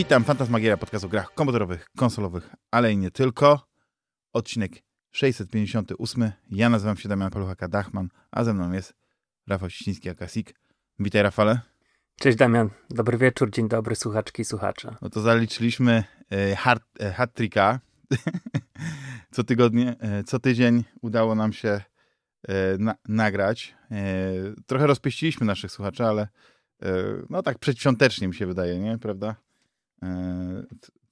Witam, Fantasmagieria, podcast o grach komputerowych, konsolowych, ale i nie tylko. Odcinek 658. Ja nazywam się Damian Paluchaka-Dachman, a ze mną jest Rafał Ściński-Akasik. Witaj, Rafale. Cześć Damian, dobry wieczór, dzień dobry słuchaczki i słuchacze. No to zaliczyliśmy e, hard, e, hat tricka. co tygodnie, e, co tydzień udało nam się e, na, nagrać. E, trochę rozpieściliśmy naszych słuchaczy, ale e, no tak przedświątecznie mi się wydaje, nie? Prawda? E,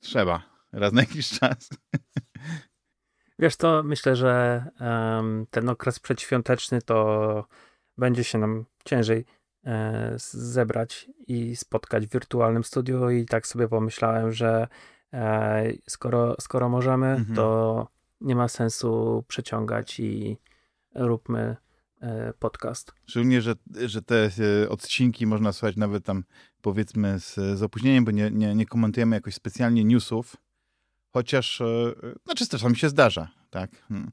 trzeba raz na jakiś czas. Wiesz to myślę, że ten okres przedświąteczny to będzie się nam ciężej e, zebrać i spotkać w wirtualnym studiu i tak sobie pomyślałem, że e, skoro, skoro możemy, Mhm. to nie ma sensu przeciągać i róbmy podcast. Szczególnie, że, że te e, odcinki można słuchać nawet tam powiedzmy z, z opóźnieniem, bo nie, nie, nie komentujemy jakoś specjalnie newsów, chociaż, e, znaczy czasami się zdarza, tak? Hmm.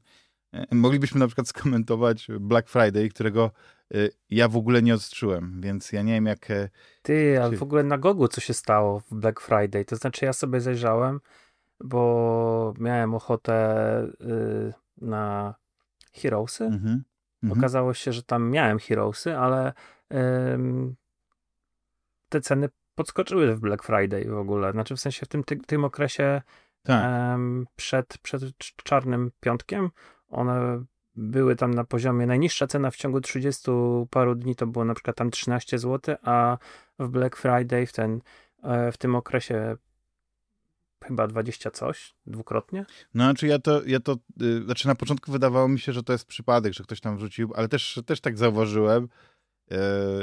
E, Moglibyśmy na przykład skomentować Black Friday, którego e, ja w ogóle nie odczułem, więc ja nie wiem jak... e, Ty, a Czy- w ogóle na Gogu co się stało w Black Friday? To znaczy ja sobie zajrzałem, bo miałem ochotę y, na Heroesy. Mhm. Mhm. Okazało się, że tam miałem Heroesy, ale ym, te ceny podskoczyły w Black Friday w ogóle. Znaczy w sensie w tym, ty, tym okresie Tak. przed, przed cz- czarnym piątkiem one były tam na poziomie, najniższa cena w ciągu 30 paru dni to było na przykład tam 13 zł, a w Black Friday w, ten, e, w tym okresie chyba 20 coś, dwukrotnie. No, znaczy ja to, ja to, y, znaczy na początku wydawało mi się, że to jest przypadek, że ktoś tam wrzucił, ale też, też tak zauważyłem yy,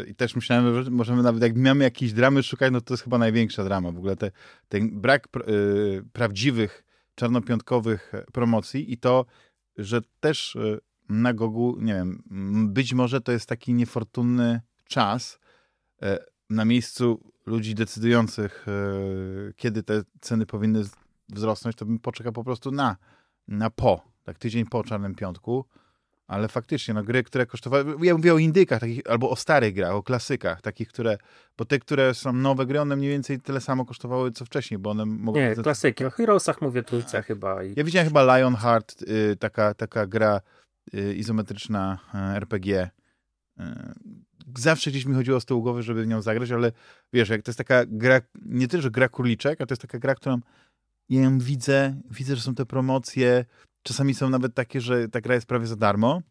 i też myślałem, że możemy nawet, jak mamy jakieś dramy szukać, no to jest chyba największa drama. W ogóle te, ten brak pr- y, prawdziwych czarnopiątkowych promocji i to, że też y, na Gogu, nie wiem, być może to jest taki niefortunny czas y, na miejscu ludzi decydujących, y, kiedy te ceny powinny wzrosnąć, to bym poczekał po prostu na, na po, tak tydzień po Czarnym Piątku, ale faktycznie, no gry, które kosztowały, ja mówię o indykach takich, albo o starych grach, o klasykach, takich, które, bo te, które są nowe gry, one mniej więcej tyle samo kosztowały, co wcześniej, bo one mogą... Nie, klasyki. O Heroesach mówię trójce chyba. I... Ja widziałem chyba Lionheart, y, taka, taka gra y, izometryczna y, RPG. Zawsze gdzieś mi chodziło z tyłu głowy, żeby w nią zagrać, ale wiesz, jak to jest taka gra, nie tyle, że gra króliczek, a to jest taka gra, którą ja ją widzę, widzę, że są te promocje, czasami są nawet takie, że ta gra jest prawie za darmo,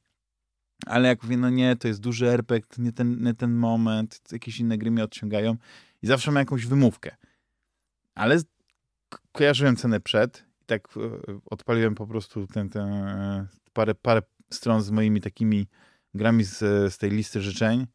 ale jak mówię, no nie, to jest duży RPG, nie ten, nie ten moment, jakieś inne gry mnie odciągają i zawsze mam jakąś wymówkę. Ale kojarzyłem cenę przed i tak e, odpaliłem po prostu ten, ten, e, parę, parę stron z moimi takimi grami z, z tej listy życzeń.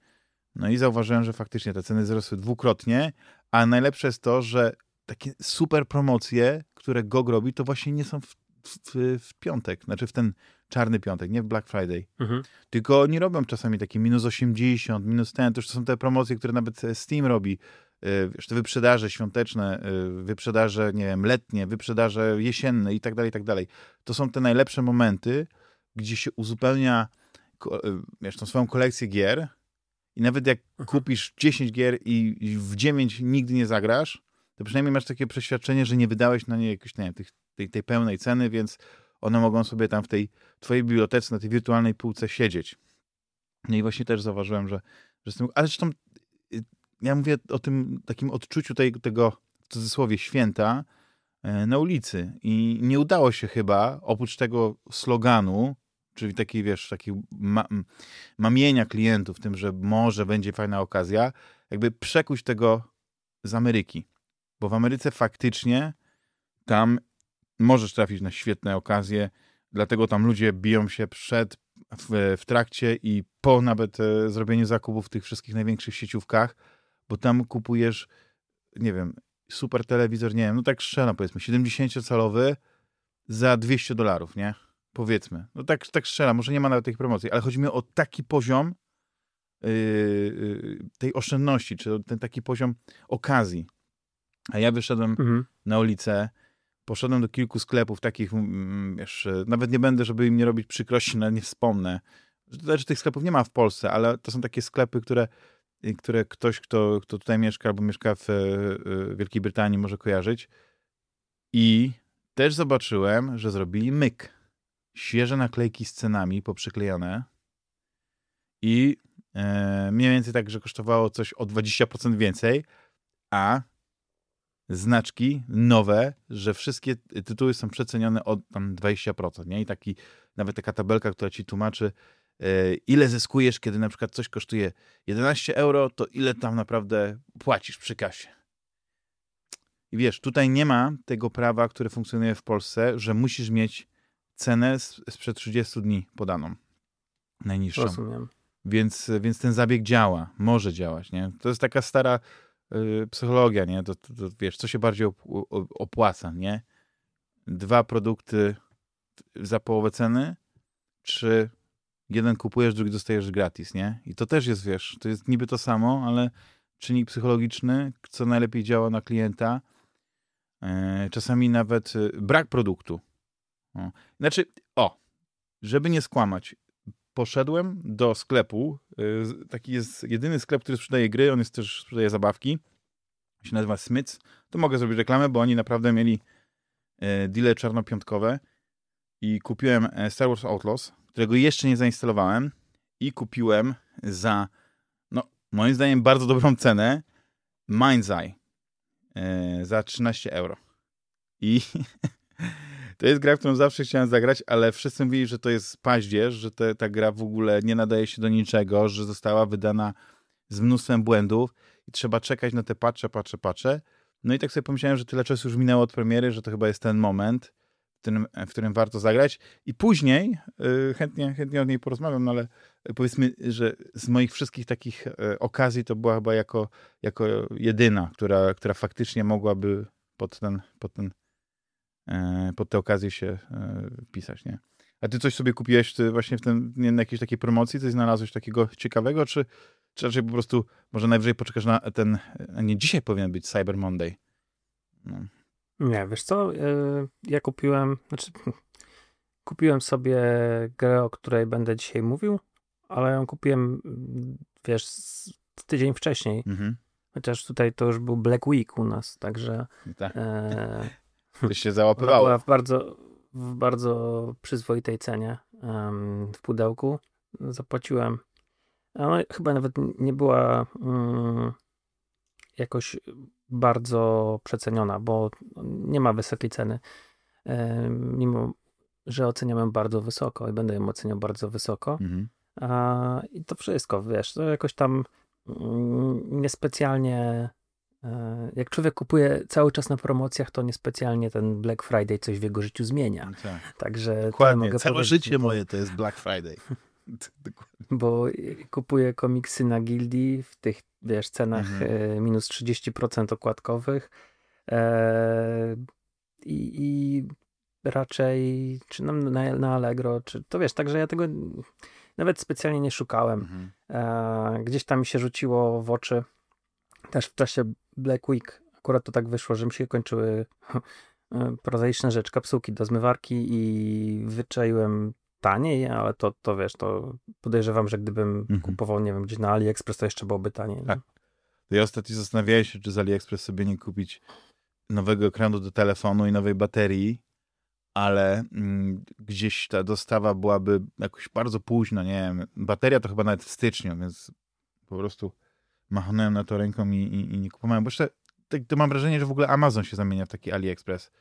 No i zauważyłem, że faktycznie te ceny wzrosły dwukrotnie, a najlepsze jest to, że takie super promocje, które GOG robi, to właśnie nie są w, w, w piątek, znaczy w ten czarny piątek, nie w Black Friday. Mhm. Tylko oni robią czasami takie minus 80, minus ten, to już są te promocje, które nawet Steam robi. Yy, Wiesz, te wyprzedaże świąteczne, yy, wyprzedaże, nie wiem, letnie, wyprzedaże jesienne i tak dalej, i tak dalej. To są te najlepsze momenty, gdzie się uzupełnia wiesz, tą swoją kolekcję gier i nawet jak kupisz 10 gier i w 9 nigdy nie zagrasz, to przynajmniej masz takie przeświadczenie, że nie wydałeś na nie jakoś, nie wiem, tych, tej, tej pełnej ceny, więc one mogą sobie tam w tej twojej bibliotece, na tej wirtualnej półce siedzieć. No i właśnie też zauważyłem, że, że z tym, ale zresztą y, ja mówię o tym takim odczuciu tej, tego, w cudzysłowie, święta e, na ulicy i nie udało się chyba, oprócz tego sloganu, czyli takiej, wiesz, takiej ma, mamienia klientów tym, że może będzie fajna okazja, jakby przekuć tego z Ameryki. Bo w Ameryce faktycznie tam możesz trafić na świetne okazje, dlatego tam ludzie biją się przed, w, w trakcie i po nawet e, zrobieniu zakupów w tych wszystkich największych sieciówkach, bo tam kupujesz, nie wiem, super telewizor, nie wiem, no tak strzelam powiedzmy, 70-calowy za 200 dolarów, nie? Powiedzmy. No tak, tak strzelam, może nie ma nawet tych promocji, ale chodzi mi o taki poziom yy, yy, tej oszczędności, czy ten taki poziom okazji. A ja wyszedłem Mhm. na ulicę, poszedłem do kilku sklepów takich, mm, wiesz, e, nawet nie będę, żeby im nie robić przykrości, nie wspomnę. Znaczy tych sklepów nie ma w Polsce, ale to są takie sklepy, które które ktoś, kto, kto tutaj mieszka albo mieszka w Wielkiej Brytanii może kojarzyć. I też zobaczyłem, że zrobili myk. Świeże naklejki z cenami poprzyklejone i e, mniej więcej tak, że kosztowało coś o 20% więcej, a znaczki nowe, że wszystkie tytuły są przecenione o tam 20%, nie? I taki, nawet taka tabelka, która ci tłumaczy, e, ile zyskujesz, kiedy na przykład coś kosztuje 11 euro, to ile tam naprawdę płacisz przy kasie. I wiesz, tutaj nie ma tego prawa, które funkcjonuje w Polsce, że musisz mieć cenę sprzed 30 dni podaną. Najniższą. Rozumiem. Więc, więc ten zabieg działa, może działać, nie? To jest taka stara y, psychologia, nie? To, to, to, wiesz, co się bardziej op opłaca, nie? Dwa produkty za połowę ceny, czy jeden kupujesz, drugi dostajesz gratis, nie? I to też jest, wiesz, to jest niby to samo, ale czynnik psychologiczny, co najlepiej działa na klienta, e, czasami nawet y, brak produktu. O. Znaczy, o, żeby nie skłamać, poszedłem do sklepu. Y, taki jest jedyny sklep, który sprzedaje gry. On jest też sprzedaje zabawki. Się nazywa Smiths. To mogę zrobić reklamę, bo oni naprawdę mieli y, deale czarnopiątkowe. I kupiłem e, Star Wars Outlaws, którego jeszcze nie zainstalowałem. I kupiłem za, no, moim zdaniem, bardzo dobrą cenę Mind's Eye e, za 13 euro. I To jest gra, którą zawsze chciałem zagrać, ale wszyscy mówili, że to jest paździerz, że te, ta gra w ogóle nie nadaje się do niczego, że została wydana z mnóstwem błędów i trzeba czekać na te patrze, patrzę, patrzę. No i tak sobie pomyślałem, że tyle czasu już minęło od premiery, że to chyba jest ten moment, w którym, w którym warto zagrać. I później yy, chętnie, chętnie o niej porozmawiam, no ale powiedzmy, że z moich wszystkich takich yy, okazji to była chyba jako, jako jedyna, która, która faktycznie mogłaby pod ten, pod ten pod tę okazję się e, wpisać, nie? A ty coś sobie kupiłeś ty właśnie w tym, nie, na jakiejś takiej promocji, coś znalazłeś takiego ciekawego, czy, czy raczej po prostu może najwyżej poczekasz na ten, a nie dzisiaj powinien być Cyber Monday? No. Nie, wiesz co, e, ja kupiłem, znaczy kupiłem sobie grę, o której będę dzisiaj mówił, ale ją kupiłem, wiesz, tydzień wcześniej. Mhm. Chociaż tutaj to już był Black Week u nas, także tak. e, to się załapywało. była w bardzo, w bardzo przyzwoitej cenie um, w pudełku. Zapłaciłem. Ale chyba nawet nie była um, jakoś bardzo przeceniona, bo nie ma wysokiej ceny. Um, mimo, że oceniamy bardzo wysoko i będę ją oceniał bardzo wysoko. Mhm. A, I to wszystko, wiesz, to jakoś tam mm, niespecjalnie jak człowiek kupuje cały czas na promocjach, to niespecjalnie ten Black Friday coś w jego życiu zmienia. No tak. Także Dokładnie. Całe życie moje to jest Black Friday. Bo kupuję komiksy na Gildii w tych, wiesz, cenach mhm. E, minus 30% okładkowych e, i, i raczej czy na, na Allegro, czy to wiesz, także ja tego nawet specjalnie nie szukałem. Mhm. Gdzieś tam mi się rzuciło w oczy też w czasie Black Week akurat to tak wyszło, że mi się kończyły prozaiczne rzeczy, kapsułki do zmywarki i wyczaiłem taniej, ale to, to wiesz, to podejrzewam, że gdybym mhm. kupował, nie wiem, gdzieś na AliExpress, to jeszcze byłoby taniej. Tak. To ja ostatnio zastanawiałem się, czy z AliExpress sobie nie kupić nowego ekranu do telefonu i nowej baterii, ale mm, gdzieś ta dostawa byłaby jakoś bardzo późno, nie wiem, bateria to chyba nawet w styczniu, więc po prostu machnąłem na to ręką i, i, i nie kupowałem. Bo jeszcze to, to, mam wrażenie, że w ogóle Amazon się zamienia w taki AliExpress.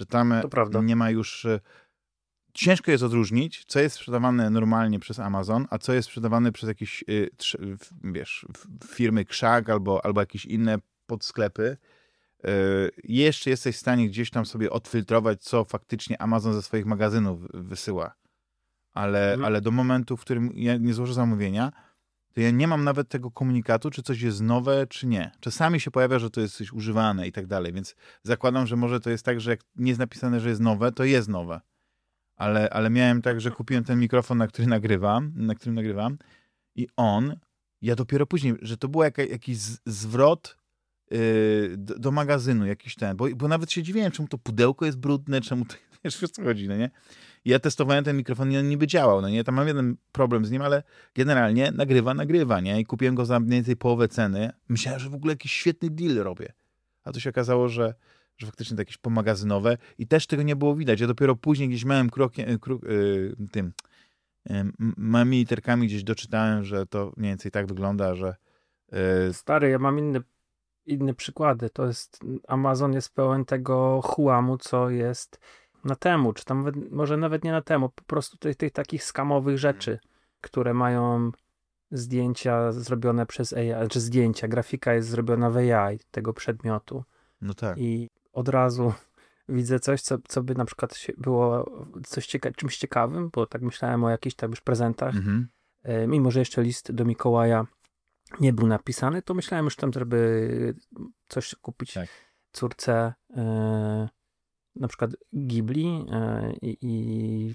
Że tam nie ma już... E, ciężko jest odróżnić, co jest sprzedawane normalnie przez Amazon, a co jest sprzedawane przez jakieś, y, wiesz, firmy krzak albo, albo jakieś inne podsklepy. Jeszcze jesteś w stanie gdzieś tam sobie odfiltrować, co faktycznie Amazon ze swoich magazynów wysyła. Ale, mhm. ale do momentu, w którym ja nie złożę zamówienia, to ja nie mam nawet tego komunikatu, czy coś jest nowe, czy nie. Czasami się pojawia, że to jest coś używane i tak dalej, więc zakładam, że może to jest tak, że jak nie jest napisane, że jest nowe, to jest nowe. Ale, ale miałem tak, że kupiłem ten mikrofon, na który nagrywam, na którym nagrywam i on, ja dopiero później, że to był jakiś zwrot yy, do, do, magazynu, jakiś ten, bo, bo nawet się dziwiłem, czemu to pudełko jest brudne, czemu to, wiesz, co chodzi, no nie? Ja testowałem ten mikrofon i on niby działał, no nie? Tam mam jeden problem z nim, ale generalnie nagrywa, nagrywa, nie? I kupiłem go za mniej więcej połowę ceny. Myślałem, że w ogóle jakiś świetny deal robię. A to się okazało, że, że faktycznie to jakieś pomagazynowe i też tego nie było widać. Ja dopiero później gdzieś małym krokiem, kru, yy, tym, yy, małymi literkami gdzieś doczytałem, że to mniej więcej tak wygląda, że yy... Stary, ja mam inny inne przykłady. To jest, Amazon jest pełen tego chłamu, co jest na temu, czy tam może nawet nie na temu, po prostu tych, tych takich skamowych rzeczy, które mają zdjęcia zrobione przez AI, czy zdjęcia, grafika jest zrobiona w AI tego przedmiotu. No tak. I od razu widzę coś, co, co by na przykład było coś cieka czymś ciekawym, bo tak myślałem o jakichś tam już prezentach. Mhm. E, mimo, że jeszcze list do Mikołaja nie był napisany, to myślałem już tam, żeby coś kupić tak. córce e, na przykład Ghibli e, i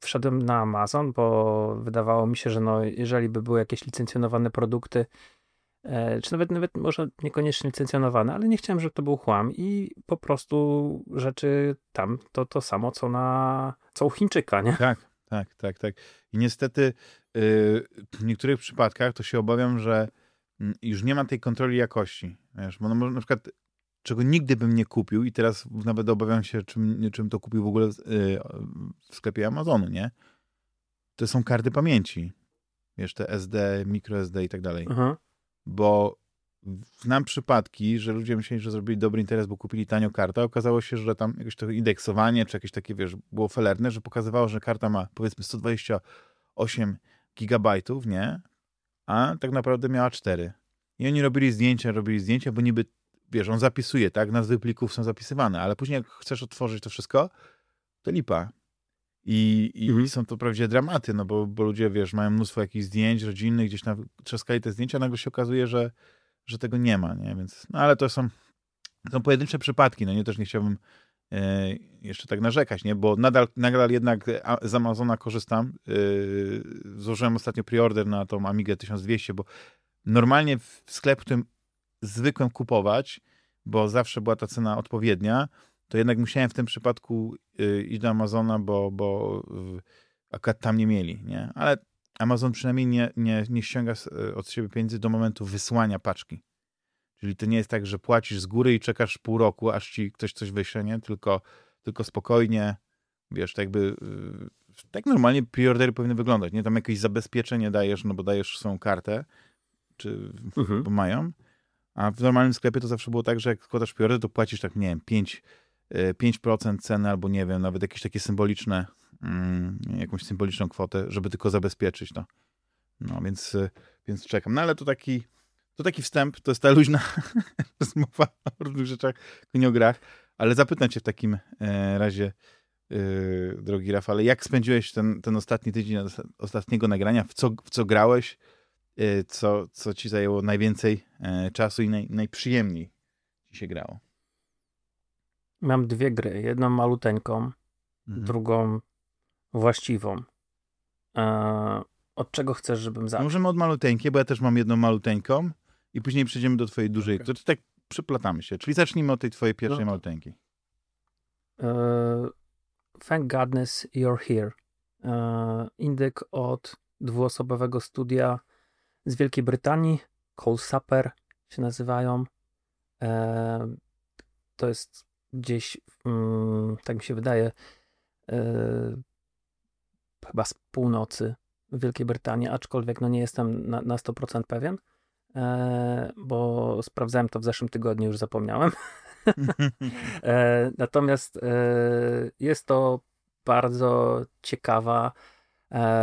wszedłem na Amazon, bo wydawało mi się, że no, jeżeli by były jakieś licencjonowane produkty, e, czy nawet, nawet może niekoniecznie licencjonowane, ale nie chciałem, żeby to był chłam i po prostu rzeczy tam to to samo, co na co u Chińczyka, nie? Tak, tak, tak, tak. I niestety yy, w niektórych przypadkach to się obawiam, że mm, już nie ma tej kontroli jakości. Wiesz, bo no, na przykład czego nigdy bym nie kupił i teraz nawet obawiam się, czym, czym to kupił w ogóle w, yy, w sklepie Amazonu, nie? To są karty pamięci. Wiesz, te SD, microSD i tak dalej. Aha. Bo znam przypadki, że ludzie myśleli, że zrobili dobry interes, bo kupili tanio kartę, a okazało się, że tam jakieś to indeksowanie, czy jakieś takie, wiesz, było felerne, że pokazywało, że karta ma powiedzmy 128 gigabajtów, nie? A tak naprawdę miała 4. I oni robili zdjęcia, robili zdjęcia, bo niby, wiesz, on zapisuje, tak? Nazwy plików są zapisywane, ale później jak chcesz otworzyć to wszystko, to lipa. I, i mhm. są to prawdziwie dramaty, no bo, bo ludzie, wiesz, mają mnóstwo jakichś zdjęć rodzinnych, gdzieś tam trzaskali te zdjęcia, nagle się okazuje, że że tego nie ma, nie? Więc, no ale to są, są pojedyncze przypadki, no nie, też nie chciałbym e, jeszcze tak narzekać, nie? Bo nadal, nadal jednak z Amazona korzystam. E, złożyłem ostatnio preorder na tą Amigę 1200, bo normalnie w sklepie, w którym zwykłem kupować, bo zawsze była ta cena odpowiednia, to jednak musiałem w tym przypadku e, iść do Amazona, bo, bo akurat tam nie mieli, nie? Ale Amazon przynajmniej nie, nie, nie ściąga e, od siebie pieniędzy do momentu wysłania paczki. Czyli to nie jest tak, że płacisz z góry i czekasz pół roku, aż ci ktoś coś wyśle, nie? Tylko, tylko spokojnie, wiesz, tak jakby tak normalnie preordery powinny wyglądać, nie? Tam jakieś zabezpieczenie dajesz, no bo dajesz swoją kartę, czy mhm. bo mają, a w normalnym sklepie to zawsze było tak, że jak składasz preorder, to płacisz tak, nie wiem, 5, 5% e, ceny albo nie wiem, nawet jakieś takie symboliczne mm, jakąś symboliczną kwotę, żeby tylko zabezpieczyć to. No więc, y, więc czekam. No ale to taki, to taki wstęp, to jest ta luźna rozmowa o różnych rzeczach, nie o grach, ale zapytam cię w takim e, razie, drogi Rafale, jak spędziłeś ten, ten ostatni tydzień ostatniego nagrania, w co, w co grałeś, co, co ci zajęło najwięcej yy, czasu i naj, najprzyjemniej ci się grało? Mam dwie gry. Jedną maluteńką, mhm. drugą właściwą. E, od czego chcesz, żebym zaczął? Możemy od maluteńkiej, bo ja też mam jedną maluteńką i później przejdziemy do twojej dużej. Okay. To tak przeplatamy się. Czyli zacznijmy od tej twojej pierwszej no maluteńkiej. Uh, thank goodness you're here. Indyk od dwuosobowego studia z Wielkiej Brytanii. Cole Supper się nazywają. Uh, to jest gdzieś, um, tak mi się wydaje, chyba z północy Wielkiej Brytanii, aczkolwiek no nie jestem na, na 100% pewien, e, bo sprawdzałem to w zeszłym tygodniu, już zapomniałem. e, natomiast e, jest to bardzo ciekawa, e,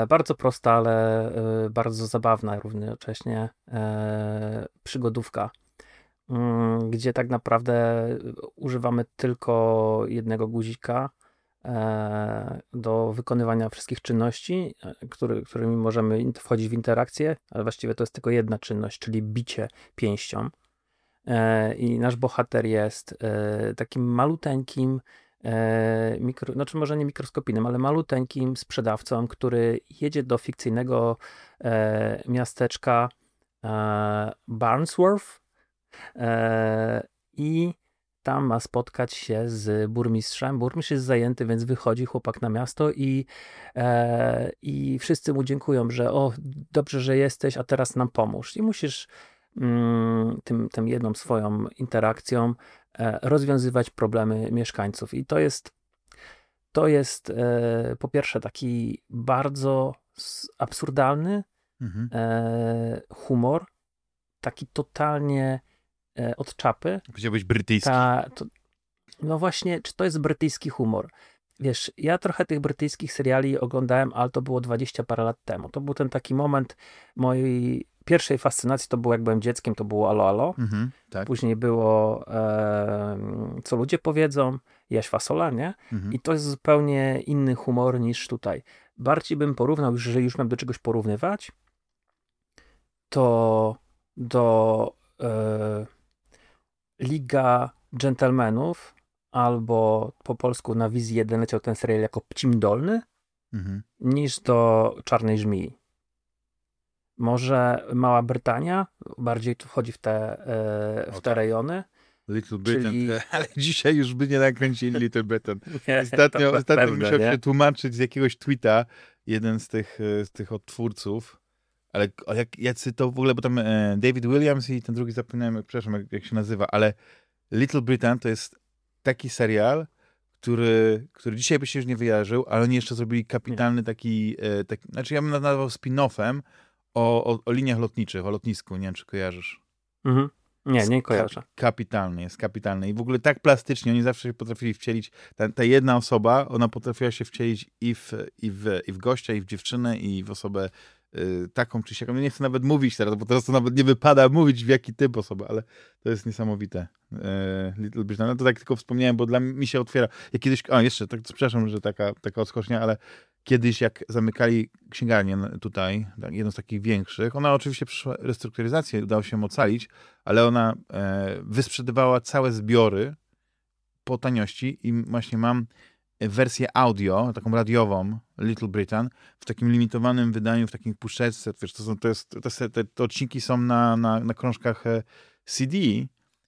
bardzo prosta, ale e, bardzo zabawna równocześnie e, przygodówka mm, gdzie tak naprawdę używamy tylko jednego guzika, E, do wykonywania wszystkich czynności, e, który, którymi możemy wchodzić w interakcję, ale właściwie to jest tylko jedna czynność, czyli bicie pięścią. E, I nasz bohater jest takim maluteńkim, mikro, znaczy może nie mikroskopijnym, ale maluteńkim sprzedawcą, który jedzie do fikcyjnego miasteczka Barnsworth i tam ma spotkać się z burmistrzem. Burmistrz jest zajęty, więc wychodzi chłopak na miasto i, e, i wszyscy mu dziękują, że o, dobrze, że jesteś, a teraz nam pomóż. I musisz mm, tym, tym jedną swoją interakcją e, rozwiązywać problemy mieszkańców. I to jest, to jest e, po pierwsze taki bardzo absurdalny mhm. e, humor, taki totalnie e, od czapy. Powiedziałbyś brytyjski. Ta, to, no właśnie, czy to jest brytyjski humor? Wiesz, ja trochę tych brytyjskich seriali oglądałem, ale to było 20 parę lat temu. To był ten taki moment mojej pierwszej fascynacji, to było jak byłem dzieckiem, to było Alo Alo. Mhm, tak. Później było e, Co ludzie powiedzą, Jaś Fasola, nie? Mhm. I to jest zupełnie inny humor niż tutaj. Bardziej bym porównał, jeżeli już mam do czegoś porównywać, to do e, Liga Gentlemanów, albo po polsku na wizji jeden leciał ten serial jako Pcim Dolny, mhm. niż do Czarnej Żmii. Może Mała Brytania, bardziej tu wchodzi w te, e, w te rejony. Little Britain, Czyli... ale dzisiaj już by nie nakręcili Little Britain. Nie, ostatnio ostatnio pewne, musiał nie? się tłumaczyć z jakiegoś tweeta jeden z tych, e, z tych odtwórców, ale jak, jacy to w ogóle, bo tam e, David Williams i ten drugi zapomniałem, przepraszam, jak, jak się nazywa, ale Little Britain to jest taki serial, który, który dzisiaj by się już nie wyjarzył, ale oni jeszcze zrobili kapitalny taki, taki znaczy ja bym nazwał spin-offem o, o, o, liniach lotniczych, o lotnisku, nie wiem, czy kojarzysz. Mhm. Nie, nie kojarzę. Kapitalny jest, kapitalny. I w ogóle tak plastycznie, oni zawsze się potrafili wcielić, ta, ta jedna osoba, ona potrafiła się wcielić i w, i, w, i w gościa, i w dziewczynę, i w osobę taką czy siaką. No nie chcę nawet mówić teraz, bo teraz to nawet nie wypada mówić w jaki typ osoby, ale to jest niesamowite. Y, Little Britain. No to tak tylko wspomniałem, bo dla mi się otwiera. Ja kiedyś, a jeszcze, tak, przepraszam, że taka, taka odskocznia, ale kiedyś jak zamykali księgarnię tutaj, tak, jedną z takich większych, ona oczywiście przyszła restrukturyzację, udało się ją ocalić, ale ona e, wysprzedawała całe zbiory po taniości i właśnie mam wersję audio, taką radiową Little Britain, w takim limitowanym wydaniu, w takim puszeczce, wiesz, to, są, to, jest, to, te, te odcinki są na, na, na krążkach e, CD,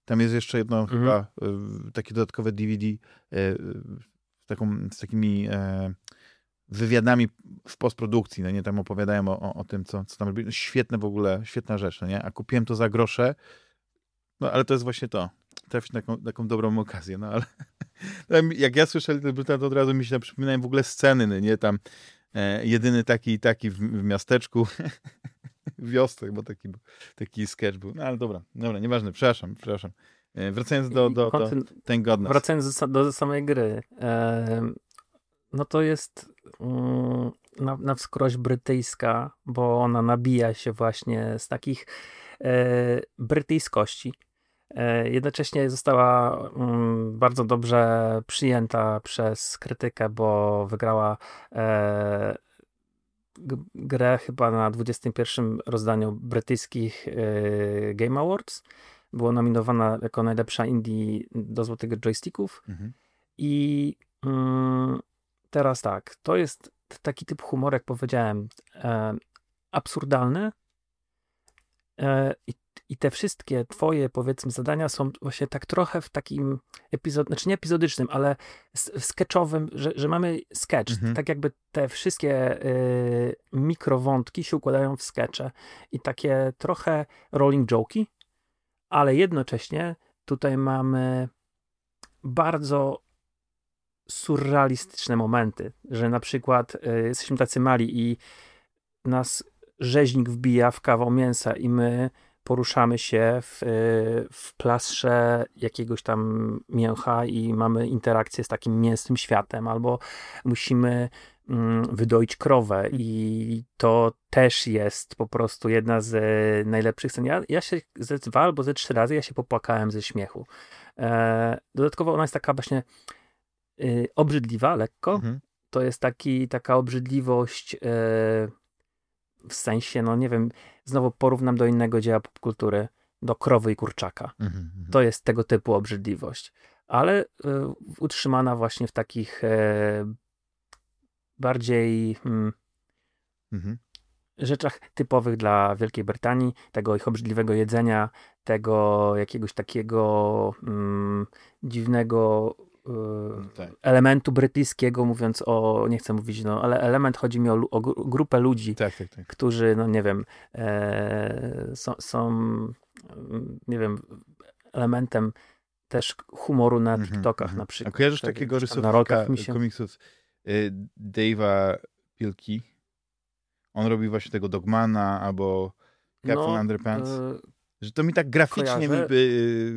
tam jest jeszcze jedno mhm. chyba e, takie dodatkowe DVD e, z, taką, z takimi wywiadami w postprodukcji, no nie, tam opowiadają o, o, o tym, co, co tam robi. No, świetne w ogóle, świetna rzecz, no nie, a kupiłem to za grosze, no ale to jest właśnie to, trafić na taką, taką dobrą okazję, no ale jak ja słyszę Little Britain, to od razu mi się przypominają w ogóle sceny, no, nie, tam e, jedyny taki taki w, w miasteczku, w wiosce, bo taki, taki sketch był, no ale dobra, dobra, nieważne, przepraszam, przepraszam. E, wracając do, do, do, do Thank Godness. Wracając do, do samej gry, e, no to jest mm, na, na wskroś brytyjska, bo ona nabija się właśnie z takich e, brytyjskości. E, jednocześnie została mm, bardzo dobrze przyjęta przez krytykę, bo wygrała e, grę chyba na 21 rozdaniu brytyjskich e, Game Awards. Była nominowana jako najlepsza indie do złotego joysticków. Mhm. I mm, teraz tak, to jest taki typ humoru, jak powiedziałem, absurdalny i, i te wszystkie twoje, powiedzmy, zadania są właśnie tak trochę w takim epizod, znaczy nie epizodycznym, ale sketchowym, że, że mamy sketch, mhm. tak jakby te wszystkie y, mikrowątki się układają w skecze i takie trochę rolling joke'i, ale jednocześnie tutaj mamy bardzo surrealistyczne momenty, że na przykład y, jesteśmy tacy mali i nas rzeźnik wbija w kawał mięsa i my poruszamy się w, y, w plastrze jakiegoś tam mięcha i mamy interakcję z takim mięsnym światem, albo musimy mm, wydoić krowę i to też jest po prostu jedna z y, najlepszych scen. Ja, ja się ze dwa albo ze trzy razy ja się popłakałem ze śmiechu. E, dodatkowo ona jest taka właśnie y, obrzydliwa lekko. Mhm. To jest taki, taka obrzydliwość y, w sensie, no nie wiem, znowu porównam do innego dzieła popkultury, do krowy i kurczaka. Mhm, mhm. to jest tego typu obrzydliwość. Ale y, utrzymana właśnie w takich e, bardziej mhm. rzeczach typowych dla Wielkiej Brytanii, tego ich obrzydliwego jedzenia, tego jakiegoś takiego mm, dziwnego. Elementu brytyjskiego, mówiąc o, nie chcę mówić, no, ale element, chodzi mi o, o grupę ludzi, tak, tak, tak. którzy, no nie wiem, e, są, są, nie wiem, elementem też humoru na mhm, TikTokach mm -hmm. na przykład. A kojarzysz tak, takiego rysownika się... komiksów y, Dave'a Pilki? On robi właśnie tego Dogmana albo Captain no, Underpants. Y że to mi tak graficznie mi y,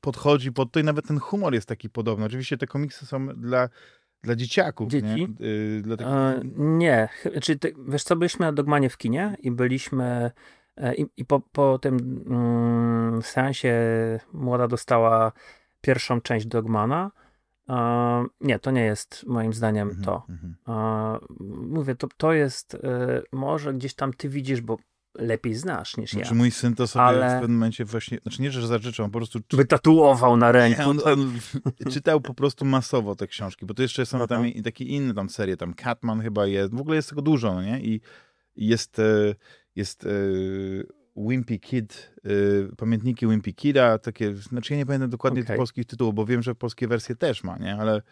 podchodzi pod to i nawet ten humor jest taki podobny. Oczywiście te komiksy są dla, dla dzieciaków. Dzieci? Nie, y, dla takich... e, nie. Czy ty, wiesz co, byliśmy na Dogmanie w kinie i byliśmy e, i, i po, po tym mm, seansie młoda dostała pierwszą część Dogmana. E, nie, to nie jest moim zdaniem mm -hmm, to. Mm -hmm. mówię, to, to jest e, może gdzieś tam ty widzisz, bo lepiej znasz niż znaczy, ja. mój syn to sobie ale... w pewnym momencie właśnie, znaczy nie, że zażyczył, on po prostu... Wytatuował na ręku. Nie, on, on czytał po prostu masowo te książki, bo to jeszcze są tam i takie inne tam serie, tam Catman chyba jest, w ogóle jest tego dużo, no nie? I jest, e, jest e, Wimpy Kid, e, pamiętniki Wimpy Kida, takie, znaczy ja nie pamiętam dokładnie okay. tych polskich tytułów, bo wiem, że polskie wersje też ma, nie? Ale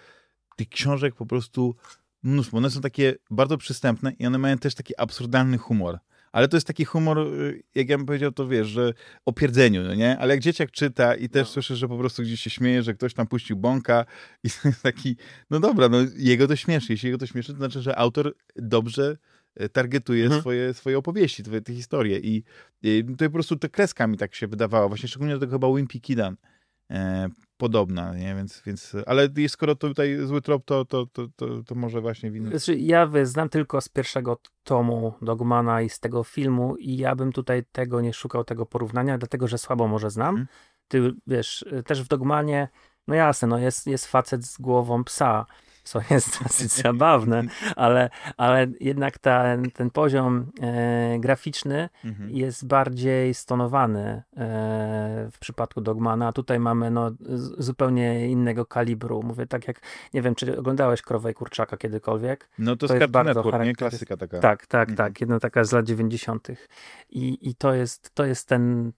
tych książek po prostu mnóstwo. One są takie bardzo przystępne i one mają też taki absurdalny humor ale to jest taki humor, y, jak ja bym powiedział, to wiesz, że o pierdzeniu, no nie? Ale jak dzieciak czyta i też no. słyszy, że po prostu gdzieś się śmieje, że ktoś tam puścił bąka i taki, no dobra, no jego to śmieszy. Jeśli jego to śmieszy, to znaczy, że autor dobrze e, targetuje mhm. swoje, swoje opowieści, te, te historie i, i to po prostu te kreskami tak się wydawało, właśnie szczególnie do tego chyba Wimpy Kidan e, podobna, nie? Więc, więc, ale skoro to tutaj zły trop, to, to, to, to, może właśnie winny. Znaczy, ja znam tylko z pierwszego tomu Dogmana i z tego filmu i ja bym tutaj tego nie szukał, tego porównania, dlatego, że słabo może znam. Hmm. Ty, wiesz, też w Dogmanie, no jasne, no jest, jest facet z głową psa, co jest dosyć zabawne, ale, ale jednak ten, ten poziom e, graficzny mhm. jest bardziej stonowany e, w przypadku Dogmana. Tutaj mamy no, z, zupełnie innego kalibru. Mówię tak jak, nie wiem, czy oglądałeś Krowę i Kurczaka kiedykolwiek? No to, to jest bardzo Network, nie? Klasyka taka. Tak, tak, mhm. tak. Jedna taka z lat 90. I, i to, jest, to jest ten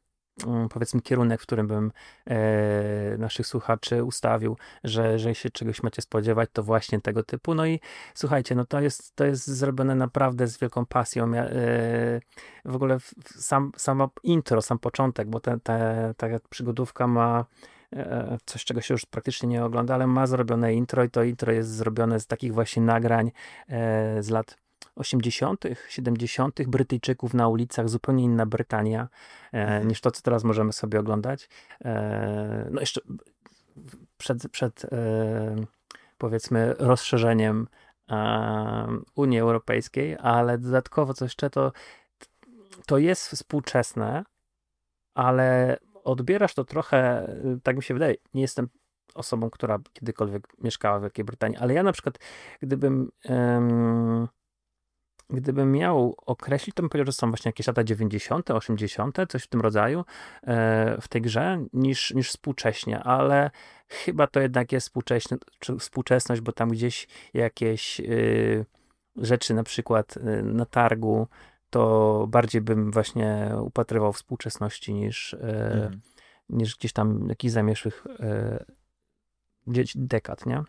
powiedzmy kierunek, w którym bym e, naszych słuchaczy ustawił, że że się czegoś macie spodziewać, to właśnie tego typu. No i słuchajcie, no to jest, to jest zrobione naprawdę z wielką pasją. Ja, e, w ogóle sam, samo intro, sam początek, bo ta, ta, ta przygodówka ma e, coś, czego się już praktycznie nie ogląda, ale ma zrobione intro i to intro jest zrobione z takich właśnie nagrań e, z lat 80., 70. Brytyjczyków na ulicach, zupełnie inna Brytania e, mhm. niż to, co teraz możemy sobie oglądać. E, no jeszcze przed, przed e, powiedzmy rozszerzeniem Unii Europejskiej, ale dodatkowo co jeszcze to to jest współczesne, ale odbierasz to trochę, tak mi się wydaje, nie jestem osobą, która kiedykolwiek mieszkała w Wielkiej Brytanii, ale ja na przykład, gdybym gdybym miał określić, to bym powiedział, że są właśnie jakieś lata 90., 80., coś w tym rodzaju e, w tej grze, niż, niż współcześnie, ale chyba to jednak jest współczesność, bo tam gdzieś jakieś y, rzeczy, na przykład y, na targu, to bardziej bym właśnie upatrywał współczesności niż, mhm. niż gdzieś tam jakichś zamieszłych dekad, nie?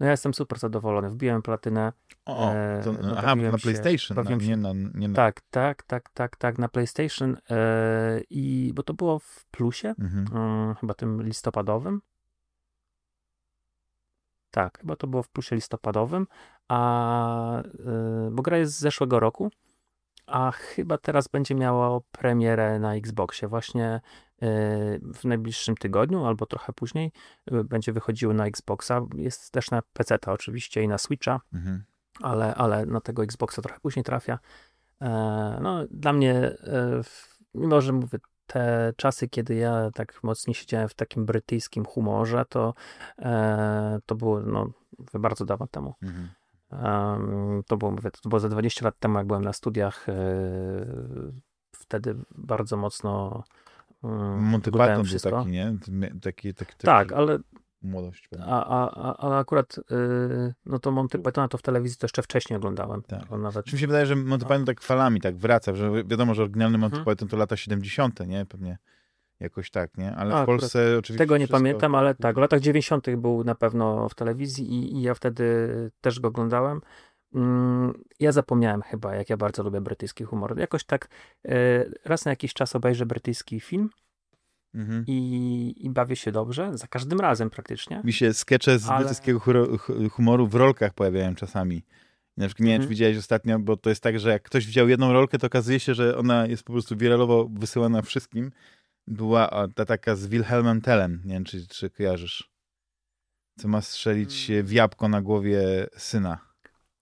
No ja jestem super zadowolony. Wbiłem platynę. O, to, e, aha, na PlayStation, na, nie, na, nie na... Tak, tak, tak, tak, tak, na PlayStation e, i bo to było w plusie, mhm. e, chyba tym listopadowym. Tak, chyba to było w plusie listopadowym, a e, bo gra jest z zeszłego roku, a chyba teraz będzie miała premierę na Xboxie. Właśnie w najbliższym tygodniu albo trochę później y, będzie wychodziły na Xboxa. Jest też na PC oczywiście i na Switcha, mhm. ale, ale na tego Xboxa trochę później trafia. E, no, dla mnie, e, mimo że mówię, te czasy, kiedy ja tak mocniej siedziałem w takim brytyjskim humorze, to, e, to było no, bardzo dawno temu. Mhm. To, było, mówię, to było za 20 lat temu, jak byłem na studiach. Wtedy bardzo mocno Monty Python był taki, nie? Taki, taki, taki, tak, ale młodość. A, a, ale akurat y, no to Monty Pythona to w telewizji to jeszcze wcześniej oglądałem. Tak. Nawet Czy mi się wydaje, że Monty Python tak falami tak wraca, że wiadomo, że oryginalny Monty Mhm. Python to lata 70., nie? Pewnie jakoś tak, nie? Ale A, w Polsce oczywiście Tego nie wszystko- pamiętam, ale tak, w latach 90. był na pewno w telewizji i, i ja wtedy też go oglądałem. Mm, Ja zapomniałem chyba, jak ja bardzo lubię brytyjski humor. Jakoś tak e, raz na jakiś czas obejrzę brytyjski film Mhm. i, i bawię się dobrze, za każdym razem praktycznie. Mi się skecze z Ale- brytyjskiego humoru w rolkach pojawiają czasami. Na przykład nie wiem, czy Mhm. widziałeś ostatnio, bo to jest tak, że jak ktoś wziął jedną rolkę, to okazuje się, że ona jest po prostu wiralowo wysyłana wszystkim. Była ta taka z Wilhelmem Tellem, nie wiem, czy, czy kojarzysz. Co ma strzelić Mm. w jabłko na głowie syna.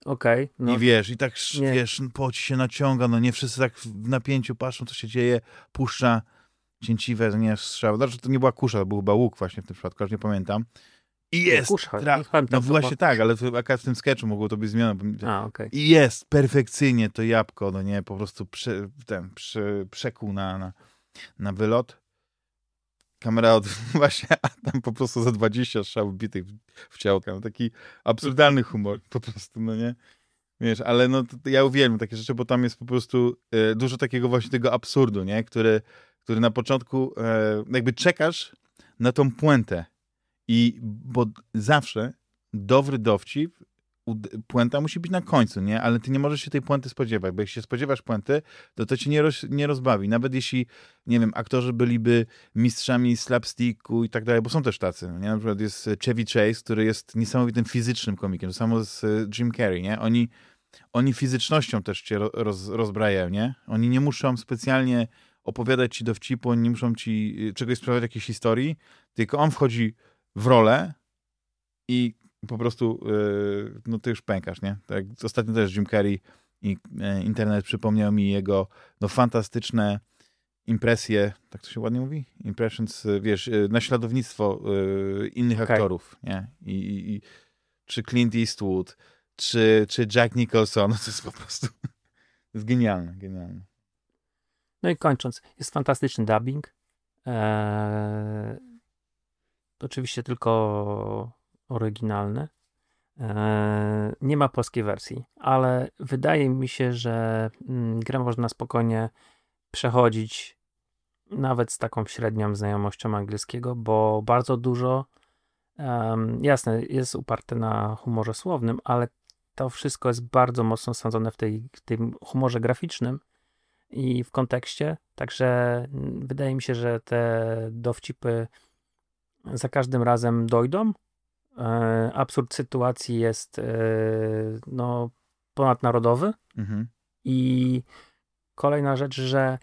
Okej, no I wiesz, i tak, Nie. wiesz, po ci się naciąga, no nie wszyscy tak w napięciu patrzą, co się dzieje, puszcza cięciwe, nie, strzał. Znaczy, to nie była kusza, to był chyba łuk właśnie w tym przypadku, aż nie pamiętam. I jest! kusza, tra- nie pamiętam, no właśnie było. tak, ale w, w tym sketchu mogło to być zmiana. bo- A, okej. I jest, perfekcyjnie to jabłko, no nie, po prostu prze, ten, prze, przekuł na, na, na wylot. Kamera od, właśnie, a tam po prostu za 20 strzałów bitych w, ciałka. No, taki absurdalny humor po prostu, no nie? Wiesz, ale no ja uwielbiam takie rzeczy, bo tam jest po prostu e, dużo takiego właśnie tego absurdu, nie? Który, który na początku e, jakby czekasz na tą puentę i bo zawsze dobry dowcip puenta musi być na końcu, nie? Ale ty nie możesz się tej puenty spodziewać, bo jak się spodziewasz puenty, to to cię nie, roz, nie rozbawi. Nawet jeśli, nie wiem, aktorzy byliby mistrzami slapsticku i tak dalej, bo są też tacy, nie? Na przykład jest Chevy Chase, który jest niesamowitym fizycznym komikiem, to samo z e, Jim Carrey, nie? Oni, oni fizycznością też cię ro- roz, rozbrajają, nie? Oni nie muszą specjalnie opowiadać ci dowcipu, oni nie muszą ci y, czegoś sprawiać, jakiejś historii, tylko on wchodzi w rolę i po prostu yy, no ty już pękasz, nie? Tak, ostatnio też Jim Carrey i e, internet przypomniał mi jego no fantastyczne impresje, tak to się ładnie mówi? Impressions, y, wiesz, y, naśladownictwo y, innych Okej. aktorów, nie? I, i, i czy Clint Eastwood, czy, czy Jack Nicholson, no to jest po prostu to jest genialne, genialne. No i kończąc, jest fantastyczny dubbing. Eee, oczywiście tylko oryginalny. Eee, nie ma polskiej wersji, ale wydaje mi się, że mm, grę można spokojnie przechodzić nawet z taką średnią znajomością angielskiego, bo bardzo dużo, jasne, jest uparte na humorze słownym, ale to wszystko jest bardzo mocno sądzone w, tej, w tym humorze graficznym i w kontekście. Także mm, wydaje mi się, że te dowcipy za każdym razem dojdą. E, absurd sytuacji jest e, no, ponadnarodowy. Mhm. I kolejna rzecz, że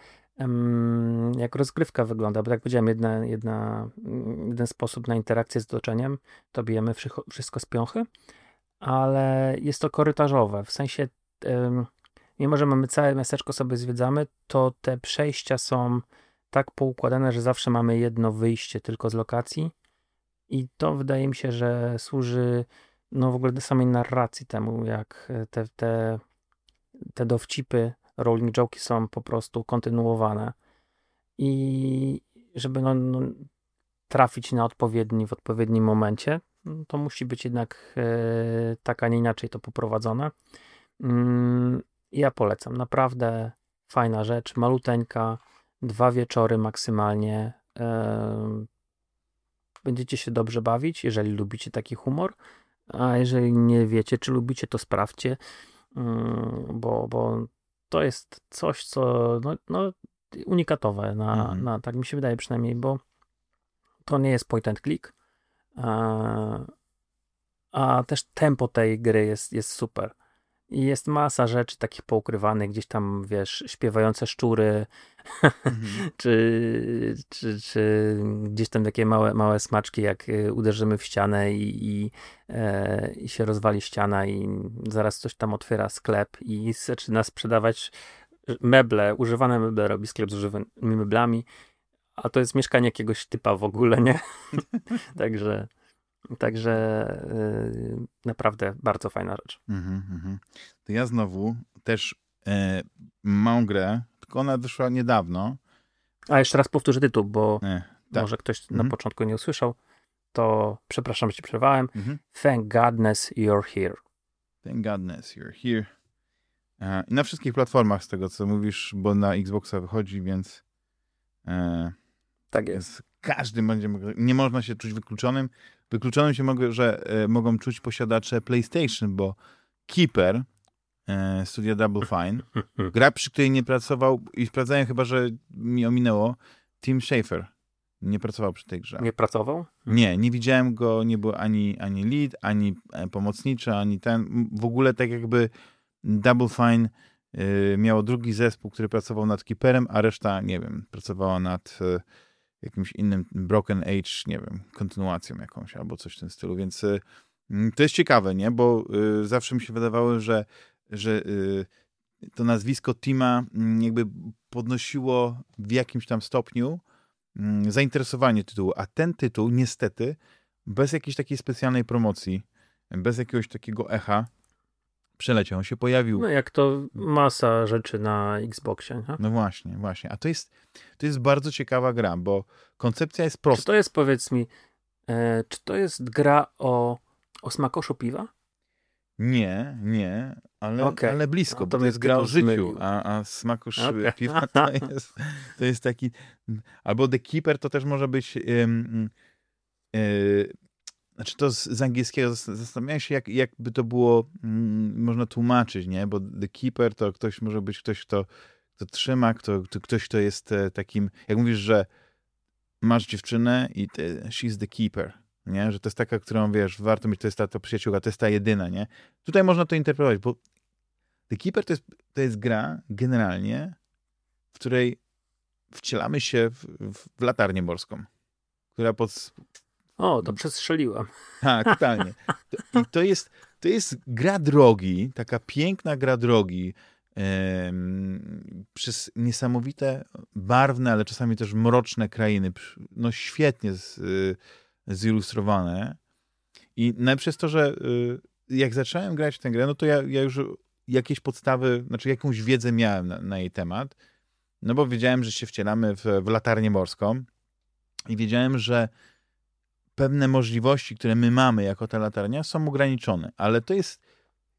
jak rozgrywka wygląda, bo tak jak powiedziałem, jedna, jedna, jeden sposób na interakcję z otoczeniem, to bijemy wszystko z piąchy, ale jest to korytarzowe, w sensie mimo, że mamy całe miasteczko sobie zwiedzamy, to te przejścia są tak poukładane, że zawsze mamy jedno wyjście tylko z lokacji i to wydaje mi się, że służy no w ogóle do samej narracji temu, jak te, te, te dowcipy, rolling joke'i są po prostu kontynuowane i żeby no, no, trafić na odpowiedni, w odpowiednim momencie, no, to musi być jednak e, tak, a nie inaczej to poprowadzone. Mm, ja polecam, naprawdę fajna rzecz, maluteńka, dwa wieczory maksymalnie. em, będziecie się dobrze bawić, jeżeli lubicie taki humor. A jeżeli nie wiecie, czy lubicie, to sprawdźcie, mm, bo, bo to jest coś, co no, no, unikatowe, na, Mhm. na, tak mi się wydaje przynajmniej, bo to nie jest point and click, a, a też tempo tej gry jest, jest super. I jest masa rzeczy takich poukrywanych, gdzieś tam, wiesz, śpiewające szczury, Mhm. czy, czy, czy gdzieś tam takie małe, małe smaczki, jak y, uderzymy w ścianę i, i, e, i się rozwali ściana i zaraz coś tam otwiera sklep i zaczyna sprzedawać meble, używane meble, robi sklep z używanymi meblami, a to jest mieszkanie jakiegoś typa w ogóle, nie? także także y, naprawdę bardzo fajna rzecz. Mhm, mhm. To ja znowu też e, mam grę, tylko ona wyszła niedawno. A jeszcze raz powtórzę tytuł, bo E, tak. może ktoś na Mhm. początku nie usłyszał. to przepraszam, że ci przerwałem. Mhm. Thank godness you're here. Thank godness you're here. E, I na wszystkich platformach z tego, co mówisz, bo na Xboxa wychodzi, więc e, Tak jest. Każdy będzie mógł, nie można się czuć wykluczonym. Wykluczonym się mogę, że e, mogą czuć posiadacze PlayStation, bo Keeper, e, studia Double Fine, gra, przy której nie pracował i sprawdzałem chyba, że mi ominęło, Tim Schafer nie pracował przy tej grze. Nie pracował? Nie, nie widziałem go, nie był ani, ani lead, ani e, pomocniczy, ani ten. W ogóle tak jakby Double Fine y, miało drugi zespół, który pracował nad Keeperem, a reszta, nie wiem, pracowała nad y, jakimś innym Broken Age, nie wiem, kontynuacją jakąś albo coś w tym stylu, więc y, mm, to jest ciekawe, nie? Bo y, zawsze mi się wydawało, że, że y, to nazwisko Tima mm, jakby podnosiło w jakimś tam stopniu mm, zainteresowanie tytułu, a ten tytuł niestety bez jakiejś takiej specjalnej promocji, bez jakiegoś takiego echa przeleciał. On się pojawił. No jak to masa rzeczy na Xboxie. Nie? No właśnie, właśnie. A to jest, to jest bardzo ciekawa gra, bo koncepcja jest Czy prosta. to jest, powiedz mi, e, czy to jest gra o, o smakoszu piwa? Nie, nie, ale, Okej. ale blisko, No bo to to mnie jest gra o życiu, a, a smaku Okej. piwa to jest, to jest taki... Albo The Keeper to też może być... ym, y, znaczy to z, z angielskiego zas- zastanawiałem się, jak, jakby to było mm, można tłumaczyć, nie? Bo The Keeper to ktoś może być ktoś, kto, kto trzyma, kto, kto, ktoś, kto jest e, takim... Jak mówisz, że masz dziewczynę i ty, she's the keeper, nie? Że to jest taka, którą, wiesz, warto mieć, to jest ta, ta przyjaciółka, to jest ta jedyna, nie? Tutaj można to interpretować, bo The Keeper to jest, to jest gra generalnie, w której wcielamy się w, w latarnię morską, która pod... O, to przestrzeliłem. Ha, totalnie. To, I to jest, to jest gra drogi, taka piękna gra drogi, przez niesamowite, barwne, ale czasami też mroczne krainy. No świetnie z, y, zilustrowane. I jest to, że y, jak zacząłem grać w tę grę, no to ja, ja już jakieś podstawy, znaczy jakąś wiedzę miałem na, na jej temat. No bo wiedziałem, że się wcielamy w, w latarnię morską i wiedziałem, że pewne możliwości, które my mamy jako ta latarnia, są ograniczone. Ale to jest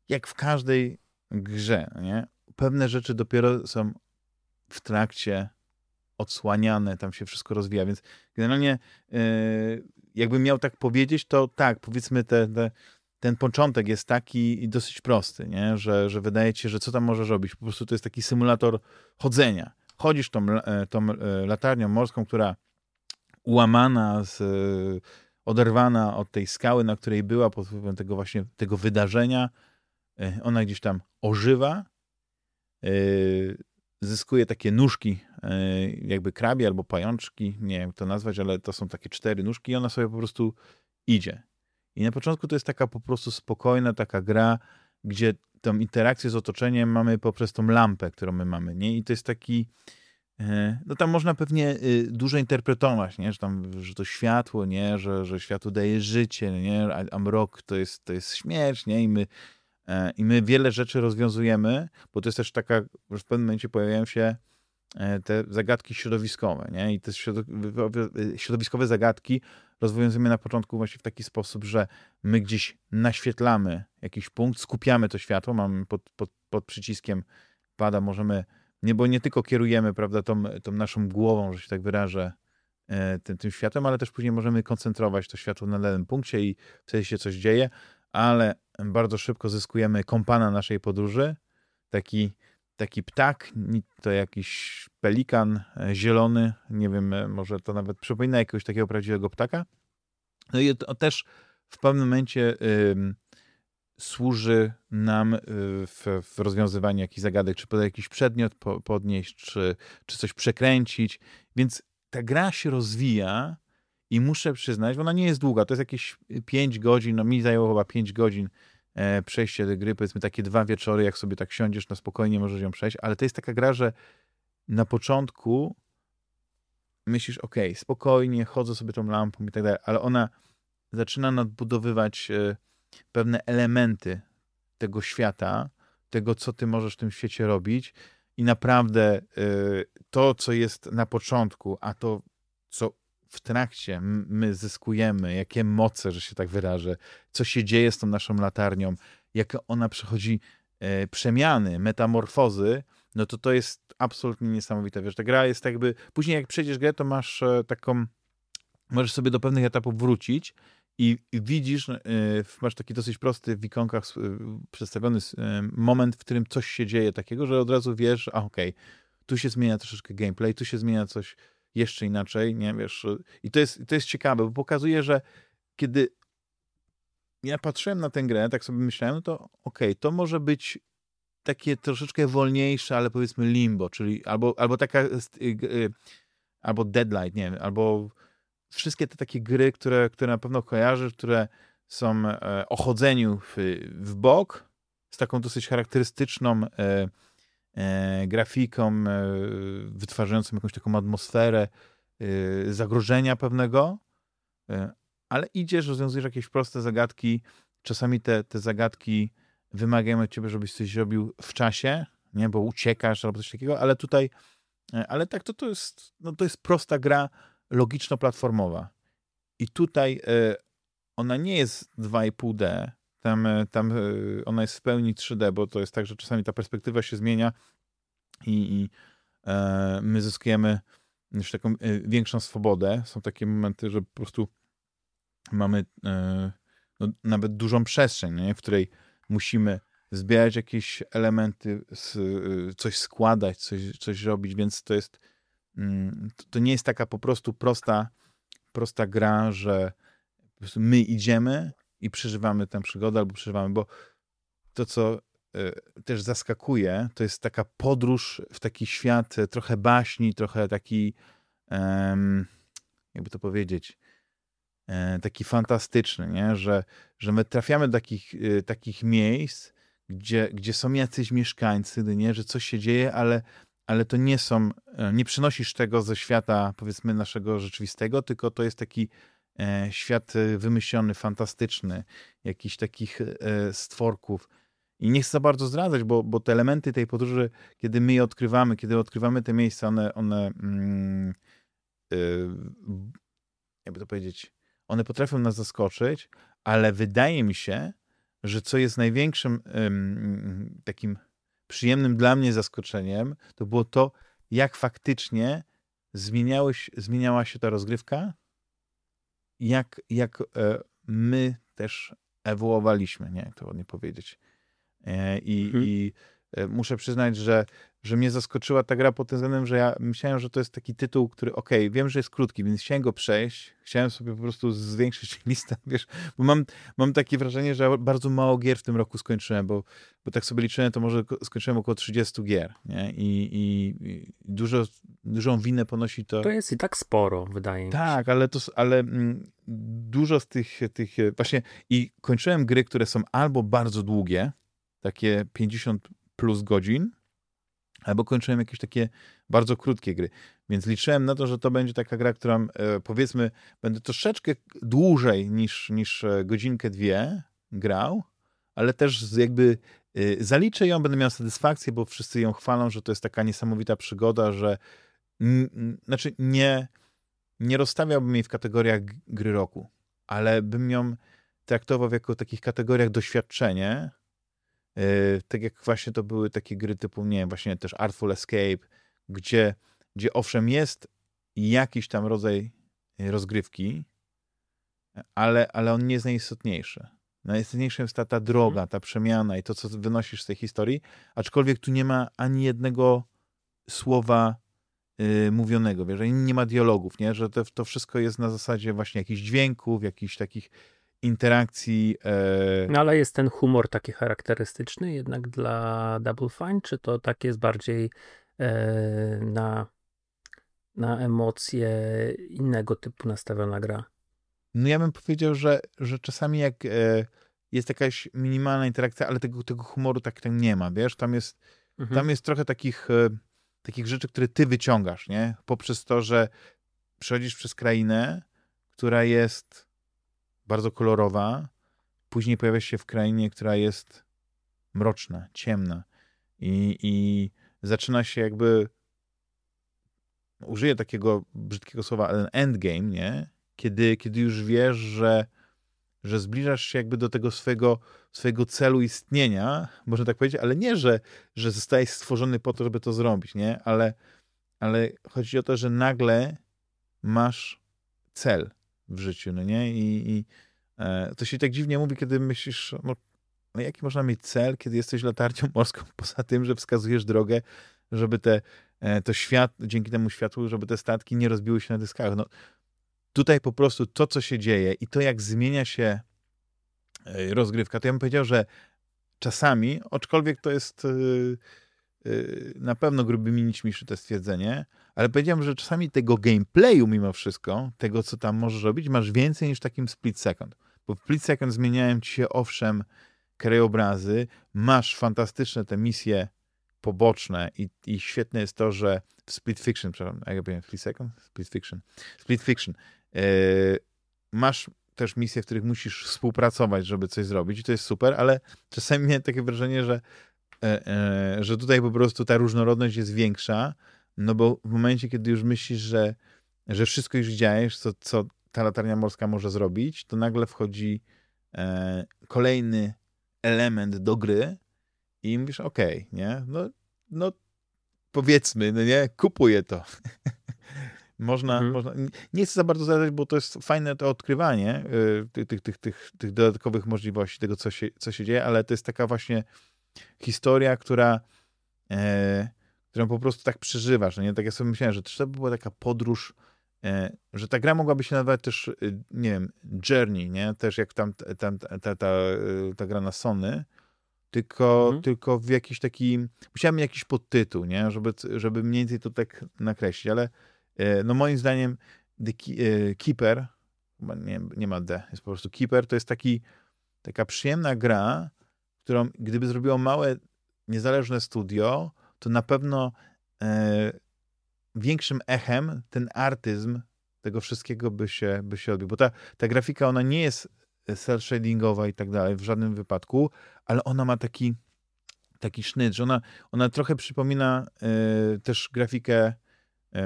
jak w każdej grze, nie? Pewne rzeczy dopiero są w trakcie odsłaniane, tam się wszystko rozwija, więc generalnie yy, jakbym miał tak powiedzieć, to tak, powiedzmy te, te, ten początek jest taki dosyć prosty, nie? Że, że wydaje ci się, że co tam możesz robić? Po prostu to jest taki symulator chodzenia. Chodzisz tą, e, tą e, latarnią morską, która ułamana, z, oderwana od tej skały, na której była pod wpływem tego właśnie tego wydarzenia, e, ona gdzieś tam ożywa, e, zyskuje takie nóżki, e, jakby krabie albo pajączki, nie wiem jak to nazwać, ale to są takie cztery nóżki i ona sobie po prostu idzie. I na początku to jest taka po prostu spokojna taka gra, gdzie tą interakcję z otoczeniem mamy poprzez tą lampę, którą my mamy, nie? I to jest taki, no tam można pewnie y, dużo interpretować, nie? Że tam, że to światło, nie? Że, że światło daje życie, nie? A, a mrok to jest, to jest śmierć, nie? I my, e, I my wiele rzeczy rozwiązujemy, bo to jest też taka, że w pewnym momencie pojawiają się e, te zagadki środowiskowe, nie? I te środow- środowiskowe zagadki rozwiązujemy na początku właśnie w taki sposób, że my gdzieś naświetlamy jakiś punkt, skupiamy to światło, mamy pod, pod, pod przyciskiem pada, możemy, nie, bo nie tylko kierujemy, prawda, tą, tą naszą głową, że się tak wyrażę, e, tym, tym światłem, ale też później możemy koncentrować to światło na lewym punkcie i wtedy się coś dzieje, ale bardzo szybko zyskujemy kompana naszej podróży, taki, taki ptak, to jakiś pelikan e, zielony, nie wiem, e, może to nawet przypomina jakiegoś takiego prawdziwego ptaka. No i to też w pewnym momencie ym, służy nam y, w, w rozwiązywaniu jakichś zagadek, czy podać jakiś przedmiot po, podnieść, czy, czy coś przekręcić. Więc ta gra się rozwija i muszę przyznać, ona nie jest długa, to jest jakieś 5 godzin, no mi zajęło chyba 5 godzin e, przejście tej gry, powiedzmy takie dwa wieczory, jak sobie tak siądziesz, na spokojnie możesz ją przejść, ale to jest taka gra, że na początku myślisz, ok, spokojnie, chodzę sobie tą lampą i tak dalej, ale ona zaczyna nadbudowywać e, pewne elementy tego świata, tego, co ty możesz w tym świecie robić i naprawdę e, to, co jest na początku, a to, co w trakcie my zyskujemy, jakie moce, że się tak wyrażę, co się dzieje z tą naszą latarnią, jak ona przechodzi e, przemiany, metamorfozy, no to to jest absolutnie niesamowite. Wiesz, ta gra jest jakby, później jak przejdziesz grę, to masz e, taką, możesz sobie do pewnych etapów wrócić i, widzisz, e, masz taki dosyć prosty w ikonkach e, przedstawiony e, moment, w którym coś się dzieje takiego, że od razu wiesz, a okej, okay, tu się zmienia troszeczkę gameplay, tu się zmienia coś jeszcze inaczej, nie wiesz. I to jest, to jest ciekawe, bo pokazuje, że kiedy ja patrzyłem na tę grę, tak sobie myślałem, no to okej, okay, to może być takie troszeczkę wolniejsze, ale powiedzmy limbo, czyli albo, albo taka albo Deadlight, nie wiem, albo wszystkie te takie gry, które, które na pewno kojarzysz, które są e, o chodzeniu w, w bok, z taką dosyć charakterystyczną e, e, grafiką, e, wytwarzającą jakąś taką atmosferę e, zagrożenia pewnego, e, ale idziesz, rozwiązujesz jakieś proste zagadki, czasami te, te zagadki wymagają od ciebie, żebyś coś zrobił w czasie, nie, bo uciekasz albo coś takiego, ale tutaj, ale tak, to, to, jest, no, to jest prosta gra logiczno-platformowa. I tutaj y, ona nie jest 2,5D, tam, e, tam y, ona jest w pełni 3D, bo to jest tak, że czasami ta perspektywa się zmienia i, i my zyskujemy już taką większą swobodę. Są takie momenty, że po prostu mamy no, nawet dużą przestrzeń, nie? w której musimy zbierać jakieś elementy, coś składać, coś, coś robić, więc to jest to nie jest taka po prostu prosta, prosta gra, że my idziemy i przeżywamy tę przygodę albo przeżywamy, bo to, co e, też zaskakuje, to jest taka podróż w taki świat e, trochę baśni, trochę taki, jakby to powiedzieć, E, taki fantastyczny, nie? Że, że my trafiamy do takich, takich miejsc, gdzie, gdzie są jacyś mieszkańcy, nie? że coś się dzieje, ale, ale to nie są, e, nie przynosisz tego ze świata, powiedzmy, naszego rzeczywistego, tylko to jest taki świat wymyślony, fantastyczny, jakichś takich stworków. I nie chcę za bardzo zdradzać, bo, bo te elementy tej podróży, kiedy my je odkrywamy, kiedy odkrywamy te miejsca, one, one mm, jakby to powiedzieć, one potrafią nas zaskoczyć, ale wydaje mi się, że co jest największym takim przyjemnym dla mnie zaskoczeniem, to było to, jak faktycznie zmieniałeś, zmieniała się ta rozgrywka, jak, jak e, my też ewoluowaliśmy, nie? Jak to ładnie powiedzieć. E, I, hmm. i muszę przyznać, że że mnie zaskoczyła ta gra pod tym względem, że ja myślałem, że to jest taki tytuł, który okej, okay, wiem, że jest krótki, więc chciałem go przejść, chciałem sobie po prostu zwiększyć listę, wiesz, bo mam, mam takie wrażenie, że bardzo mało gier w tym roku skończyłem, bo, bo tak sobie liczyłem, to może skończyłem około 30 gier, nie? I, i, i dużo, dużą winę ponosi to... To jest i tak sporo, wydaje mi się. Tak, ale, to, ale mm, dużo z tych, tych, właśnie i kończyłem gry, które są albo bardzo długie, takie 50 plus godzin, albo kończyłem jakieś takie bardzo krótkie gry. Więc liczyłem na to, że to będzie taka gra, która e, powiedzmy będę troszeczkę dłużej niż, niż e, godzinkę, dwie grał, ale też jakby e, zaliczę ją, będę miał satysfakcję, bo wszyscy ją chwalą, że to jest taka niesamowita przygoda, że znaczy nie, nie rozstawiałbym jej w kategoriach gry roku, ale bym ją traktował jako takich kategoriach doświadczenie, tak jak właśnie to były takie gry typu, nie wiem, właśnie też Artful Escape, gdzie, gdzie owszem jest jakiś tam rodzaj rozgrywki, ale, ale on nie jest najistotniejszy. Najistotniejsza jest ta, ta droga, mhm. ta przemiana i to, co wynosisz z tej historii, aczkolwiek tu nie ma ani jednego słowa yy, mówionego, wiesz, nie ma dialogów, nie? że to, to wszystko jest na zasadzie właśnie jakichś dźwięków, jakichś takich interakcji. E... No ale jest ten humor taki charakterystyczny jednak dla Double Fine, czy to tak jest bardziej e, na, na emocje innego typu nastawiona gra? No ja bym powiedział, że, że czasami jak e, jest jakaś minimalna interakcja, ale tego, tego humoru tak, tak nie ma, wiesz, tam jest, mhm. tam jest trochę takich, takich rzeczy, które ty wyciągasz, nie? Poprzez to, że przechodzisz przez krainę, która jest bardzo kolorowa. Później pojawia się w krainie, która jest mroczna, ciemna i, i zaczyna się jakby użyję takiego brzydkiego słowa, ale endgame, nie? Kiedy, kiedy już wiesz, że, że zbliżasz się jakby do tego swojego, swojego celu istnienia, można tak powiedzieć, ale nie, że, że zostałeś stworzony po to, żeby to zrobić, nie? Ale, ale chodzi o to, że nagle masz cel w życiu, no nie? I, i e, to się tak dziwnie mówi, kiedy myślisz, no, no jaki można mieć cel, kiedy jesteś latarnią morską, poza tym, że wskazujesz drogę, żeby te, e, to świat, dzięki temu światłu, żeby te statki nie rozbiły się na dyskach. No, tutaj po prostu to, co się dzieje i to, jak zmienia się e, rozgrywka, to ja bym powiedział, że czasami, aczkolwiek to jest yy, na pewno grubymi nićmi to stwierdzenie, ale powiedziałem, że czasami tego gameplayu mimo wszystko, tego, co tam możesz robić, masz więcej niż takim split second. Bo w split second zmieniają ci się owszem krajobrazy, masz fantastyczne te misje poboczne i, i świetne jest to, że w Split Fiction, przepraszam, jak ja powiem, Split Second? Split Fiction. Split Fiction. Yy, masz też misje, w których musisz współpracować, żeby coś zrobić i to jest super, ale czasami miałem takie wrażenie, że, że tutaj po prostu ta różnorodność jest większa, no bo w momencie, kiedy już myślisz, że, że wszystko już widziałeś, co, co ta latarnia morska może zrobić, to nagle wchodzi e, kolejny element do gry i mówisz, okej, okay, nie? No, no powiedzmy, no nie, kupuję to. można, mhm. można, nie chcę za bardzo zadać, bo to jest fajne to odkrywanie tych, tych, tych, tych, tych dodatkowych możliwości, tego, co się, co się dzieje, ale to jest taka właśnie historia, która e, którą po prostu tak przeżywasz. No nie? Tak ja sobie myślałem, że to by była taka podróż, e, że ta gra mogłaby się nazywać też, y, nie wiem, Journey, nie? Też jak tam, tam ta, ta, ta, ta gra na Sony, tylko, mhm. tylko w jakiś taki, musiałem jakiś podtytuł, nie? Żeby, żeby mniej więcej to tak nakreślić, ale e, no moim zdaniem The e, Keeper, nie, nie ma D, jest po prostu Keeper, to jest taki, taka przyjemna gra, którą gdyby zrobiło małe, niezależne studio, to na pewno e, większym echem ten artyzm tego wszystkiego by się, by się odbił. Bo ta, ta grafika, ona nie jest cel shadingowa i tak dalej w żadnym wypadku, ale ona ma taki taki sznyt, że ona, ona trochę przypomina y, też grafikę y,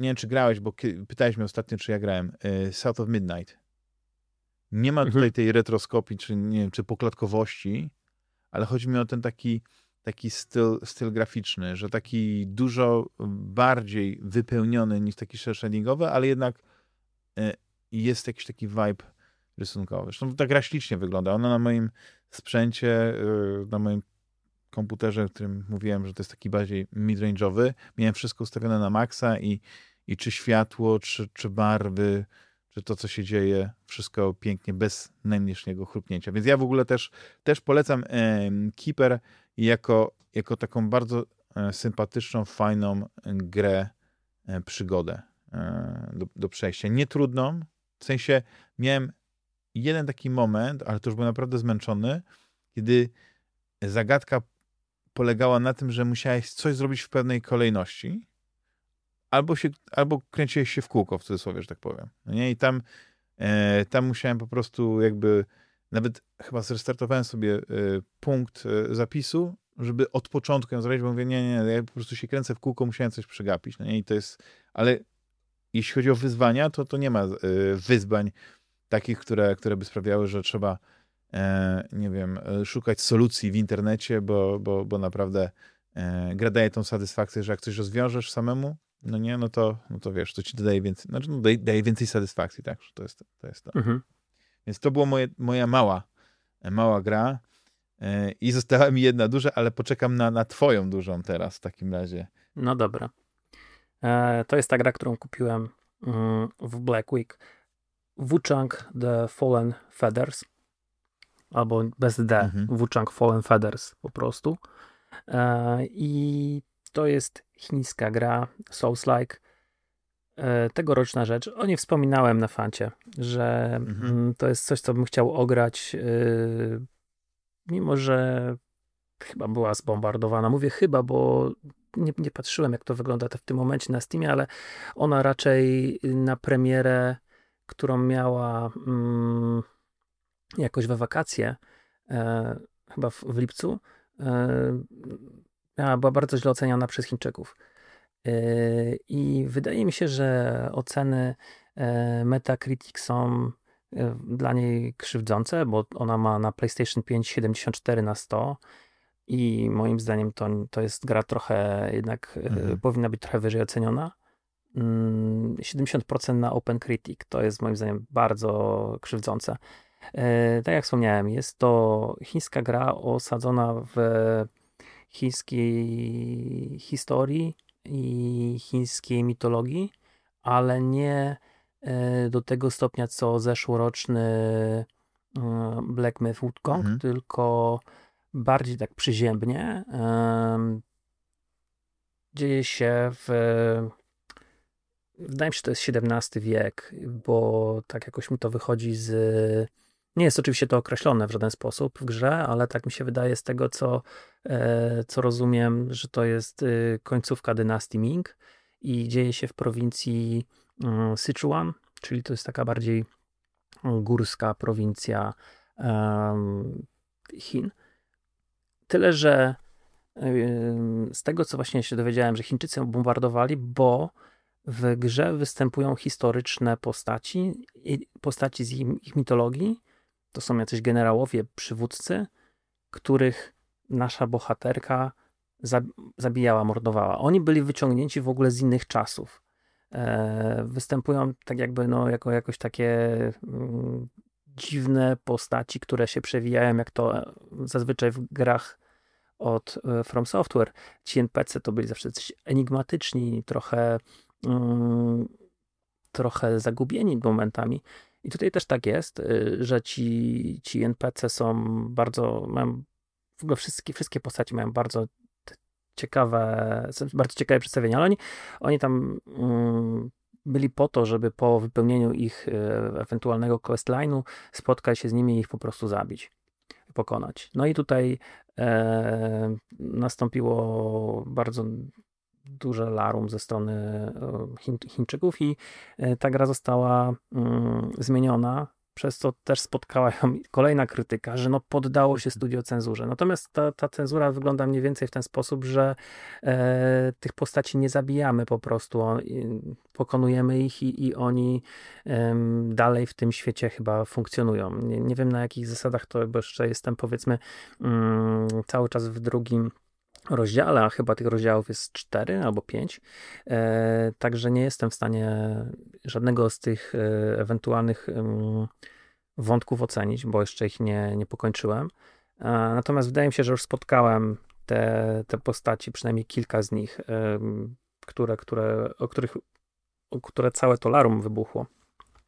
nie wiem, czy grałeś, bo pytałeś mnie ostatnio, czy ja grałem y, South of Midnight. Nie ma tutaj mhm. tej retroskopii, czy nie wiem, czy poklatkowości, ale chodzi mi o ten taki taki styl, styl graficzny, że taki dużo bardziej wypełniony niż taki shadingowy, ale jednak jest jakiś taki vibe rysunkowy. Zresztą ta gra ślicznie wygląda. Ona na moim sprzęcie, y, na moim komputerze, w którym mówiłem, że to jest taki bardziej midrange'owy, miałem wszystko ustawione na maksa i, i czy światło, czy, czy barwy, czy to, co się dzieje, wszystko pięknie, bez najmniejszego chrupnięcia. Więc ja w ogóle też, też polecam e, Keeper jako, jako taką bardzo e, sympatyczną, fajną grę, e, przygodę e, do, do przejścia. Nie trudną, w sensie miałem jeden taki moment, ale to już był naprawdę zmęczony, kiedy zagadka polegała na tym, że musiałeś coś zrobić w pewnej kolejności, albo, się, albo kręciłeś się w kółko, w cudzysłowie, że tak powiem. No nie? I tam, e, tam musiałem po prostu jakby, nawet chyba zrestartowałem sobie e, punkt e, zapisu, żeby od początku ją zrobić, bo mówię, nie, nie, ja po prostu się kręcę w kółko, musiałem coś przegapić. No nie? I to jest, ale jeśli chodzi o wyzwania, to, to nie ma e, wyzwań takich, które, które by sprawiały, że trzeba, e, nie wiem, e, szukać solucji w internecie, bo, bo, bo naprawdę gra daje tą satysfakcję, że jak coś rozwiążesz samemu, no nie, no to, no to wiesz, to ci daje więcej, znaczy no daje, daje więcej satysfakcji, tak, to jest to. Jest to. Mhm. Więc to była moje, moja mała, mała gra e, i została mi jedna duża, ale poczekam na, na twoją dużą teraz w takim razie. No dobra. E, to jest ta gra, którą kupiłem mm, w Black Week. Wuchang The Fallen Feathers, albo bez D, mhm. Wuchang Fallen Feathers po prostu. E, I to jest chińska gra, Souls-like, e, tegoroczna rzecz. O niej wspominałem na fancie, że mhm. Mm, to jest coś, co bym chciał ograć, e, mimo że chyba była zbombardowana. Mówię chyba, bo nie, nie patrzyłem, jak to wygląda w tym momencie na Steamie, ale ona raczej na premierę którą miała mm, jakoś we wakacje, e, chyba w, w lipcu, e, była bardzo źle oceniana przez Chińczyków. I wydaje mi się, że oceny Metacritic są dla niej krzywdzące, bo ona ma na PlayStation 5 74 na 100 i moim zdaniem to, to jest gra trochę jednak mhm. powinna być trochę wyżej oceniona. 70% mm, na OpenCritic to jest moim zdaniem bardzo krzywdzące. E, tak jak wspomniałem, jest to chińska gra osadzona w chińskiej historii i chińskiej mitologii, ale nie e, do tego stopnia co zeszłoroczny e, Black Myth Wukong, mhm. tylko bardziej tak przyziemnie. Dzieje się w wydaje mi się, że to jest XVII wiek, bo tak jakoś mi to wychodzi z. Nie jest oczywiście to określone w żaden sposób w grze, ale tak mi się wydaje z tego, co, e, co rozumiem, że to jest y, końcówka dynastii Ming i dzieje się w prowincji mm, Sichuan, czyli to jest taka bardziej górska prowincja Chin. Tyle, że z tego, co właśnie się dowiedziałem, że Chińczycy bombardowali, bo w grze występują historyczne postaci, postaci z ich mitologii. To są jacyś generałowie, przywódcy, których nasza bohaterka zabijała, mordowała. Oni byli wyciągnięci w ogóle z innych czasów. E, występują tak jakby no, jako jakoś takie mm, dziwne postaci, które się przewijają, jak to e, zazwyczaj w grach od e, From Software. Ci NPC to byli zawsze coś enigmatyczni, trochę Mm, trochę zagubieni momentami. I tutaj też tak jest, y, że ci, ci NPC są bardzo, mają, w ogóle wszystkie, wszystkie postaci mają bardzo ciekawe, bardzo ciekawe przedstawienia, ale oni, oni tam um, byli po to, żeby po wypełnieniu ich y, ewentualnego questline'u spotkać się z nimi i ich po prostu zabić, pokonać. No i tutaj e, nastąpiło bardzo duże larum ze strony e, Chiń, Chińczyków i e, ta gra została mm, zmieniona, przez co też spotkała ją kolejna krytyka, że no poddało się studio cenzurze. Natomiast ta, ta cenzura wygląda mniej więcej w ten sposób, że e, tych postaci nie zabijamy po prostu, on, pokonujemy ich i, i oni e, dalej w tym świecie chyba funkcjonują. Nie, nie, wiem na jakich zasadach to, bo jeszcze jestem powiedzmy mm, cały czas w drugim rozdziale, a chyba tych rozdziałów jest cztery albo pięć, e, także nie jestem w stanie żadnego z tych e, ewentualnych e, wątków ocenić, bo jeszcze ich nie, nie pokończyłem. E, natomiast wydaje mi się, że już spotkałem te, te postaci, przynajmniej kilka z nich, które, które, o których o które całe to larum wybuchło.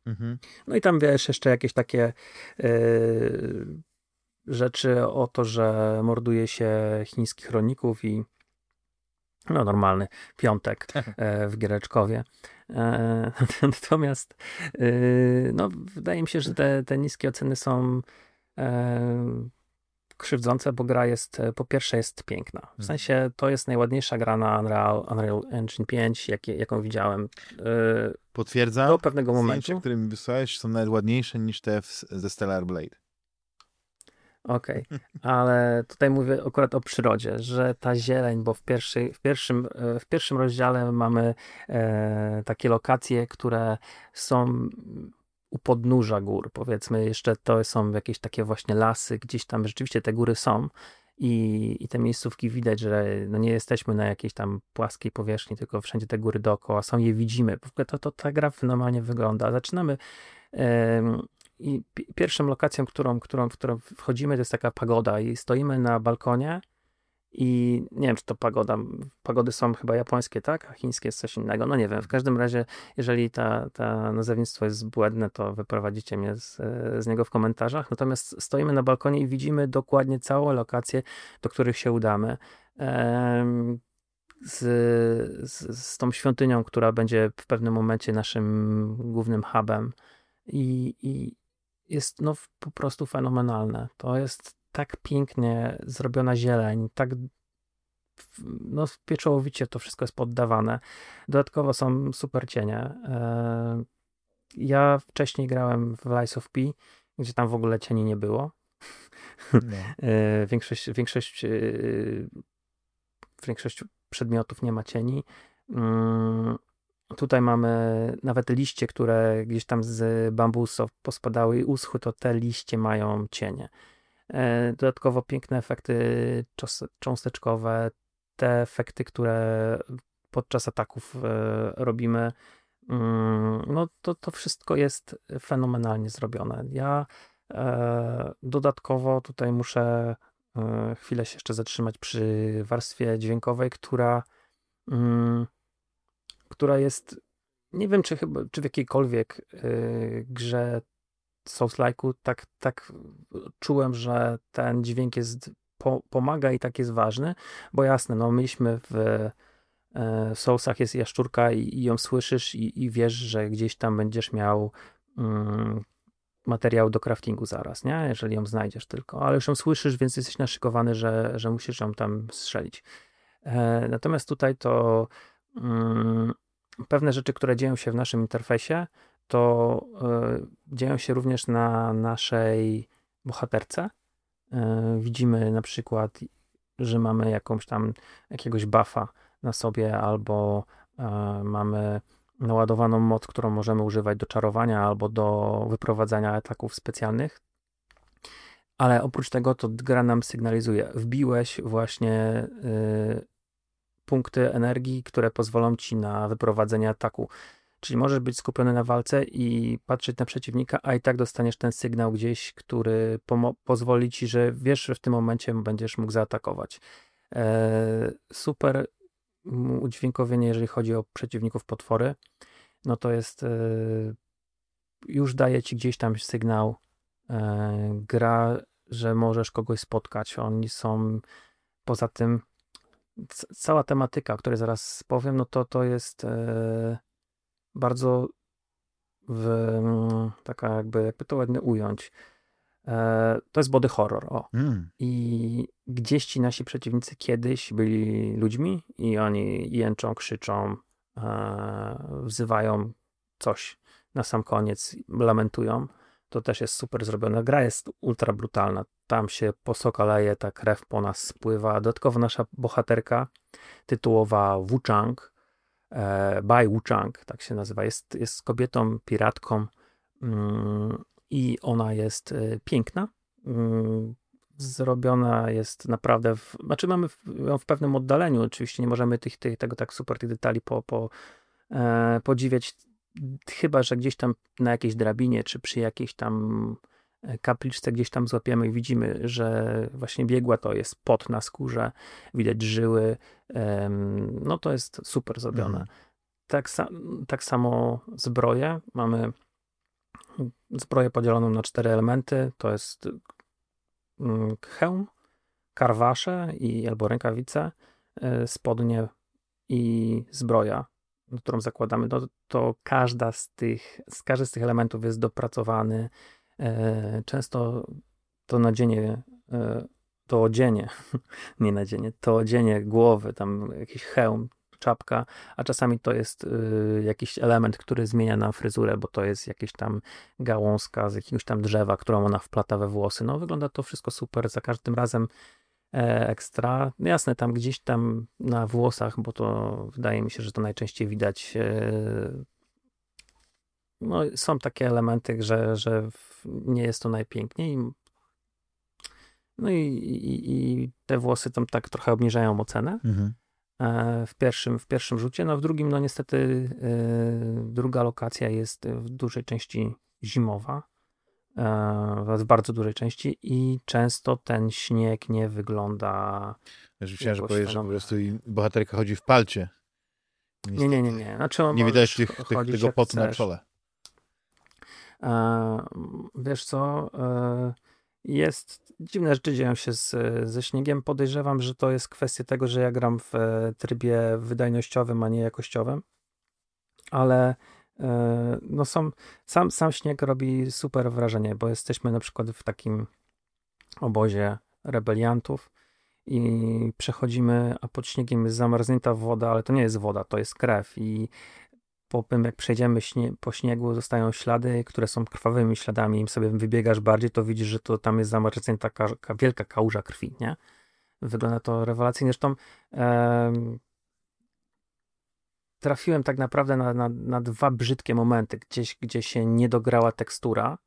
Mhm. No i tam wiesz, jeszcze jakieś takie e, rzeczy o to, że morduje się chińskich rolników i no normalny piątek e, w Giereczkowie. E, natomiast e, no, wydaje mi się, że te, te niskie oceny są krzywdzące, bo gra jest, po pierwsze jest piękna. W mhm. sensie to jest najładniejsza gra na Unreal, Unreal Engine 5, jak, jaką widziałem. Potwierdzam. Do pewnego momentu. Zdjęcia, które mi wysłałeś są nawet ładniejsze niż te ze Stellar Blade. Okej, okay. ale tutaj mówię akurat o przyrodzie, że ta zieleń, bo w, pierwszy, w, pierwszym, e, w pierwszym rozdziale mamy e, takie lokacje, które są u podnóża gór, powiedzmy, jeszcze to są jakieś takie właśnie lasy, gdzieś tam rzeczywiście te góry są i, i te miejscówki widać, że no nie jesteśmy na jakiejś tam płaskiej powierzchni, tylko wszędzie te góry dookoła są, je widzimy. W ogóle to, to ta gra normalnie wygląda. Zaczynamy i pierwszą lokacją, którą, którą, w którą wchodzimy, to jest taka pagoda i stoimy na balkonie i nie wiem, czy to pagoda, pagody są chyba japońskie, tak? A chińskie jest coś innego. No nie wiem, w każdym razie, jeżeli ta, ta nazewnictwo jest błędne, to wyprowadzicie mnie z, z niego w komentarzach. Natomiast stoimy na balkonie i widzimy dokładnie całą lokację, do których się udamy. Ehm, z, z, z tą świątynią, która będzie w pewnym momencie naszym głównym hubem. I, i, jest no, po prostu fenomenalne. To jest tak pięknie zrobiona zieleń, tak no, pieczołowicie to wszystko jest poddawane. Dodatkowo są super cienie. E, ja wcześniej grałem w Lies of P, gdzie tam w ogóle cieni nie było. No. E, większość, większość, e, większość przedmiotów nie ma cieni. Tutaj mamy nawet liście, które gdzieś tam z bambusów pospadały i uschły, to te liście mają cienie. E, dodatkowo piękne efekty cząsteczkowe, te efekty, które podczas ataków e, robimy, mm, no to, to wszystko jest fenomenalnie zrobione. Ja e, dodatkowo tutaj muszę chwilę się jeszcze zatrzymać przy warstwie dźwiękowej, która, mm, która jest, nie wiem czy chyba, czy w jakiejkolwiek grze Souls-like'u tak, tak czułem, że ten dźwięk jest, po, pomaga i tak jest ważny, bo jasne, no mieliśmy w, e, w Soulsach jest jaszczurka i, i ją słyszysz i, i, wiesz, że gdzieś tam będziesz miał mm, materiał do craftingu zaraz, nie? Jeżeli ją znajdziesz tylko, ale już ją słyszysz, więc jesteś naszykowany, że, że musisz ją tam strzelić. E, natomiast tutaj to pewne rzeczy, które dzieją się w naszym interfejsie, to y, dzieją się również na naszej bohaterce. Y, widzimy na przykład, że mamy jakąś tam jakiegoś buffa na sobie, albo mamy naładowaną moc, którą możemy używać do czarowania albo do wyprowadzania ataków specjalnych. Ale oprócz tego to gra nam sygnalizuje, wbiłeś właśnie punkty energii, które pozwolą ci na wyprowadzenie ataku. Czyli możesz być skupiony na walce i patrzeć na przeciwnika, a i tak dostaniesz ten sygnał gdzieś, który pozwoli ci, że wiesz, że w tym momencie będziesz mógł zaatakować. E, super udźwiękowienie, jeżeli chodzi o przeciwników potwory. No to jest. E, już daje ci gdzieś tam sygnał, e, gra, że możesz kogoś spotkać. Oni są. Poza tym, cała tematyka, o której zaraz powiem, no to to jest. E, bardzo w, mm, taka jakby, jakby to ładnie ująć. E, to jest body horror. O. Mm. I gdzieś ci nasi przeciwnicy kiedyś byli ludźmi i oni jęczą, krzyczą, e, wzywają coś na sam koniec, lamentują. To też jest super zrobione. Gra jest ultra brutalna. Tam się posoka leje, ta krew po nas spływa. Dodatkowo nasza bohaterka tytułowa Wu Chang E, Bai Wuchang, tak się nazywa. Jest, jest kobietą, piratką mm, i ona jest e, piękna. Mm, zrobiona jest naprawdę, w, znaczy mamy ją w pewnym oddaleniu, oczywiście nie możemy tych, tych, tego tak super tych detali po, po, e, podziwiać, chyba, że gdzieś tam na jakiejś drabinie, czy przy jakiejś tam kapliczce gdzieś tam złapiemy i widzimy, że właśnie biegła to jest pot na skórze, widać żyły, no to jest super zrobione. Mhm. Tak, tak samo zbroje. Mamy zbroję podzieloną na cztery elementy. To jest mm, hełm, karwasze i albo rękawice, e, spodnie i zbroja, którą zakładamy. No, to każda z tych, z każdy z tych elementów jest dopracowany często to nadzienie, e, to odzienie, nie nadzienie, to odzienie głowy, tam jakiś hełm, czapka, a czasami to jest e, jakiś element, który zmienia nam fryzurę, bo to jest jakieś tam gałązka z jakiegoś tam drzewa, którą ona wplata we włosy. No wygląda to wszystko super, za każdym razem ekstra. No jasne, tam gdzieś tam na włosach, bo to wydaje mi się, że to najczęściej widać no, są takie elementy, że, że nie jest to najpiękniej. No i, i, i te włosy tam tak trochę obniżają ocenę. Mhm. E, w pierwszym, w pierwszym rzucie, no w drugim, no niestety y, druga lokacja jest w dużej części zimowa, e, w bardzo dużej części i często ten śnieg nie wygląda. Wiesz, myślałem, że powiesz, że po prostu bohaterka chodzi w palcie. Nie, nie, nie, nie. Znaczy nie widać tych, tych, tego potu na czole. E, wiesz co, e, jest, dziwne rzeczy dzieją się z, ze śniegiem. Podejrzewam, że to jest kwestia tego, że ja gram w e, trybie wydajnościowym, a nie jakościowym, ale no są, sam, sam śnieg robi super wrażenie, bo jesteśmy na przykład w takim obozie rebeliantów i przechodzimy, a pod śniegiem jest zamarznięta woda, ale to nie jest woda, to jest krew i po tym, jak przejdziemy śnie, po śniegu, zostają ślady, które są krwawymi śladami. Im sobie wybiegasz bardziej, to widzisz, że to tam jest zamarznięta taka wielka kałuża krwi, nie? Wygląda to rewelacyjnie. Zresztą trafiłem tak naprawdę na, na, na dwa brzydkie momenty, gdzieś, gdzie się nie dograła tekstura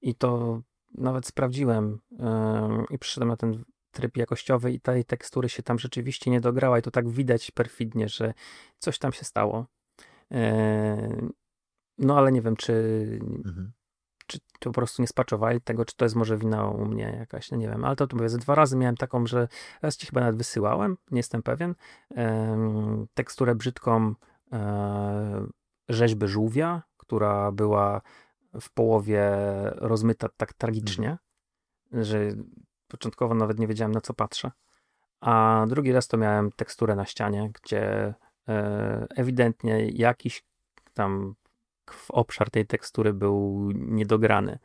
i to nawet sprawdziłem yy, i przyszedłem na ten tryb jakościowy i tej tekstury się tam rzeczywiście nie dograła i to tak widać perfidnie, że coś tam się stało. No ale nie wiem, czy, mhm. czy, po prostu nie spaczowali tego, czy to jest może wina u mnie jakaś, no nie wiem, ale to tu mówię, ze dwa razy miałem taką, że raz ci chyba nawet wysyłałem, nie jestem pewien, teksturę brzydką yy, rzeźby żółwia, która była w połowie rozmyta tak tragicznie, mhm. że początkowo nawet nie wiedziałem na co patrzę. A drugi raz to miałem teksturę na ścianie, gdzie e, ewidentnie jakiś tam obszar tej tekstury był niedograny,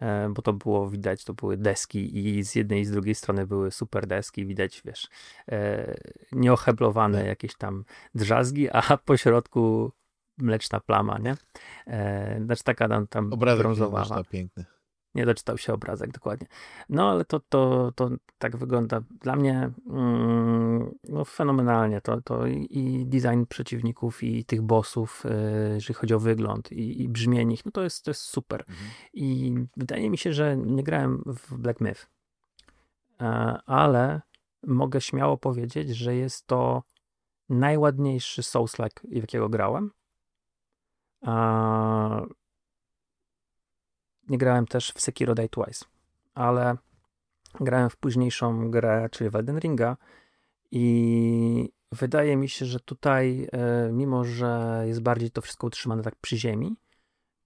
e, bo to było widać, to były deski i z jednej i z drugiej strony były super deski, widać, wiesz, e, nieoheblowane tak. jakieś tam drzazgi, a po środku mleczna plama, nie? Znaczy taka tam, tam Obrazek brązowa. piękny. Nie doczytał się obrazek dokładnie. No ale to, to, to tak wygląda dla mnie mm, no, fenomenalnie. To, to i design przeciwników, i tych bossów, yy, jeżeli chodzi o wygląd, i, i brzmienie ich, no to jest, to jest super. Mhm. I wydaje mi się, że nie grałem w Black Myth, yy, ale mogę śmiało powiedzieć, że jest to najładniejszy Souls-like, jakiego grałem. Nie grałem też w Sekiro Day Twice, ale grałem w późniejszą grę, czyli w Elden Ringa i wydaje mi się, że tutaj, e, mimo że jest bardziej to wszystko utrzymane tak przy ziemi,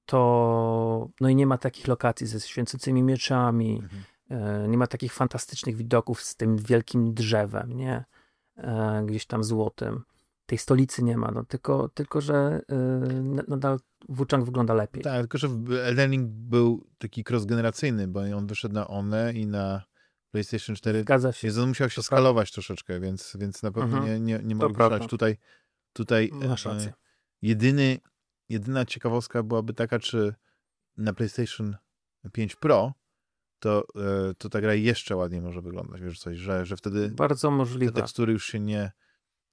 to no i nie ma takich lokacji ze święcącymi mieczami, mhm. E, nie ma takich fantastycznych widoków z tym wielkim drzewem, nie? E, gdzieś tam złotym tej stolicy nie ma, no, tylko, tylko że yy, nadal Wuchang wygląda lepiej. Tak, tylko że Elden Ring był taki cross-generacyjny, bo on wyszedł na one i na PlayStation 4. Zgadza się. Więc on musiał się to skalować prawda. troszeczkę, więc, więc na pewno mhm. nie, nie, nie mogę. Tutaj, tutaj Masz rację. E, jedyny, jedyna ciekawostka byłaby taka, czy na PlayStation 5 Pro to, e, to ta gra jeszcze ładniej może wyglądać, wiesz coś, że, że wtedy Bardzo możliwe. te tekstury już się nie,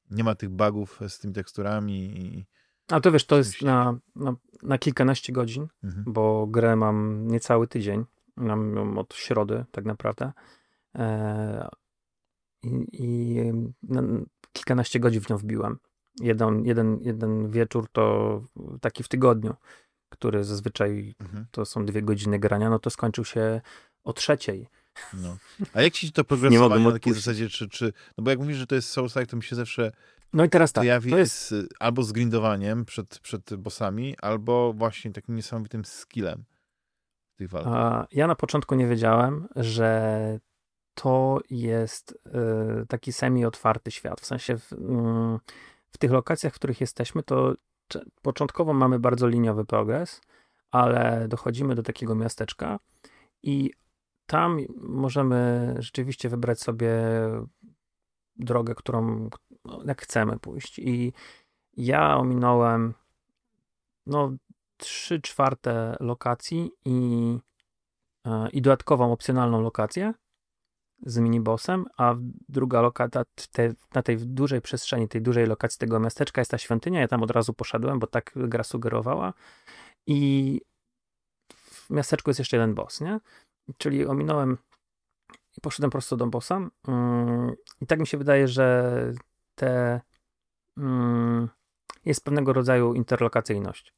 nie ma tych bugów z tymi teksturami. I... A to wiesz, to jest na, na, na kilkanaście godzin, mhm. bo grę mam niecały tydzień. Mam ją od środy tak naprawdę. E, I, i no, kilkanaście godzin w nią wbiłem. Jeden, jeden, jeden wieczór to taki w tygodniu, który zazwyczaj mhm. to są dwie godziny grania, no to skończył się o trzeciej. No. A jak ci to progresowanie na takiej zasadzie, czy, czy, no bo jak mówisz, że to jest Souls-like, to mi się zawsze no i teraz tak, to jest... Z, albo z grindowaniem przed, przed bossami, albo właśnie takim niesamowitym skillem tych walk. A, ja na początku nie wiedziałem, że to jest y, taki semi-otwarty świat, w sensie w, y, w tych lokacjach, w których jesteśmy, to początkowo mamy bardzo liniowy progres, ale dochodzimy do takiego miasteczka i tam możemy rzeczywiście wybrać sobie drogę, którą no, jak chcemy pójść. I ja ominąłem no, trzy czwarte lokacji i, e, i dodatkową opcjonalną lokację z minibossem, a druga lokacja te, na tej dużej przestrzeni, tej dużej lokacji tego miasteczka jest ta świątynia. Ja tam od razu poszedłem, bo tak gra sugerowała. I w miasteczku jest jeszcze jeden boss, nie? Czyli ominąłem i poszedłem prosto do bossa. Mm, I tak mi się wydaje, że te mm, jest pewnego rodzaju interlokacyjność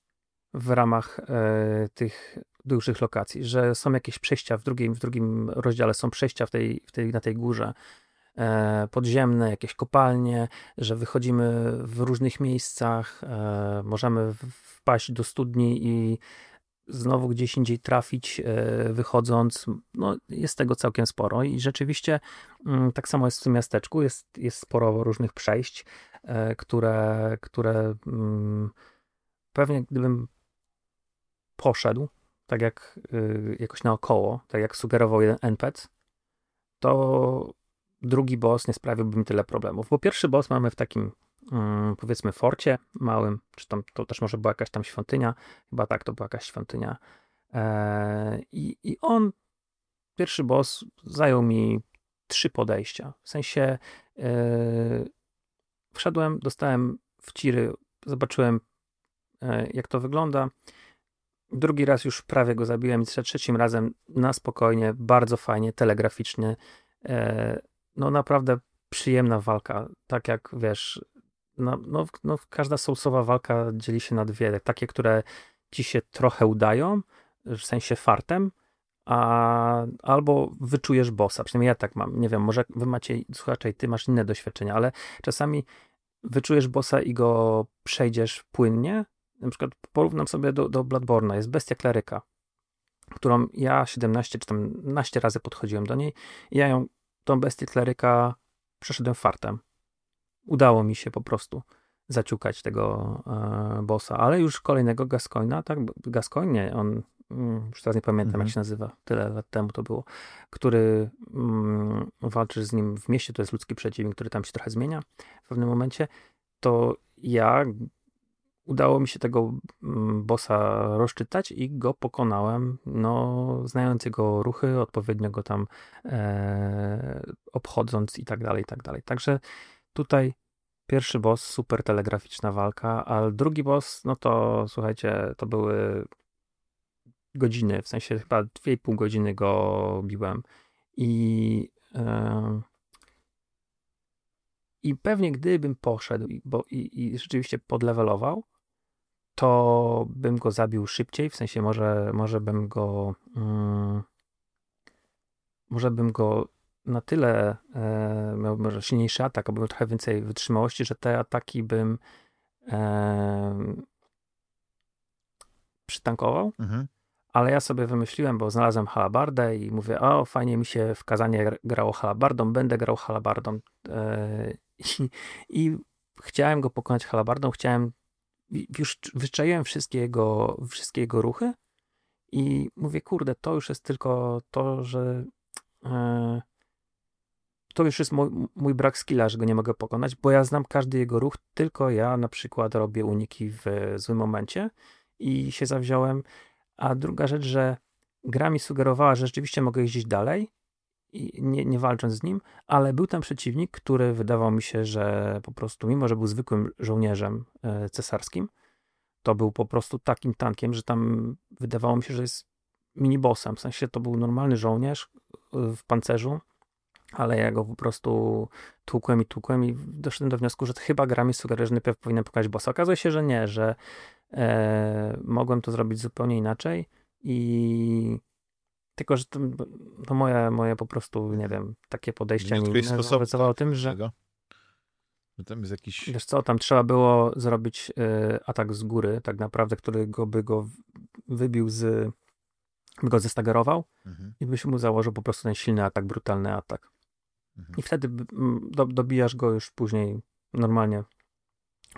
w ramach e, tych dużych lokacji, że są jakieś przejścia w drugim, w drugim rozdziale, są przejścia w tej, w tej, na tej górze e, podziemne, jakieś kopalnie, że wychodzimy w różnych miejscach, e, możemy wpaść do studni i znowu gdzieś indziej trafić, e, wychodząc. No, jest tego całkiem sporo i rzeczywiście mm, tak samo jest w tym miasteczku. Jest, jest sporo różnych przejść, e, które, które mm, pewnie gdybym poszedł, tak jak y, jakoś naokoło, tak jak sugerował jeden NPC, to drugi boss nie sprawiłby mi tyle problemów. Bo pierwszy boss mamy w takim powiedzmy forcie małym, czy tam to też może była jakaś tam świątynia, chyba tak, to była jakaś świątynia. E, I, I on, pierwszy boss, zajął mi trzy podejścia. W sensie e, wszedłem, dostałem w ciry zobaczyłem, e, jak to wygląda. Drugi raz już prawie go zabiłem i trzecim razem na spokojnie, bardzo fajnie, telegraficznie. No naprawdę przyjemna walka. Tak jak wiesz, no, no, no każda soulsowa walka dzieli się na dwie. Takie, które ci się trochę udają, w sensie fartem, a, albo wyczujesz bossa. Przynajmniej ja tak mam. Nie wiem, może wy macie, słuchacze, i ty masz inne doświadczenia, ale czasami wyczujesz bossa i go przejdziesz płynnie. Na przykład porównam sobie do, do Bloodborne'a. Jest bestia kleryka, którą ja 17 czy tam 12 razy podchodziłem do niej i ja ją, tą bestię kleryka przeszedłem fartem. Udało mi się po prostu zaciukać tego e, bossa, ale już kolejnego Gascoina, tak, Gascoigne, on Mm, już teraz nie pamiętam mhm. jak się nazywa, tyle lat temu to było, który mm, walczy z nim w mieście, to jest ludzki przeciwnik, który tam się trochę zmienia w pewnym momencie, to ja udało mi się tego mm, bossa rozczytać i go pokonałem, no, znając jego ruchy, odpowiednio go tam e, obchodząc i tak dalej, i tak dalej. Także tutaj pierwszy boss, super telegraficzna walka, a drugi boss, no to słuchajcie, to były godziny, w sensie chyba 2,5 godziny go biłem. I, yy, i pewnie gdybym poszedł bo, i, i rzeczywiście podlewelował, to bym go zabił szybciej, w sensie może, może bym go yy, może bym go na tyle e, miał może silniejszy atak, albo trochę więcej wytrzymałości, że te ataki bym e, przytankował. Mhm ale ja sobie wymyśliłem, bo znalazłem halabardę i mówię, o fajnie mi się w Kazanie grało halabardą, będę grał halabardą e, i, i chciałem go pokonać halabardą, chciałem, już wyczaiłem wszystkie jego, wszystkie jego ruchy i mówię, kurde, to już jest tylko to, że e, to już jest mój, mój brak skilla, że go nie mogę pokonać, bo ja znam każdy jego ruch, tylko ja na przykład robię uniki w złym momencie i się zawziąłem a druga rzecz, że gra mi sugerowała, że rzeczywiście mogę jeździć dalej, i nie, nie walcząc z nim, ale był tam przeciwnik, który wydawał mi się, że po prostu, mimo że był zwykłym żołnierzem e, cesarskim, to był po prostu takim tankiem, że tam wydawało mi się, że jest minibossem. W sensie to był normalny żołnierz e, w pancerzu, ale ja go po prostu tłukłem i tłukłem i doszedłem do wniosku, że chyba gra mi sugeruje, że najpierw powinienem pokonać bossa. Okazuje się, że nie, że E, mogłem to zrobić zupełnie inaczej i tylko, że to, to moje, moje po prostu, nie wiem, takie podejście nie zaowocowało tym, że że tam jest jakiś... Wiesz co, tam trzeba było zrobić y, atak z góry, tak naprawdę, który go by go wybił z... by go zestagerował mhm. i byś mu założył po prostu ten silny atak, brutalny atak. Mhm. I wtedy do, dobijasz go już później normalnie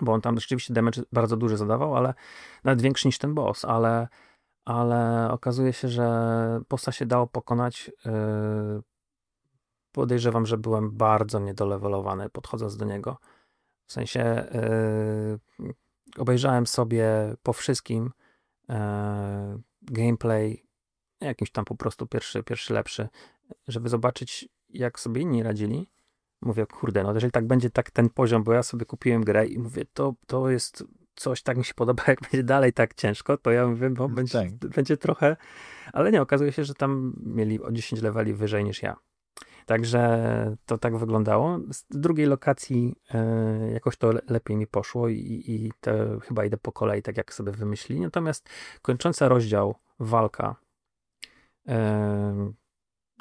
bo on tam rzeczywiście damage bardzo duży zadawał, ale nawet większy niż ten boss, ale, ale okazuje się, że bossa się dało pokonać. Yy, podejrzewam, że byłem bardzo niedolewelowany podchodząc do niego. W sensie yy, obejrzałem sobie po wszystkim yy, gameplay, jakiś tam po prostu pierwszy, pierwszy lepszy, żeby zobaczyć, jak sobie inni radzili mówię, kurde, no jeżeli tak będzie tak ten poziom, bo ja sobie kupiłem grę i mówię, to, to jest coś, tak mi się podoba, jak będzie dalej tak ciężko, to ja mówię, bo będzie, tak. będzie trochę, ale nie, okazuje się, że tam mieli o 10 leveli wyżej niż ja. Także to tak wyglądało. Z drugiej lokacji e, jakoś to lepiej mi poszło i, i to chyba idę po kolei, tak jak sobie wymyślili. Natomiast kończąca rozdział, walka e,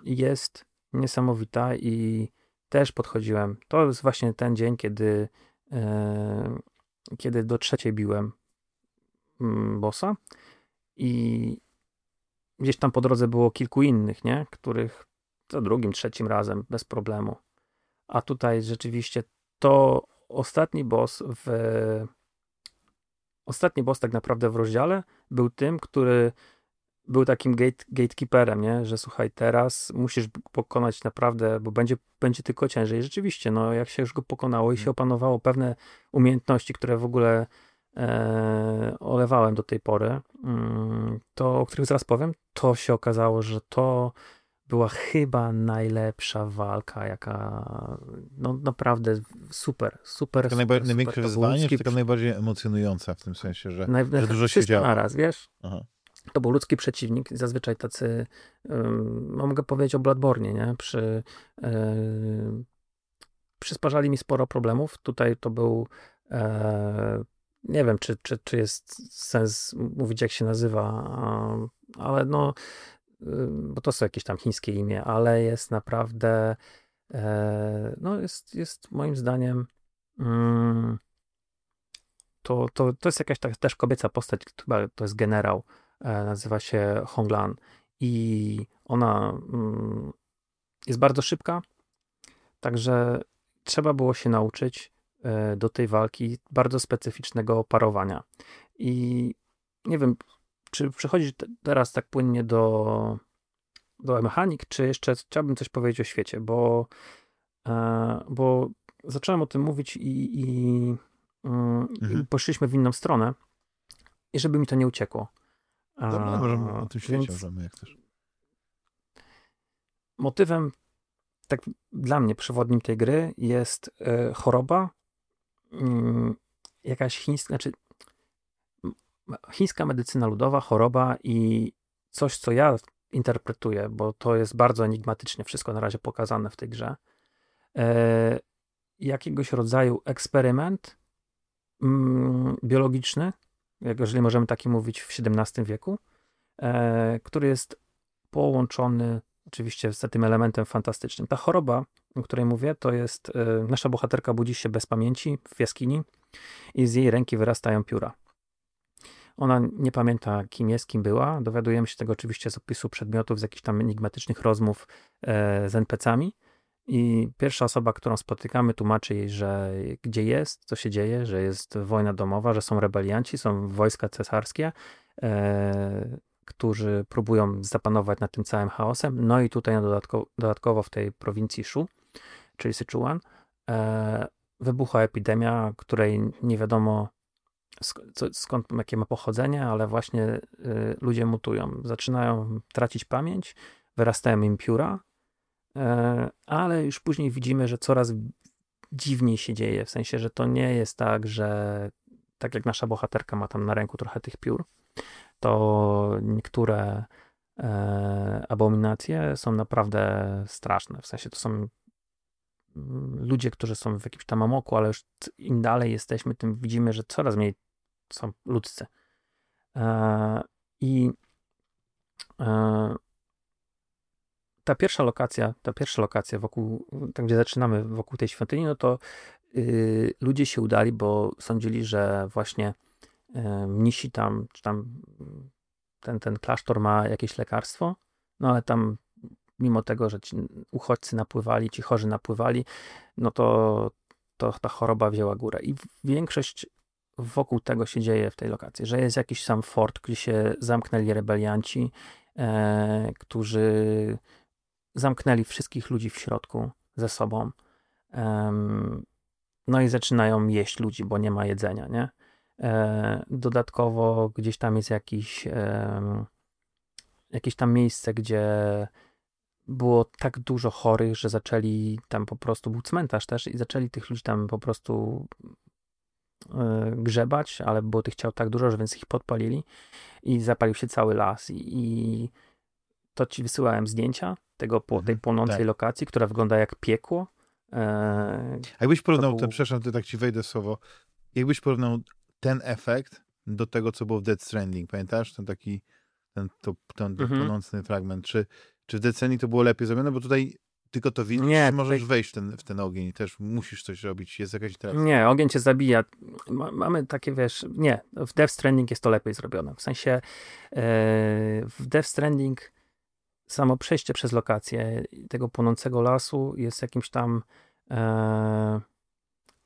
jest niesamowita i też podchodziłem. To jest właśnie ten dzień, kiedy, e, kiedy do trzeciej biłem mm, bossa i gdzieś tam po drodze było kilku innych, nie? Których za drugim, trzecim razem bez problemu. A tutaj rzeczywiście to ostatni boss w ostatni boss tak naprawdę w rozdziale był tym, który był takim gate, gatekeeperem, nie? że słuchaj, teraz musisz pokonać naprawdę, bo będzie, będzie tylko ciężej. I rzeczywiście, no, jak się już go pokonało i się mhm. opanowało pewne umiejętności, które w ogóle e, olewałem do tej pory, mm, to o których zaraz powiem, to się okazało, że to była chyba najlepsza walka, jaka no naprawdę super, super. Taka super, największe wyzwanie, czy taka najbardziej emocjonująca w tym sensie, że, Naj, że dużo się działo? naraz, wiesz? Aha. To był ludzki przeciwnik, zazwyczaj tacy, um, mogę powiedzieć o Bladbornie, nie? Przy, um, przysparzali mi sporo problemów. Tutaj to był e, nie wiem, czy, czy, czy jest sens mówić, jak się nazywa, ale no, y, bo to są jakieś tam chińskie imię, ale jest naprawdę, e, no, jest, jest moim zdaniem, mm, to, to, to jest jakaś tak, też kobieca postać, chyba to jest generał, nazywa się Honglan i ona mm, jest bardzo szybka, także trzeba było się nauczyć E, do tej walki bardzo specyficznego parowania. I nie wiem, czy przechodzić teraz tak płynnie do, do mechanik, czy jeszcze chciałbym coś powiedzieć o świecie, bo, e, bo zacząłem o tym mówić i, i, mm, mhm. i poszliśmy w inną stronę i żeby mi to nie uciekło. Dobra, możemy o tym świecie możemy, jak chcesz. Motywem tak dla mnie przewodnim tej gry jest e, choroba, Mm, jakaś chińska, znaczy chińska medycyna ludowa, choroba i coś, co ja interpretuję, bo to jest bardzo enigmatycznie wszystko na razie pokazane w tej grze. E, jakiegoś rodzaju eksperyment mm, biologiczny, jeżeli możemy taki mówić w XVII wieku, e, który jest połączony oczywiście z tym elementem fantastycznym. Ta choroba o której mówię, to jest y, nasza bohaterka budzi się bez pamięci w jaskini i z jej ręki wyrastają pióra. Ona nie pamięta, kim jest, kim była. Dowiadujemy się tego oczywiście z opisu przedmiotów, z jakichś tam enigmatycznych rozmów e, z NPC-ami. I pierwsza osoba, którą spotykamy, tłumaczy jej, że gdzie jest, co się dzieje, że jest wojna domowa, że są rebelianci, są wojska cesarskie, e, którzy próbują zapanować nad tym całym chaosem. No i tutaj dodatkowo, dodatkowo w tej prowincji Shu czyli Sichuan, e, wybucha epidemia, której nie wiadomo skąd, skąd jakie ma pochodzenie, ale właśnie e, ludzie mutują. Zaczynają tracić pamięć, wyrastają im pióra, ale już później widzimy, że coraz dziwniej się dzieje, w sensie, że to nie jest tak, że tak jak nasza bohaterka ma tam na ręku trochę tych piór, to niektóre e, abominacje są naprawdę straszne. W sensie to są ludzie, którzy są w jakimś tam amoku, ale już im dalej jesteśmy, tym widzimy, że coraz mniej są ludzcy. E, I e, ta pierwsza lokacja, ta pierwsza lokacja wokół, tam gdzie zaczynamy wokół tej świątyni, no to y, ludzie się udali, bo sądzili, że właśnie y, mnisi tam, czy tam ten, ten klasztor ma jakieś lekarstwo, no ale tam mimo tego, że ci uchodźcy napływali, ci chorzy napływali, no to, to ta choroba wzięła górę. I większość wokół tego się dzieje w tej lokacji, że jest jakiś sam fort, gdzie się zamknęli rebelianci, e, którzy zamknęli wszystkich ludzi w środku ze sobą. No i zaczynają jeść ludzi, bo nie ma jedzenia, nie? E, dodatkowo gdzieś tam jest jakiś, jakieś tam miejsce, gdzie było tak dużo chorych, że zaczęli tam po prostu, był cmentarz też i zaczęli tych ludzi tam po prostu e, grzebać, ale było tych ciał tak dużo, że więc ich podpalili i zapalił się cały las i, i to ci wysyłałem zdjęcia tego, po, tej mhm, płonącej tak. lokacji, która wygląda jak piekło. E, A jakbyś porównał, był... ten, przepraszam, ty tak ci wejdę słowo, jakbyś porównał ten efekt do tego, co było w Dead Stranding, pamiętasz? Ten taki, ten, to, ten mhm. płonący fragment, czy czy w decenii to było lepiej zrobione? Bo tutaj tylko to widzisz, nie, możesz tutaj... wejść w ten, w ten ogień i też musisz coś robić, jest jakaś interakcja. Nie, ogień cię zabija. mamy takie, wiesz, nie, w Death Stranding jest to lepiej zrobione. W sensie yy, w Death Stranding samo przejście przez lokację tego płonącego lasu jest jakimś tam yy,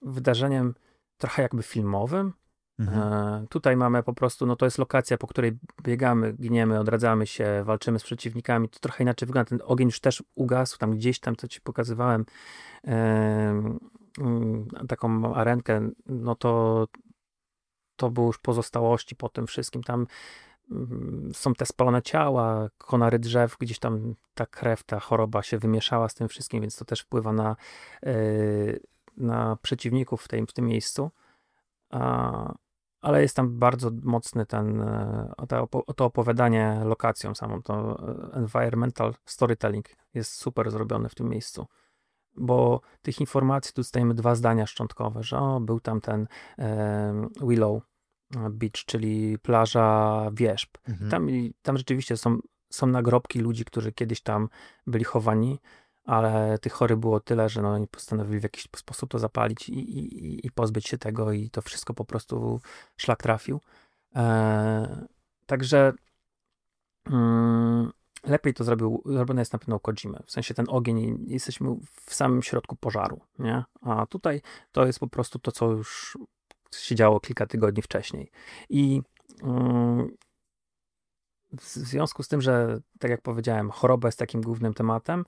wydarzeniem trochę jakby filmowym, Mhm. E, tutaj mamy po prostu, no to jest lokacja, po której biegamy, giniemy, odradzamy się, walczymy z przeciwnikami. To trochę inaczej wygląda. Ten ogień już też ugasł, tam gdzieś tam, co ci pokazywałem, e, taką arenkę, no to to były już pozostałości po tym wszystkim. Tam mm, są te spalone ciała, konary drzew, gdzieś tam ta krew, ta choroba się wymieszała z tym wszystkim, więc to też wpływa na, na przeciwników w, tym w tym miejscu. Ale jest tam bardzo mocny ten, to opowiadanie lokacją samą, to environmental storytelling jest super zrobione w tym miejscu bo tych informacji tu dostajemy dwa zdania szczątkowe, że o, był tam ten e, Willow Beach, czyli plaża wierzb. Mhm. Tam, tam rzeczywiście są, są nagrobki ludzi, którzy kiedyś tam byli chowani, ale tych chory było tyle, że no, oni postanowili w jakiś sposób to zapalić i, i, i pozbyć się tego i to wszystko po prostu szlak trafił. E, także mm, lepiej to zrobił, zrobione jest na pewno Kojima. W sensie ten ogień, jesteśmy w samym środku pożaru, nie? A tutaj to jest po prostu to, co już się działo kilka tygodni wcześniej. I mm, w związku z tym, że tak jak powiedziałem, choroba jest takim głównym tematem,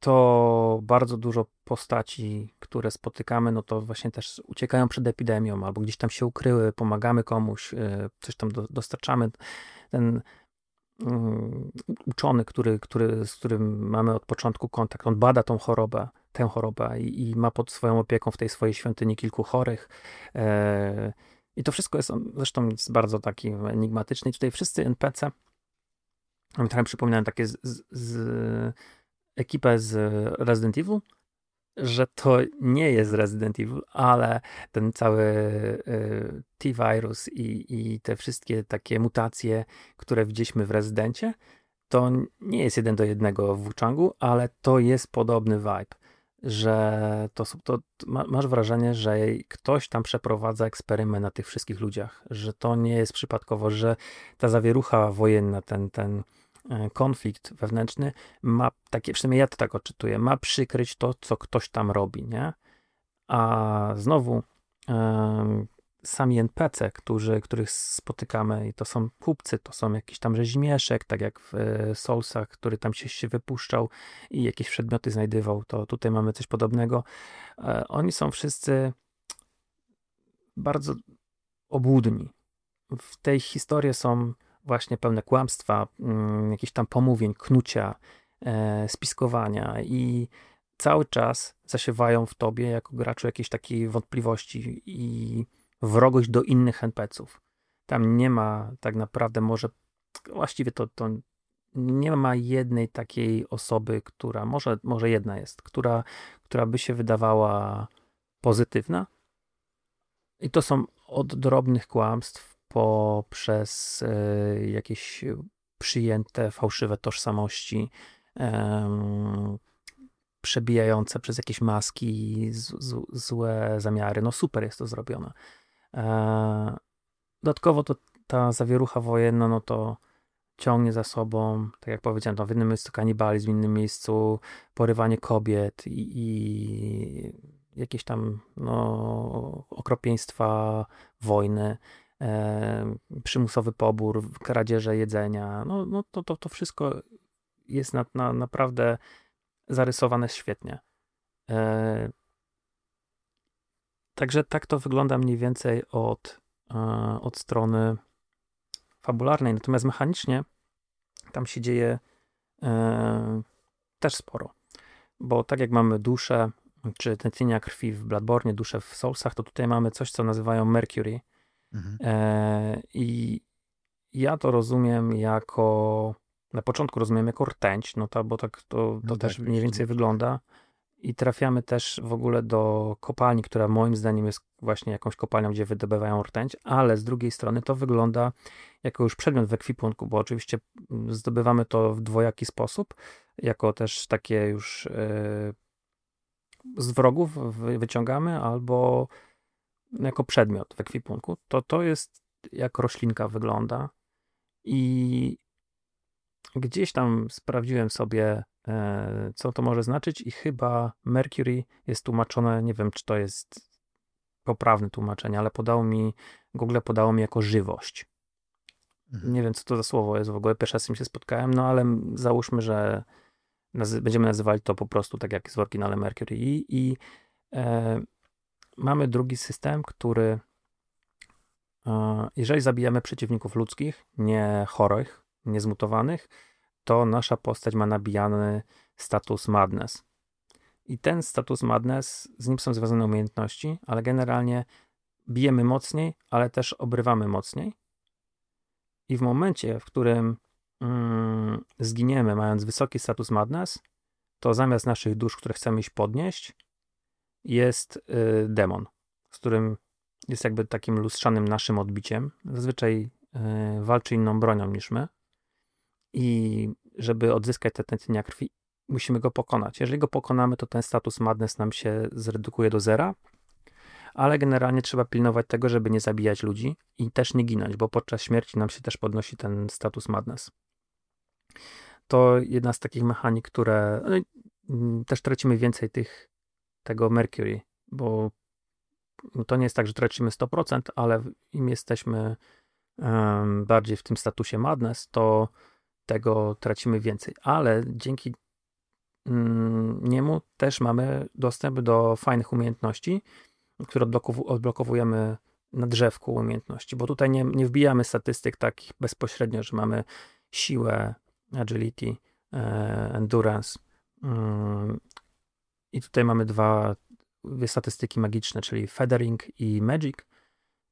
to bardzo dużo postaci, które spotykamy, no to właśnie też uciekają przed epidemią, albo gdzieś tam się ukryły, pomagamy komuś, y, coś tam dostarczamy. Ten Mm, uczony, który, który, z którym mamy od początku kontakt, on bada tą chorobę, tę chorobę i, i ma pod swoją opieką w tej swojej świątyni kilku chorych. E, I to wszystko jest, zresztą jest bardzo taki enigmatyczny. I tutaj wszyscy NPC, trochę przypominałem takie z, z, z ekipę z Resident Evil, że to nie jest Resident Evil, ale ten cały y, T-wirus i, i te wszystkie takie mutacje, które widzieliśmy w Rezydencie, to nie jest jeden do jednego w Wuchangu, ale to jest podobny vibe, że to, to masz wrażenie, że ktoś tam przeprowadza eksperyment na tych wszystkich ludziach, że to nie jest przypadkowo, że ta zawierucha wojenna, ten, ten E, konflikt wewnętrzny ma takie, przynajmniej ja to tak odczytuję, ma przykryć to, co ktoś tam robi, nie? A znowu um, sami NPC, którzy, których spotykamy i to są kupcy, to są jakiś tam rzeźmieszek, tak jak w e, Soulsach, który tam się, się wypuszczał i jakieś przedmioty znajdywał, to tutaj mamy coś podobnego. E, oni są wszyscy bardzo obłudni. W tej historii są właśnie pełne kłamstwa, mm, jakichś tam pomówień, knucia, e, spiskowania i cały czas zasiewają w tobie jako graczu jakieś takie wątpliwości i wrogość do innych NPC-ów. Tam nie ma tak naprawdę może, właściwie to, to nie ma jednej takiej osoby, która, może, może jedna jest, która, która by się wydawała pozytywna. I to są od drobnych kłamstw poprzez e, jakieś przyjęte fałszywe tożsamości, przebijające przez jakieś maski z, z, złe zamiary. No super jest to zrobione. E, dodatkowo to ta zawierucha wojenna, no to ciągnie za sobą, tak jak powiedziałem, to w jednym miejscu kanibalizm, w innym miejscu porywanie kobiet i, i jakieś tam no, okropieństwa wojny e, przymusowy pobór, kradzieże jedzenia. No, no to, to, to wszystko jest na, na, naprawdę zarysowane świetnie. E, także tak to wygląda mniej więcej od, e, od strony fabularnej. Natomiast mechanicznie tam się dzieje e, też sporo. Bo tak jak mamy duszę, czy tętnienia krwi w Bloodborne, duszę w Soulsach, to tutaj mamy coś, co nazywają Mercury, Mhm. E, I ja to rozumiem jako, na początku rozumiem jako rtęć, no to, bo tak to, to no też tak, mniej więcej wygląda. I trafiamy też w ogóle do kopalni, która moim zdaniem jest właśnie jakąś kopalnią, gdzie wydobywają rtęć, ale z drugiej strony to wygląda jako już przedmiot w ekwipunku, bo oczywiście mm, zdobywamy to w dwojaki sposób, jako też takie już yy, z wrogów wyciągamy, albo jako przedmiot w ekwipunku, to to jest jak roślinka wygląda. I gdzieś tam sprawdziłem sobie, co to może znaczyć i chyba Mercury jest tłumaczone, nie wiem, czy to jest poprawne tłumaczenie, ale podało mi, Google podało mi jako żywość. Mhm. Nie wiem, co to za słowo jest w ogóle, pierwszy raz z tym się spotkałem, no ale załóżmy, że nazy będziemy nazywali to po prostu tak, jak jest w oryginale Mercury i, i e, mamy drugi system, który jeżeli zabijamy przeciwników ludzkich, nie chorych, niezmutowanych, to nasza postać ma nabijany status madness. I ten status madness, z nim są związane umiejętności, ale generalnie bijemy mocniej, ale też obrywamy mocniej. I w momencie, w którym mm, zginiemy, mając wysoki status madness, to zamiast naszych dusz, które chcemy iść podnieść, jest y, demon, z którym jest jakby takim lustrzanym naszym odbiciem. Zazwyczaj y, walczy inną bronią niż my. I żeby odzyskać te tętnienia krwi, musimy go pokonać. Jeżeli go pokonamy, to ten status madness nam się zredukuje do zera, ale generalnie trzeba pilnować tego, żeby nie zabijać ludzi i też nie ginąć, bo podczas śmierci nam się też podnosi ten status madness. To jedna z takich mechanik, które no, też tracimy więcej tych tego Mercury, bo to nie jest tak, że tracimy 100%, ale im jesteśmy um, bardziej w tym statusie madness, to tego tracimy więcej. Ale dzięki mm, niemu też mamy dostęp do fajnych umiejętności, które odblokow odblokowujemy na drzewku umiejętności, bo tutaj nie, nie wbijamy statystyk takich bezpośrednio, że mamy siłę, agility, e, endurance. Mm, I tutaj mamy dwa statystyki magiczne, czyli feathering i magic,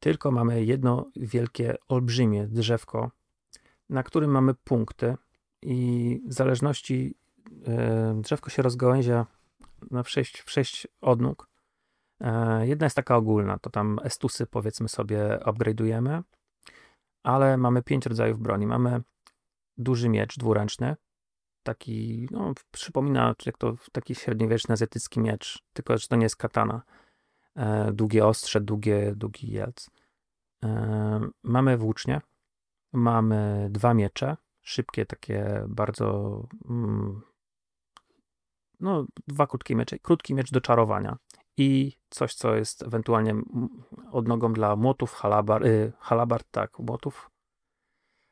tylko mamy jedno wielkie, olbrzymie drzewko, na którym mamy punkty i w zależności e, drzewko się rozgałęzia na w sześć, w sześć odnóg. E, jedna jest taka ogólna, to tam estusy powiedzmy sobie upgrade'ujemy, ale mamy pięć rodzajów broni. Mamy duży miecz dwuręczny, taki, no, przypomina jak to taki średniowieczny azjatycki miecz, tylko że to nie jest katana. E, długie ostrze, długie, długi jelc. Mamy włócznie, mamy dwa miecze, szybkie, takie bardzo, mm, no, dwa krótkie miecze, krótki miecz do czarowania i coś, co jest ewentualnie odnogą dla młotów, halabard, y, halabard tak, młotów,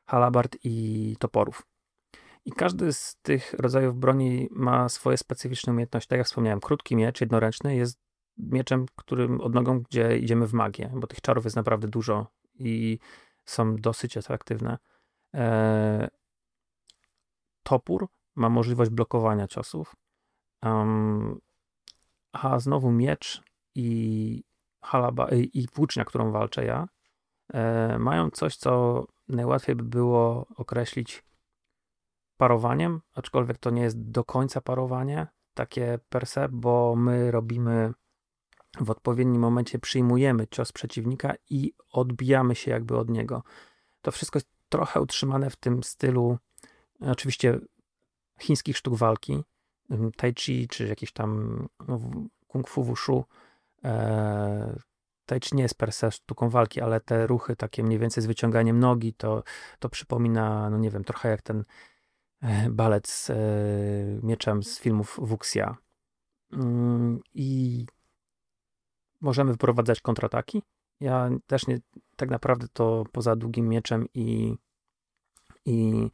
halabard i toporów. I każdy z tych rodzajów broni ma swoje specyficzne umiejętności. Tak jak wspomniałem, krótki miecz jednoręczny jest mieczem, którym odnogą, gdzie idziemy w magię, bo tych czarów jest naprawdę dużo i są dosyć efektywne. Eee, topór ma możliwość blokowania ciosów, um, a znowu miecz i, halaba, i włócznia, którą walczę ja, e, mają coś, co najłatwiej by było określić parowaniem, aczkolwiek to nie jest do końca parowanie, takie per se, bo my robimy w odpowiednim momencie, przyjmujemy cios przeciwnika i odbijamy się jakby od niego. To wszystko jest trochę utrzymane w tym stylu, oczywiście chińskich sztuk walki, tai chi, czy jakieś tam no, kung fu wushu. E, tai chi nie jest per se sztuką walki, ale te ruchy takie mniej więcej z wyciąganiem nogi, to, to przypomina, no nie wiem, trochę jak ten E, balet z e, mieczem z filmów Wuxia. Mm, I możemy wyprowadzać kontrataki. Ja też nie, tak naprawdę to poza długim mieczem i, i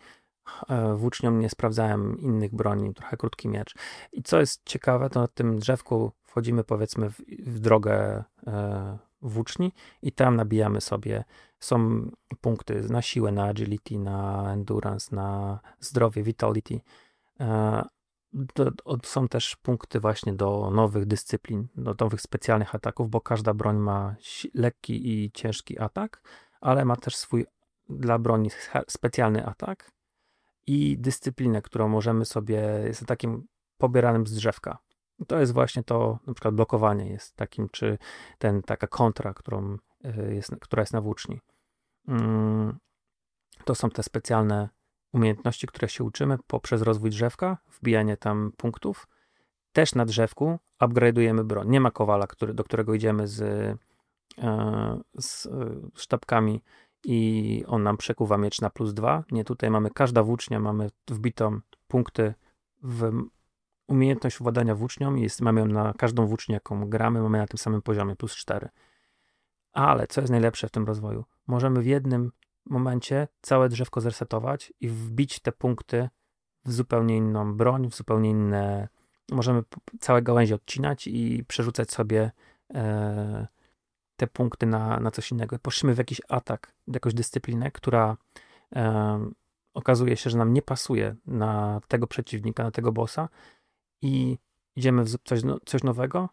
e, włócznią nie sprawdzałem innych broni, trochę krótki miecz. I co jest ciekawe, to na tym drzewku wchodzimy powiedzmy w, w drogę włóczni i tam nabijamy sobie, są punkty na siłę, na agility, na endurance, na zdrowie, vitality. E, są też punkty właśnie do nowych dyscyplin, do nowych specjalnych ataków, bo każda broń ma lekki i ciężki atak, ale ma też swój dla broni specjalny atak i dyscyplinę, którą możemy sobie, jest takim pobieranym z drzewka. To jest właśnie to, na przykład blokowanie jest takim, czy ten, taka kontra, którą e, jest, która jest na włóczni. Mm, to są te specjalne umiejętności, które się uczymy poprzez rozwój drzewka, wbijanie tam punktów. Też na drzewku upgrade'ujemy broń. Nie ma kowala, który, do którego idziemy z, e, z e, sztabkami i on nam przekuwa miecz na plus dwa. Nie, tutaj mamy każda włócznia, mamy wbitą punkty w umiejętność władania włócznią jest, mamy ją na każdą włócznię, jaką gramy, mamy na tym samym poziomie, plus 4. Ale co jest najlepsze w tym rozwoju? Możemy w jednym momencie całe drzewko zresetować i wbić te punkty w zupełnie inną broń, w zupełnie inne. Możemy całe gałęzie odcinać i przerzucać sobie e, te punkty na, na coś innego. Poszliśmy w jakiś atak, jakąś dyscyplinę, która e, okazuje się, że nam nie pasuje na tego przeciwnika, na tego bossa i idziemy w coś, no, coś nowego,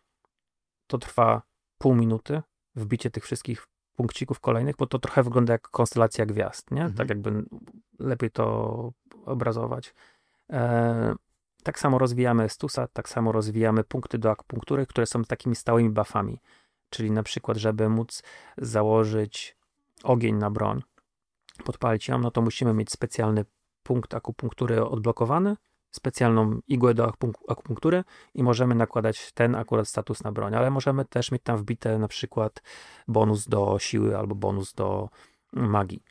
to trwa pół minuty, wbicie tych wszystkich punkcików kolejnych, bo to trochę wygląda jak konstelacja gwiazd, nie? Mhm. Tak jakby lepiej to obrazować. E, tak samo rozwijamy Stusa, tak samo rozwijamy punkty do akupunktury, które są takimi stałymi buffami. Czyli na przykład, żeby móc założyć ogień na broń, podpalić ją, no to musimy mieć specjalny punkt akupunktury odblokowany, specjalną igłę do akupunktury i możemy nakładać ten akurat status na broń, ale możemy też mieć tam wbite na przykład bonus do siły albo bonus do magii.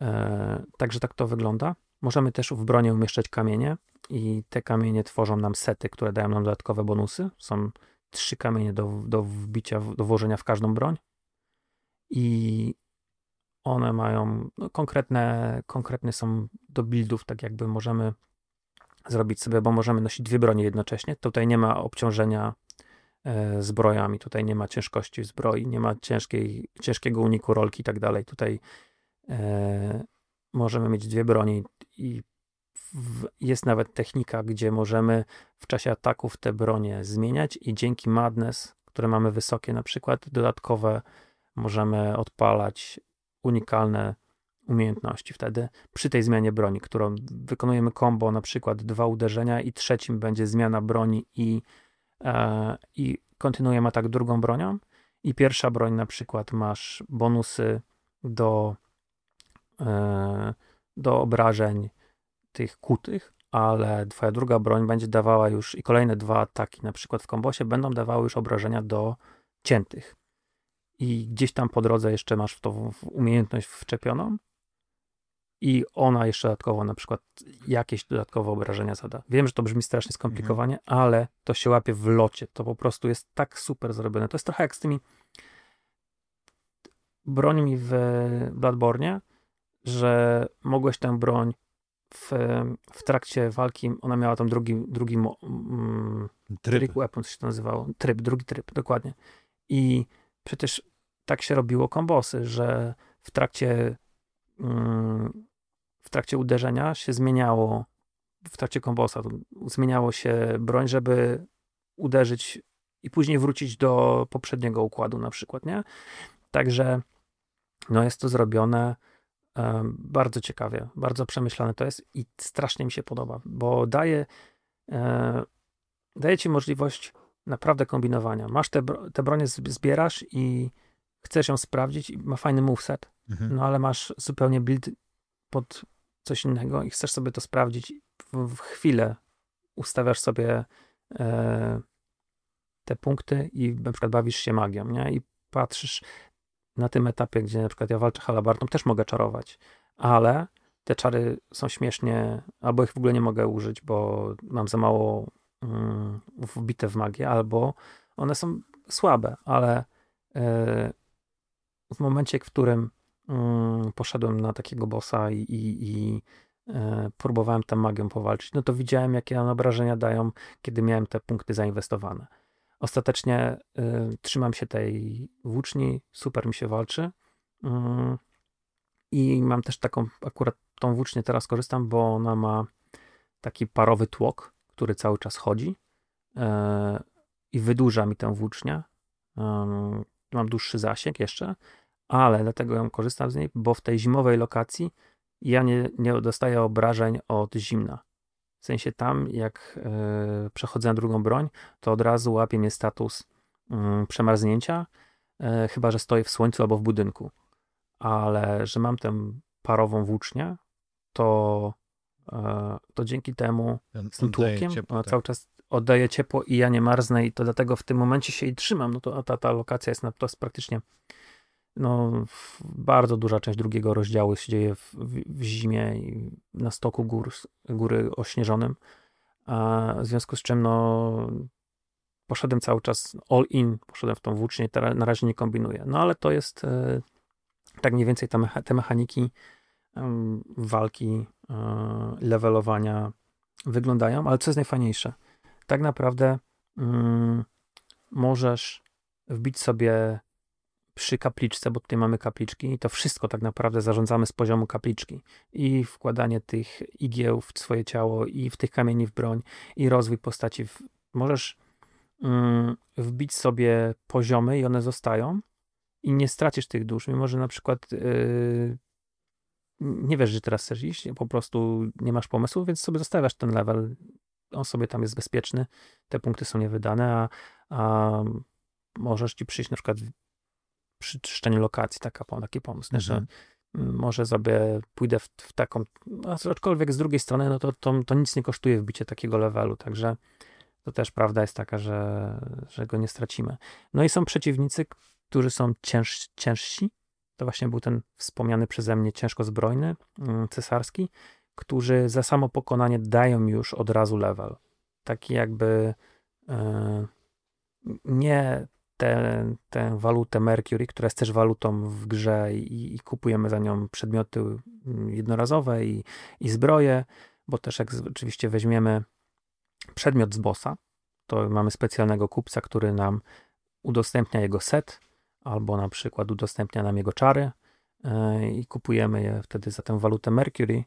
E, także tak to wygląda. Możemy też w bronię umieszczać kamienie i te kamienie tworzą nam sety, które dają nam dodatkowe bonusy. Są trzy kamienie do, do wbicia, do włożenia w każdą broń i one mają no, konkretne, konkretne są do buildów, tak jakby możemy zrobić sobie, bo możemy nosić dwie bronie jednocześnie. Tutaj nie ma obciążenia e, zbrojami, tutaj nie ma ciężkości zbroi, nie ma ciężkiej, ciężkiego uniku rolki i tak dalej. Tutaj e, możemy mieć dwie broni i w, jest nawet technika, gdzie możemy w czasie ataków te bronie zmieniać i dzięki madness, które mamy wysokie na przykład, dodatkowe możemy odpalać unikalne umiejętności wtedy przy tej zmianie broni, którą wykonujemy combo, na przykład dwa uderzenia i trzecim będzie zmiana broni i, e, i kontynuujemy atak drugą bronią i pierwsza broń na przykład masz bonusy do e, do obrażeń tych kutych, ale twoja druga broń będzie dawała już i kolejne dwa ataki, na przykład w kombosie, będą dawały już obrażenia do ciętych. I gdzieś tam po drodze jeszcze masz w to umiejętność wczepioną i ona jeszcze dodatkowo na przykład jakieś dodatkowe obrażenia zada. Wiem, że to brzmi strasznie skomplikowanie, mhm. ale to się łapie w locie. To po prostu jest tak super zrobione. To jest trochę jak z tymi brońmi w Bloodborne, że mogłeś tę broń w, w trakcie walki, ona miała tam drugi, drugi mm, tryb. Trick Weapons się to nazywało. Tryb, drugi tryb, dokładnie. I przecież tak się robiło kombosy, że w trakcie w trakcie uderzenia się zmieniało w trakcie kombosa zmieniało się broń, żeby uderzyć i później wrócić do poprzedniego układu na przykład, nie? Także no jest to zrobione bardzo ciekawie, bardzo przemyślane to jest i strasznie mi się podoba, bo daje, e, daje ci możliwość naprawdę kombinowania. Masz te, te bronie, zbierasz i chcesz ją sprawdzić i ma fajny moveset, mhm. no ale masz zupełnie build pod coś innego i chcesz sobie to sprawdzić w, w chwilę ustawiasz sobie e, te punkty i na przykład bawisz się magią, nie? I patrzysz, na tym etapie, gdzie na przykład ja walczę halabardą, też mogę czarować, ale te czary są śmiesznie, albo ich w ogóle nie mogę użyć, bo mam za mało mm, wbite w magię, albo one są słabe, ale yy, w momencie, w którym yy, poszedłem na takiego bossa i, i, i yy, próbowałem tam magią powalczyć, no to widziałem, jakie one obrażenia dają, kiedy miałem te punkty zainwestowane. Ostatecznie y, trzymam się tej włóczni, super mi się walczy. Y, I mam też taką, akurat tą włócznię teraz korzystam, bo ona ma taki parowy tłok, który cały czas chodzi y, i wydłuża mi tę włócznię. Mam dłuższy zasięg jeszcze, ale dlatego ją korzystam z niej, bo w tej zimowej lokacji ja nie, nie dostaję obrażeń od zimna. W sensie tam, jak e, przechodzę na drugą broń, to od razu łapie mnie status mm, przemarznięcia, e, chyba że stoję w słońcu albo w budynku. Ale że mam tę parową włócznię, to, e, to dzięki temu z tym tłukiem ciepło, tak. cały czas oddaje ciepło i ja nie marznę i to dlatego w tym momencie się i trzymam. No to ta, ta lokacja jest, na, to jest praktycznie no, bardzo duża część drugiego rozdziału się dzieje w, w, w zimie i na stoku gór, góry ośnieżonym. A w związku z czym no, poszedłem cały czas all in, poszedłem w tą włócznię, na razie nie kombinuję. No ale to jest e, tak mniej więcej te, mecha, te mechaniki e, walki, e, levelowania wyglądają, ale co jest najfajniejsze? Tak naprawdę mm, możesz wbić sobie przy kapliczce, bo tutaj mamy kapliczki i to wszystko tak naprawdę zarządzamy z poziomu kapliczki. I wkładanie tych igieł w swoje ciało, i w tych kamieni w broń, i rozwój postaci. Możesz mm, wbić sobie poziomy i one zostają i nie stracisz tych dusz, mimo że na przykład yy, nie wiesz, że teraz chcesz iść, po prostu nie masz pomysłu, więc sobie zostawiasz ten level. On sobie tam jest bezpieczny, te punkty są niewydane, a, a możesz ci przyjść na przykład przy czyszczeniu lokacji taka, taki pomysł, mhm. że może sobie pójdę w, w taką, aczkolwiek z drugiej strony, no to, to, to nic nie kosztuje wbicie takiego levelu, także to też prawda jest taka, że, że go nie stracimy. No i są przeciwnicy, którzy są cięż, ciężsi, to właśnie był ten wspomniany przeze mnie ciężko zbrojny, mm, cesarski, którzy za samo pokonanie dają już od razu level. Taki jakby yy, nie tę walutę Mercury, która jest też walutą w grze i, i, kupujemy za nią przedmioty mm, jednorazowe i, i zbroje, bo też jak oczywiście weźmiemy przedmiot z bossa, to mamy specjalnego kupca, który nam udostępnia jego set, albo na przykład udostępnia nam jego czary yy, i kupujemy je wtedy za tę walutę Mercury,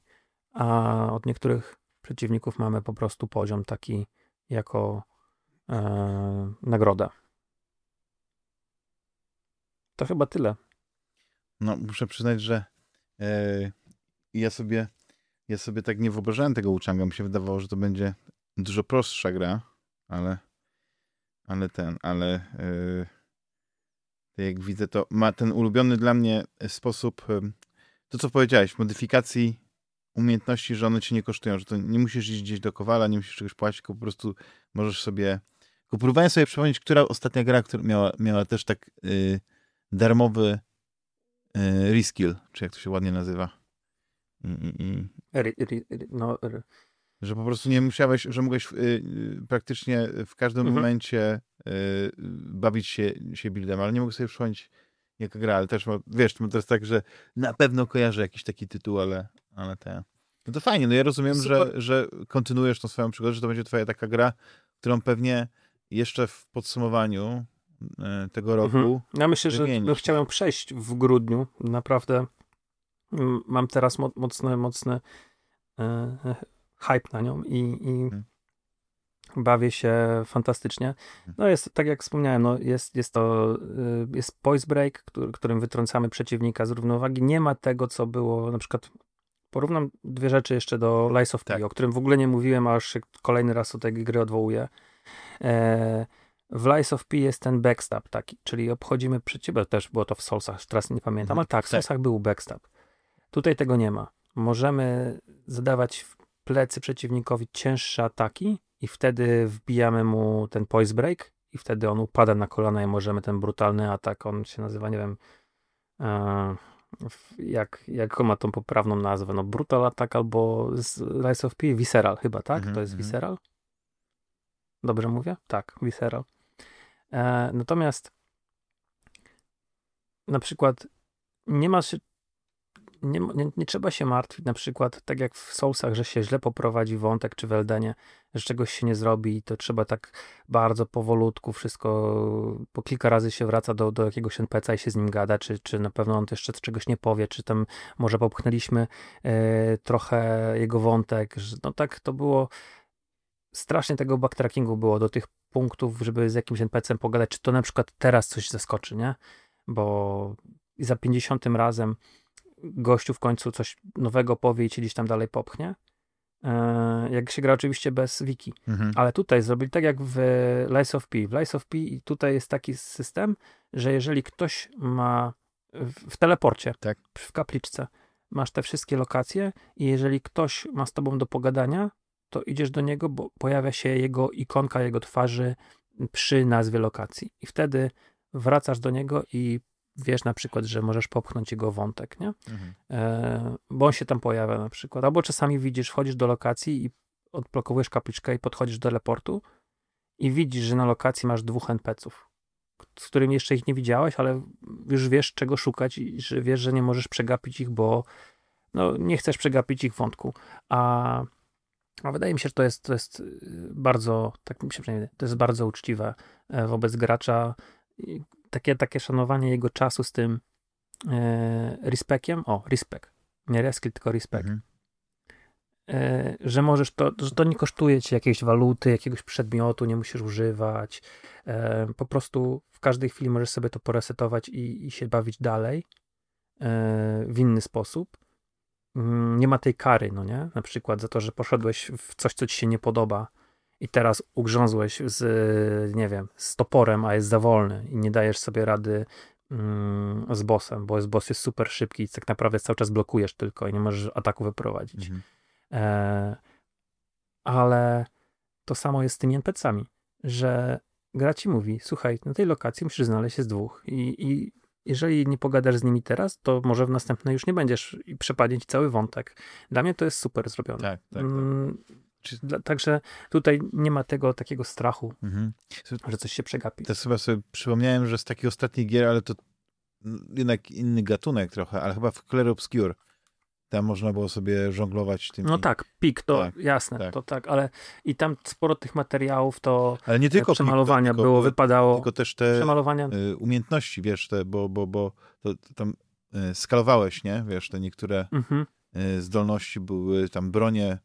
a od niektórych przeciwników mamy po prostu poziom taki jako yy, nagrodę. To chyba tyle. No, muszę przyznać, że yy, ja sobie ja sobie tak nie wyobrażałem tego Wuchanga. Mi się wydawało, że to będzie dużo prostsza gra, ale ale ten, ale yy, jak widzę, to ma ten ulubiony dla mnie sposób, yy, to co powiedziałeś, modyfikacji umiejętności, że one ci nie kosztują, że to nie musisz iść gdzieś do kowala, nie musisz czegoś płacić, tylko po prostu możesz sobie... Tylko próbowałem sobie przypomnieć, która ostatnia gra, która miała, miała też tak yy, darmowy yy, reskill, czy jak to się ładnie nazywa. I, i, i... no, że po prostu nie musiałeś, że mogłeś y, praktycznie w każdym mhm. momencie y, bawić się, się buildem, ale nie mogę sobie przypomnieć jaka gra, ale też, wiesz, to jest tak, że na pewno kojarzę jakiś taki tytuł, ale, ale te... No to fajnie, no ja rozumiem, że, że kontynuujesz tą swoją przygodę, że to będzie twoja taka gra, którą pewnie jeszcze w podsumowaniu y, tego roku mhm. Ja myślę, wymienić. że chciałem przejść w grudniu, naprawdę mam teraz mocne, mocne hype na nią i, i hmm. bawię się fantastycznie. Hmm. No jest, tak jak wspomniałem, no jest, jest to jest poise break, który, którym wytrącamy przeciwnika z równowagi. Nie ma tego, co było na przykład porównam dwie rzeczy jeszcze do Lies of P, tak. o którym w ogóle nie mówiłem, a aż kolejny raz do tej gry odwołuję. E, w Lies of P jest ten backstab taki, czyli obchodzimy przeciwnika, też było to w Soulsach, teraz nie pamiętam, mhm. ale tak, w tak. Soulsach był backstab. Tutaj tego nie ma. Możemy zadawać plecy przeciwnikowi cięższe ataki i wtedy wbijamy mu ten poise break i wtedy on upada na kolana i możemy ten brutalny atak, on się nazywa, nie wiem e, jak, jak ma tą poprawną nazwę, no brutal attack albo z Rise of P, visceral chyba, tak? Mm -hmm, to jest -hmm. visceral? Dobrze mówię? Tak, visceral. E, natomiast na przykład nie ma nie, nie, nie, trzeba się martwić, na przykład tak jak w Soulsach, że się źle poprowadzi wątek, czy w Eldenie, że czegoś się nie zrobi, to trzeba tak bardzo powolutku wszystko, po kilka razy się wraca do, do jakiegoś NPC i się z nim gada, czy, czy na pewno on jeszcze czegoś nie powie, czy tam może popchnęliśmy e, trochę jego wątek, że, no tak to było, strasznie tego backtrackingu było do tych punktów, żeby z jakimś NPC-em pogadać, czy to na przykład teraz coś zaskoczy, nie? Bo za 50 razem gościu w końcu coś nowego powie i cię gdzieś tam dalej popchnie. E, jak się gra oczywiście bez wiki. Mhm. Ale tutaj zrobili tak jak w Lies of P. W Lies of P tutaj jest taki system, że jeżeli ktoś ma w, w teleporcie, tak. w kapliczce, masz te wszystkie lokacje i jeżeli ktoś ma z tobą do pogadania, to idziesz do niego, bo pojawia się jego ikonka, jego twarzy przy nazwie lokacji. I wtedy wracasz do niego i wiesz na przykład, że możesz popchnąć jego wątek, nie? Mhm. E, bo on się tam pojawia na przykład. Albo czasami widzisz, wchodzisz do lokacji i odblokowujesz kapliczkę i podchodzisz do teleportu i widzisz, że na lokacji masz dwóch NPC-ów, z którymi jeszcze ich nie widziałeś, ale już wiesz, czego szukać i że wiesz, że nie możesz przegapić ich, bo no, nie chcesz przegapić ich wątku. A, a wydaje mi się, że to jest, to jest y, bardzo, tak mi się przynajmniej, to jest bardzo uczciwe e, wobec gracza takie, takie szanowanie jego czasu z tym e, respekiem, o, respect, nie reskill, tylko respect, Mhm. e, że możesz to, że to nie kosztuje ci jakiejś waluty, jakiegoś przedmiotu, nie musisz używać, e, po prostu w każdej chwili możesz sobie to poresetować i, i się bawić dalej e, w inny sposób. Mm, Nie ma tej kary, no nie? Na przykład za to, że poszedłeś w coś, co ci się nie podoba i teraz ugrzązłeś z, nie wiem, z toporem, a jest za wolny i nie dajesz sobie rady mm, z bossem, bo jest boss jest super szybki i tak naprawdę cały czas blokujesz tylko i nie możesz ataku wyprowadzić. Mhm. E, ale to samo jest z tymi NPC-ami, że gra ci mówi, słuchaj, na tej lokacji musisz znaleźć się z dwóch i, i jeżeli nie pogadasz z nimi teraz, to może w następnej już nie będziesz i przepadnie ci cały wątek. Dla mnie to jest super zrobione. Tak, tak. tak. Także tutaj nie ma tego takiego strachu, Mhm. że coś się przegapi. Teraz chyba sobie przypomniałem, że z takich ostatnich gier, ale to jednak inny gatunek trochę, ale chyba w Clair Obscure tam można było sobie żonglować tym. No tak, pik, to Tak, jasne, tak. to tak, ale i tam sporo tych materiałów to Ale nie tylko przemalowania tylko, było, wypadało. tylko też te Przemalowania y, umiejętności, wiesz, te, bo, bo, bo to, to tam y, skalowałeś, nie? Wiesz, te niektóre mhm. y, zdolności były tam bronie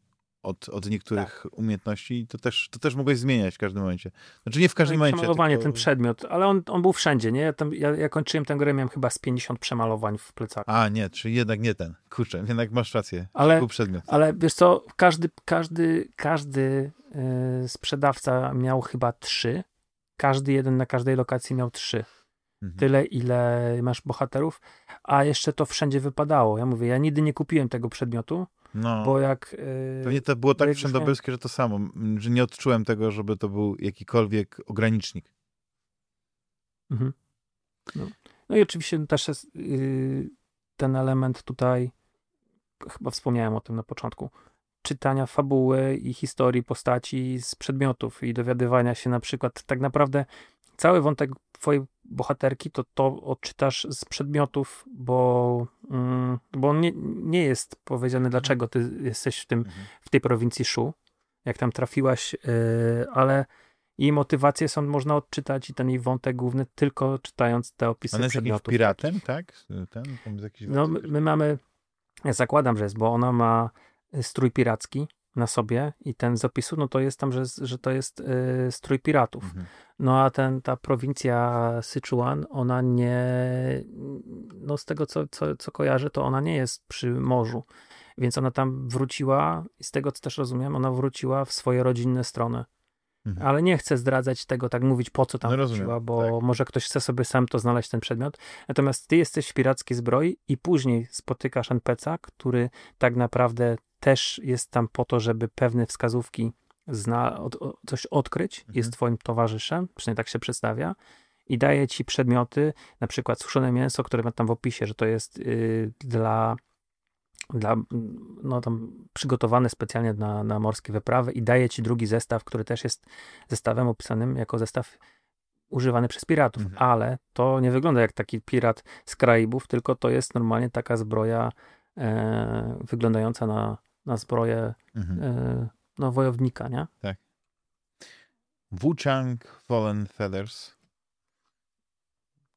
od, od niektórych Tak. umiejętności to też, to też mogłeś zmieniać w każdym momencie. Znaczy nie w każdym No momencie. Przemalowanie, tylko... ten przedmiot, ale on, on był wszędzie, nie? Ja, tam, ja, ja kończyłem tę grę, miałem chyba z 50 przemalowań w plecaku. A, nie, czyli jednak nie ten. Kurczę, jednak masz rację. Ale- Był przedmiot. Ale wiesz co, każdy, każdy, każdy yy, sprzedawca miał chyba trzy. Każdy jeden na każdej lokacji miał trzy. Mhm. Tyle, ile masz bohaterów, a jeszcze to wszędzie wypadało. Ja mówię, ja nigdy nie kupiłem tego przedmiotu, No. bo jak... Yy, Pewnie to było tak wszędobylskie, że to samo, że nie odczułem tego, żeby to był jakikolwiek ogranicznik. Mhm. No. no i oczywiście też jest yy, ten element tutaj, chyba wspomniałem o tym na początku, czytania fabuły i historii postaci z przedmiotów i dowiadywania się na przykład tak naprawdę cały wątek twojej bohaterki to to odczytasz z przedmiotów, bo, mm, bo on nie, nie jest powiedziane dlaczego ty jesteś w, tym, Mhm. w tej prowincji Shu, jak tam trafiłaś, yy, ale jej motywacje są można odczytać i ten jej wątek główny tylko czytając te opisy Ona jest przedmiotów. piratem, tak? Ten, No, my, my mamy, ja zakładam, że jest, bo ona ma strój piracki na sobie i ten z opisu, no to jest tam, że, że to jest y, strój piratów. Mhm. No a ten, ta prowincja Sichuan, ona nie, no z tego co, co, co kojarzę, to ona nie jest przy morzu. Więc ona tam wróciła i z tego co też rozumiem, ona wróciła w swoje rodzinne strony. Mhm. Ale nie chcę zdradzać tego, tak mówić po co tam No rozumiem, wróciła, bo tak. może ktoś chce sobie sam to znaleźć, ten przedmiot. Natomiast ty jesteś w pirackiej zbroi i później spotykasz NPC, który tak naprawdę też jest tam po to, żeby pewne wskazówki zna, od, coś odkryć, Mhm. jest twoim towarzyszem, przynajmniej tak się przedstawia i daje ci przedmioty, na przykład suszone mięso, które ma tam w opisie, że to jest y, dla dla, no tam przygotowane specjalnie na, na morskie wyprawy i daje ci drugi zestaw, który też jest zestawem opisanym jako zestaw używany przez piratów, Mhm. ale to nie wygląda jak taki pirat z Karaibów, tylko to jest normalnie taka zbroja e, wyglądająca na, na zbroję Mhm. e, no, wojownika, nie? Wuchang Fallen Feathers.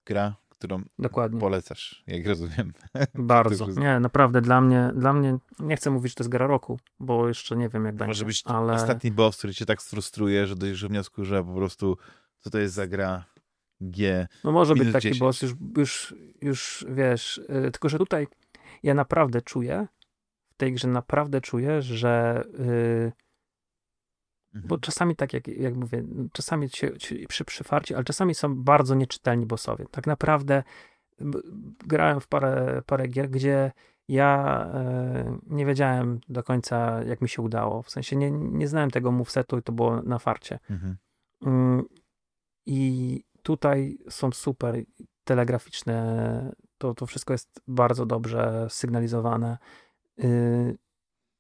Gra, którą Dokładnie. polecasz, jak rozumiem. Bardzo. Nie, naprawdę dla mnie, dla mnie, nie chcę mówić, że to jest gra roku, bo jeszcze nie wiem jak będzie. Może być ale... ostatni boss, który cię tak sfrustruje, że dojdziesz do wniosku, że po prostu co to jest za gra G. No może być taki 10. boss, już, już, już wiesz, yy, tylko że tutaj ja naprawdę czuję, tej grze naprawdę czuję, że yy, Mhm. bo czasami tak jak, jak mówię, czasami się, przy, przy farcie, ale czasami są bardzo nieczytelni bossowie. Tak naprawdę grałem w parę, parę gier, gdzie ja e, nie wiedziałem do końca, jak mi się udało. W sensie nie, nie znałem tego movesetu i to było na farcie. Mhm. Mm, I tutaj są super telegraficzne, to, to wszystko jest bardzo dobrze sygnalizowane. Yy,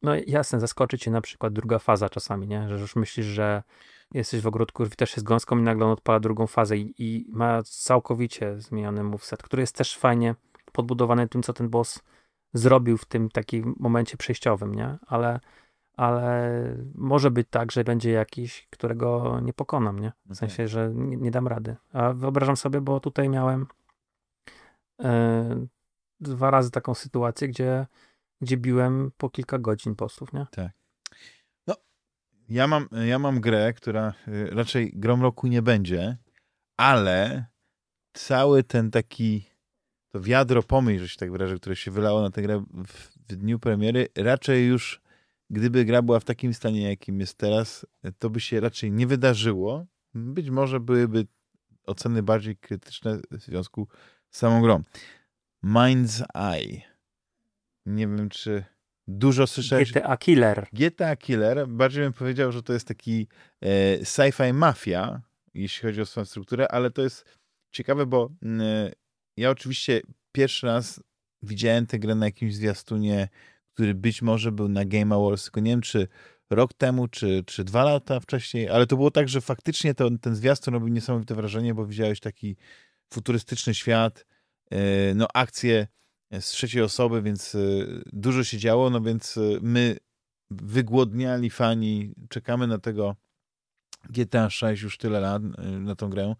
No jasne, zaskoczy cię na przykład druga faza czasami, nie? Że już myślisz, że jesteś w ogródku, też jest gąską i nagle on odpala drugą fazę i, i ma całkowicie zmieniony moveset, który jest też fajnie podbudowany tym, co ten boss zrobił w tym takim momencie przejściowym, nie? Ale, ale może być tak, że będzie jakiś, którego nie pokonam, nie? W sensie, że nie, nie dam rady. A wyobrażam sobie, bo tutaj miałem e, dwa razy taką sytuację, gdzie, gdzie biłem po kilka godzin postów, nie? Tak. No, ja mam, ja mam grę, która y, raczej grom roku nie będzie, ale cały ten taki to wiadro pomyśl, że się tak wyrażę, które się wylało na tę grę w, w dniu premiery, raczej już gdyby gra była w takim stanie, jakim jest teraz, to by się raczej nie wydarzyło. Być może byłyby oceny bardziej krytyczne w związku z samą grą. Mind's Eye. Nie wiem, czy dużo słyszałeś. GTA Killer. GTA Killer. Bardziej bym powiedział, że to jest taki e, sci-fi mafia, jeśli chodzi o swoją strukturę, ale to jest ciekawe, bo e, ja oczywiście pierwszy raz widziałem tę grę na jakimś zwiastunie, który być może był na Game Awards, tylko nie wiem, czy rok temu, czy, czy dwa lata wcześniej, ale to było tak, że faktycznie to, ten zwiastun robił niesamowite wrażenie, bo widziałeś taki futurystyczny świat, e, no akcje z trzeciej osoby, więc e, dużo się działo, no więc e, my wygłodniali fani, czekamy na tego GTA 6 już tyle lat, na tą grę.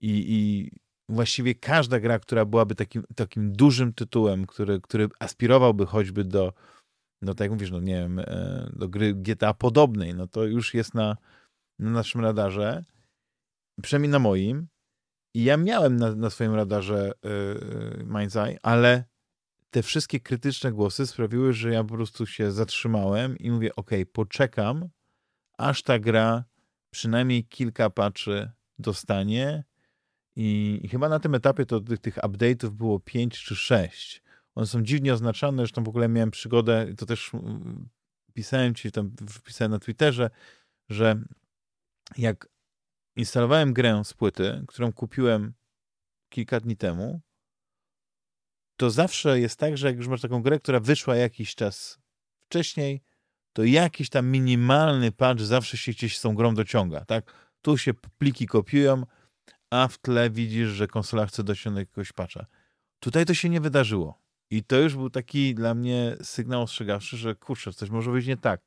I, i właściwie każda gra, która byłaby takim, takim dużym tytułem, który, który aspirowałby choćby do, no tak jak mówisz, no nie wiem, e, do gry GTA podobnej, no to już jest na, na naszym radarze, przynajmniej na moim. I ja miałem na, na swoim radarze yy, Mind's Eye, ale te wszystkie krytyczne głosy sprawiły, że ja po prostu się zatrzymałem i mówię, ok, poczekam, aż ta gra przynajmniej kilka patchy dostanie, i, I, chyba na tym etapie to tych, tych update'ów było 5 czy 6. One są dziwnie oznaczone, zresztą w ogóle miałem przygodę, to też mm, pisałem ci, tam wpisałem na Twitterze, że jak instalowałem grę z płyty, którą kupiłem kilka dni temu, to zawsze jest tak, że jak już masz taką grę, która wyszła jakiś czas wcześniej, to jakiś tam minimalny patch zawsze się gdzieś z tą grą dociąga, tak? Tu się pliki kopiują, a w tle widzisz, że konsola chce dosiągnąć jakiegoś patcha. Tutaj to się nie wydarzyło. I to już był taki dla mnie sygnał ostrzegawczy, że kurczę, coś może być nie tak.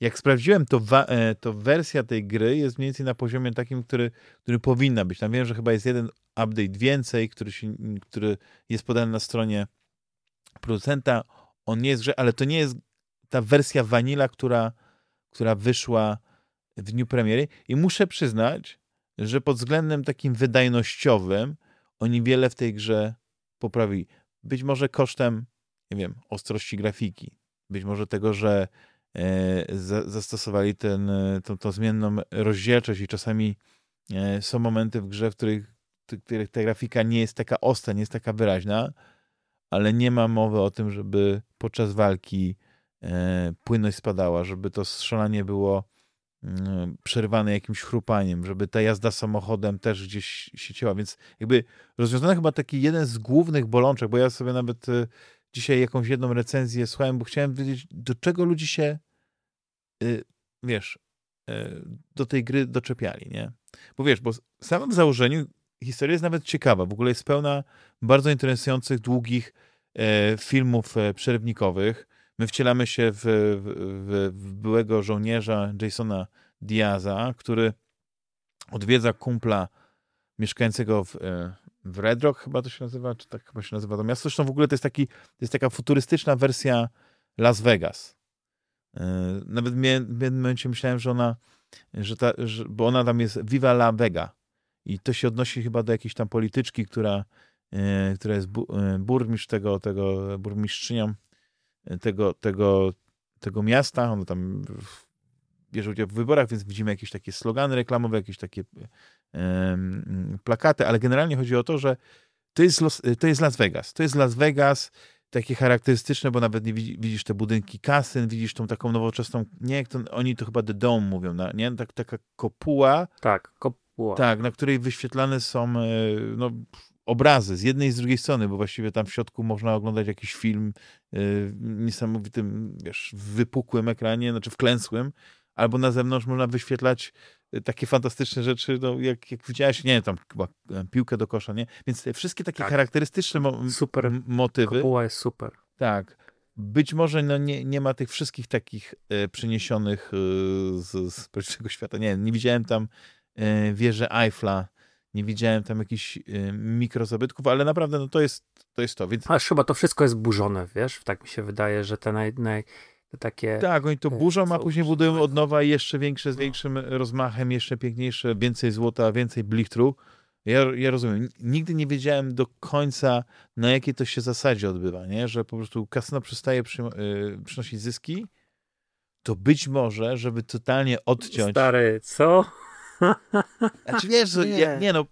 Jak sprawdziłem, to, e, to wersja tej gry jest mniej więcej na poziomie takim, który, który powinna być. Tam wiem, że chyba jest jeden update więcej, który, się, który jest podany na stronie producenta. On nie jest grze, ale to nie jest ta wersja vanilla, która, która wyszła w dniu premiery. I muszę przyznać, że pod względem takim wydajnościowym oni wiele w tej grze poprawili. Być może kosztem, nie wiem, ostrości grafiki. Być może tego, że zastosowali ten, e, tą, tą zmienną rozdzielczość i czasami e, są momenty w grze, w których, w których ta grafika nie jest taka ostra, nie jest taka wyraźna, ale nie ma mowy o tym, żeby podczas walki płynność spadała, żeby to strzelanie było Mm, przerwane jakimś chrupaniem, żeby ta jazda samochodem też gdzieś się cięła, więc jakby rozwiązano chyba taki jeden z głównych bolączek, bo ja sobie nawet dzisiaj jakąś jedną recenzję słuchałem, bo chciałem wiedzieć, do czego ludzie się y, wiesz, y, do tej gry doczepiali, nie? Bo wiesz, bo w samym założeniu historia jest nawet ciekawa, w ogóle jest pełna bardzo interesujących, długich e, filmów e, przerywnikowych, My wcielamy się w, w, w byłego żołnierza Jasona Diaza, który odwiedza kumpla mieszkającego w, e, w Red Rock, chyba to się nazywa, czy tak chyba się nazywa to miasto. Zresztą w ogóle to jest, taki, to jest taka futurystyczna wersja Las Vegas. E, nawet w pewnym momencie myślałem, że ona, że ta, że, bo ona tam jest Viva la Vega i to się odnosi chyba do jakiejś tam polityczki, która, e, która jest bu, burmistrz tego, tego burmistrzynią tego, tego, tego miasta. Ono tam bierze udział w wyborach, więc widzimy jakieś takie slogany reklamowe, jakieś takie um, plakaty, ale generalnie chodzi o to, że to jest, Los, to jest Las Vegas. To jest Las Vegas, takie charakterystyczne, bo nawet nie widzisz te budynki kasyn, widzisz tą taką nowoczesną, nie jak to, oni to chyba The Dome mówią, nie? Tak, taka kopuła. Tak, kopuła. Tak, na której wyświetlane są e, no, obrazy z jednej i z drugiej strony, bo właściwie tam w środku można oglądać jakiś film yy, niesamowitym, wiesz, w wypukłym ekranie, znaczy wklęsłym, albo na zewnątrz można wyświetlać y, takie fantastyczne rzeczy, no, jak, jak widziałeś, nie wiem, tam chyba e, piłkę do kosza, nie? Więc te wszystkie takie tak. charakterystyczne mo super. motywy. Kopuła jest super. Tak. być może no, nie, nie ma tych wszystkich takich e, przyniesionych e, z, z pierwszego świata. Nie, nie widziałem tam e, wieży Eiffla, nie widziałem tam jakichś e, mikrozabytków, ale naprawdę no, to, jest, to jest to. Więc... Aż chyba to wszystko jest burzone, wiesz? Tak mi się wydaje, że te naj, naj, te takie... Tak, oni to e, burzą, a później budują od nowa jeszcze większe, z No. większym rozmachem, jeszcze piękniejsze, więcej złota, więcej blichtru. Ja, ja rozumiem. Nigdy nie wiedziałem do końca, na jakiej to się zasadzie odbywa, nie? że po prostu kasyno przestaje przy, y, przynosić zyski, to być może, żeby totalnie odciąć. Stary, co? Znaczy wiesz, że Nie. ja, nie no,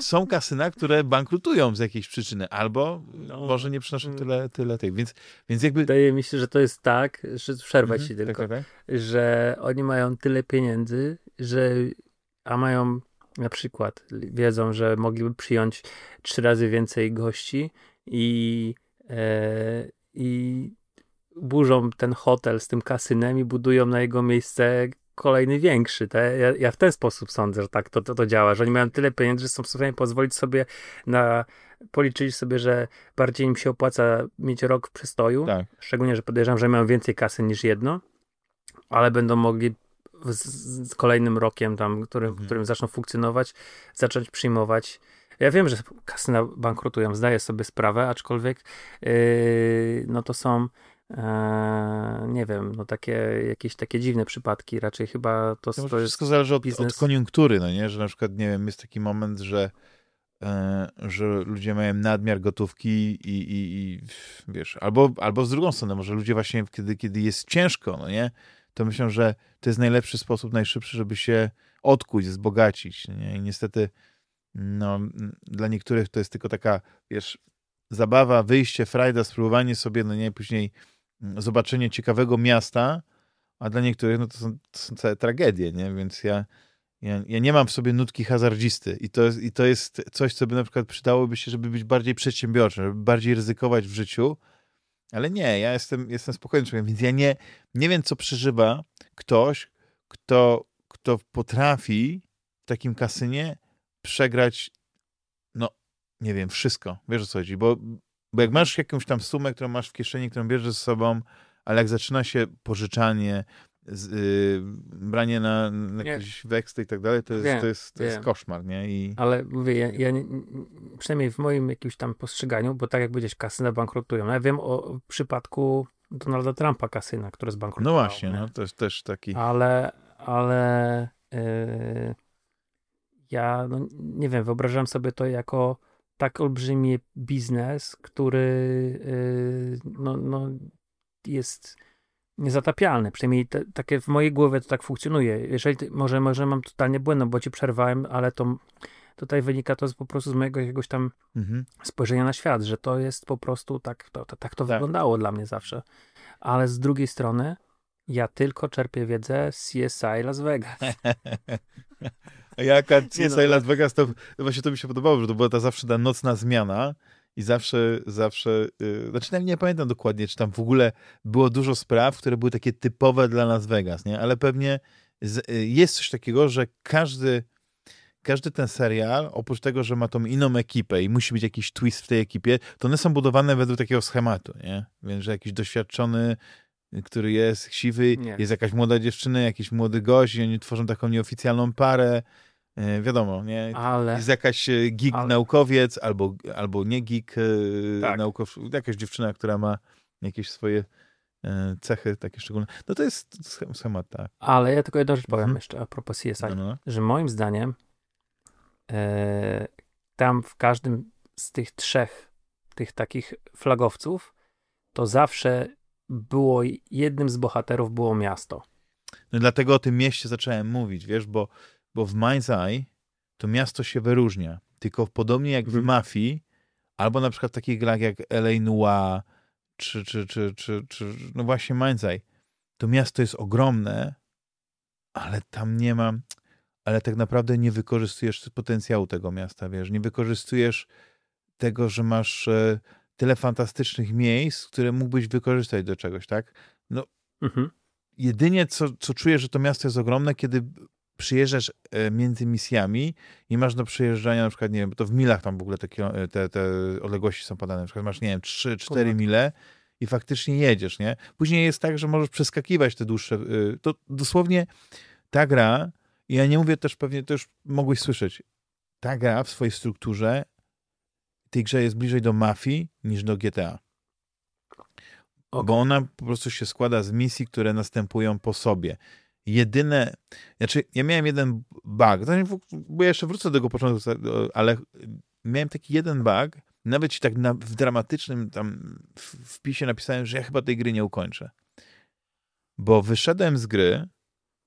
są kasyna, które bankrutują z jakiejś przyczyny, albo No. może nie przynoszą Mm. tyle, tyle tych. Więc, więc jakby. Wydaje mi się, że to jest tak, że przerwać Mhm, ci tylko, tak, tak. że oni mają tyle pieniędzy, że a mają na przykład, wiedzą, że mogliby przyjąć trzy razy więcej gości i, e, i burzą ten hotel z tym kasynem i budują na jego miejsce kolejny większy. Te, ja, ja w ten sposób sądzę, że tak to, to, to działa, że oni mają tyle pieniędzy, że są w stanie pozwolić sobie na policzyć sobie, że bardziej im się opłaca mieć rok w przestoju, Tak. szczególnie, że podejrzewam, że mają więcej kasy niż jedno, ale będą mogli z, z kolejnym rokiem tam, którym, Mhm. którym zaczną funkcjonować, zacząć przyjmować. Ja wiem, że kasyna bankrutują, zdaję sobie sprawę, aczkolwiek yy, no to są e, nie wiem, no takie jakieś takie dziwne przypadki, raczej chyba to, To to wszystko zależy od, od koniunktury, no nie? Że na przykład, nie wiem, jest taki moment, że, e, że ludzie mają nadmiar gotówki i, i, i wiesz, albo, albo z drugą stronę, może ludzie właśnie, kiedy, kiedy jest ciężko, no nie? To myślą, że to jest najlepszy sposób, najszybszy, żeby się odkuć, wzbogacić, no nie? I niestety, no, dla niektórych to jest tylko taka, wiesz, zabawa, wyjście, frajda, spróbowanie sobie, no nie, później zobaczenie ciekawego miasta, a dla niektórych no to, są, to są całe tragedie, nie? Więc ja, ja, ja nie mam w sobie nutki hazardzisty i to, jest, i to jest coś, co by na przykład przydałoby się, żeby być bardziej przedsiębiorczym, żeby bardziej ryzykować w życiu, ale nie, ja jestem, jestem spokojny człowiekiem, więc ja nie, nie wiem, co przeżywa ktoś, kto, kto potrafi w takim kasynie przegrać, no, nie wiem, wszystko. Wiesz o co chodzi, bo, bo jak masz jakąś tam sumę, którą masz w kieszeni, którą bierzesz ze sobą, ale jak zaczyna się pożyczanie, z, y, branie na, na jakieś weksty i tak dalej, to jest, Wiem, to jest, to jest koszmar, nie? I Ale mówię, ja, ja nie, przynajmniej w moim jakimś tam postrzeganiu, bo tak jak powiedziałeś, kasyna bankrutują. No Ja wiem o przypadku Donalda Trumpa kasyna, które no zbankrutowało. właśnie, nie? no, to jest też taki... Ale, ale yy, ja no, nie wiem, wyobrażam sobie to jako tak olbrzymi biznes, który yy, no, no, jest niezatapialny. Przynajmniej te, takie w mojej głowie to tak funkcjonuje. Jeżeli ty, może, może mam totalnie błędno, bo ci przerwałem, ale to tutaj wynika to z, po prostu z mojego jakiegoś tam Mhm. spojrzenia na świat, że to jest po prostu tak, to, to, tak to Tak. wyglądało dla mnie zawsze. Ale z drugiej strony ja tylko czerpię wiedzę z CSI Las Vegas. Nie CSI no, Las Vegas, to właśnie to mi się podobało, że to była ta zawsze ta nocna zmiana i zawsze, zawsze, yy, znaczy nie pamiętam dokładnie, czy tam w ogóle było dużo spraw, które były takie typowe dla Las Vegas, nie? Ale pewnie z, y, jest coś takiego, że każdy, każdy ten serial, oprócz tego, że ma tą inną ekipę i musi być jakiś twist w tej ekipie, to one są budowane według takiego schematu, nie? Więc, że jakiś doświadczony który jest siwy, Nie. jest jakaś młoda dziewczyna, jakiś młody gość i oni tworzą taką nieoficjalną parę. E, wiadomo, nie? Ale Jest jakaś e, geek ale- naukowiec albo, albo nie geek e, Tak. naukow... jakaś dziewczyna, która ma jakieś swoje cechy takie szczególne. No to jest schem- schemat, tak. Ale ja tylko jedną rzecz powiem Mhm. jeszcze a propos CSI, No, no. że moim zdaniem e, tam w każdym z tych trzech tych takich flagowców to zawsze było jednym z bohaterów było miasto. No dlatego o tym mieście zacząłem mówić, wiesz, bo, bo w Mind's Eye to miasto się wyróżnia. Tylko podobnie jak w Mhm. Mafii, albo na przykład w takich grach jak L.A. Noir, czy, czy, czy, czy, czy no właśnie Mind's Eye, to miasto jest ogromne, ale tam nie ma, ale tak naprawdę nie wykorzystujesz potencjału tego miasta, wiesz, nie wykorzystujesz tego, że masz e, tyle fantastycznych miejsc, które mógłbyś wykorzystać do czegoś, tak? Mhm. jedynie co, co czuję, że to miasto jest ogromne, kiedy przyjeżdżasz e, między misjami i masz do przejeżdżania na przykład, nie wiem, to w milach tam w ogóle te, e, te, te odległości są podane, na przykład masz, nie wiem, 3-4 Ponad. mile i faktycznie jedziesz, nie? Później jest tak, że możesz przeskakiwać te dłuższe, y, to dosłownie ta gra, i ja nie mówię też pewnie, to już mogłeś słyszeć, ta gra w swojej strukturze tej grze jest bliżej do mafii niż do GTA. Okay. Bo ona po prostu się składa z misji, które następują po sobie. Jedyne, znaczy ja miałem jeden bug, bo ja jeszcze wrócę do tego początku, ale miałem taki jeden bug, nawet ci tak na, w dramatycznym tam wpisie napisałem, że ja chyba tej gry nie ukończę. Bo wyszedłem z gry,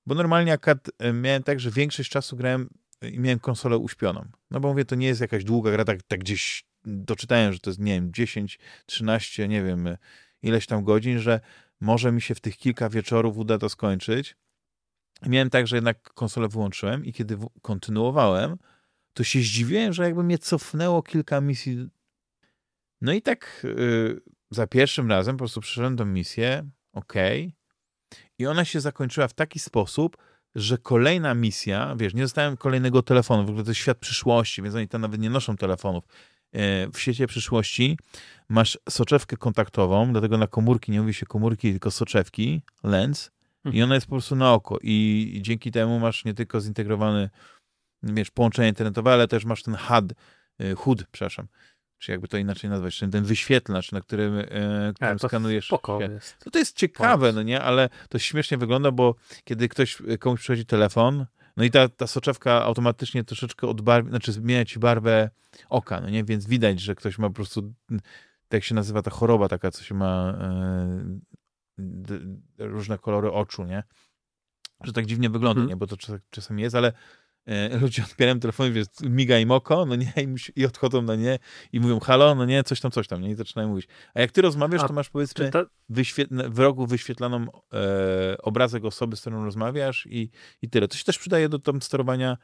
bo normalnie akad miałem tak, że większość czasu grałem i miałem konsolę uśpioną. No bo mówię, to nie jest jakaś długa gra, tak, tak gdzieś doczytałem, że to jest, nie wiem, 10, 13, nie wiem, ileś tam godzin, że może mi się w tych kilka wieczorów uda to skończyć. Miałem tak, że jednak konsolę wyłączyłem i kiedy kontynuowałem, to się zdziwiłem, że jakby mnie cofnęło kilka misji. No i tak yy, za pierwszym razem po prostu przyszedłem do misję, ok, i ona się zakończyła w taki sposób, że kolejna misja, wiesz, nie dostałem kolejnego telefonu, w ogóle to jest świat przyszłości, więc oni tam nawet nie noszą telefonów. E, w świecie przyszłości masz soczewkę kontaktową, dlatego na komórki nie mówi się komórki, tylko soczewki, lens i ona jest po prostu na oko i dzięki temu masz nie tylko zintegrowany wiesz, połączenie internetowe, ale też masz ten HUD, e, HUD, przepraszam, czy jakby to inaczej nazwać, czyli ten wyświetlacz, na którym, e, którym to skanujesz. Spoko jest. To, to jest ciekawe, no nie, ale to śmiesznie wygląda, bo kiedy ktoś, komuś przychodzi telefon, no i ta, ta soczewka automatycznie troszeczkę odbarwi, znaczy zmienia ci barwę oka, no nie? Więc widać, że ktoś ma po prostu, tak jak się nazywa ta choroba taka, co się ma e, różne kolory oczu, nie? Że tak dziwnie wygląda, hmm. nie? Bo to czasami jest, ale E, ludzie odbierają telefon, wiesz, miga im oko, no nie, i, odchodzą na nie i mówią halo, no nie, coś tam, coś tam, nie, i zaczynają mówić. A jak ty rozmawiasz, A, to masz powiedzmy ta... w rogu wyświetlaną e, obrazek osoby, z którą rozmawiasz i, i tyle. To się też przydaje do tam sterowania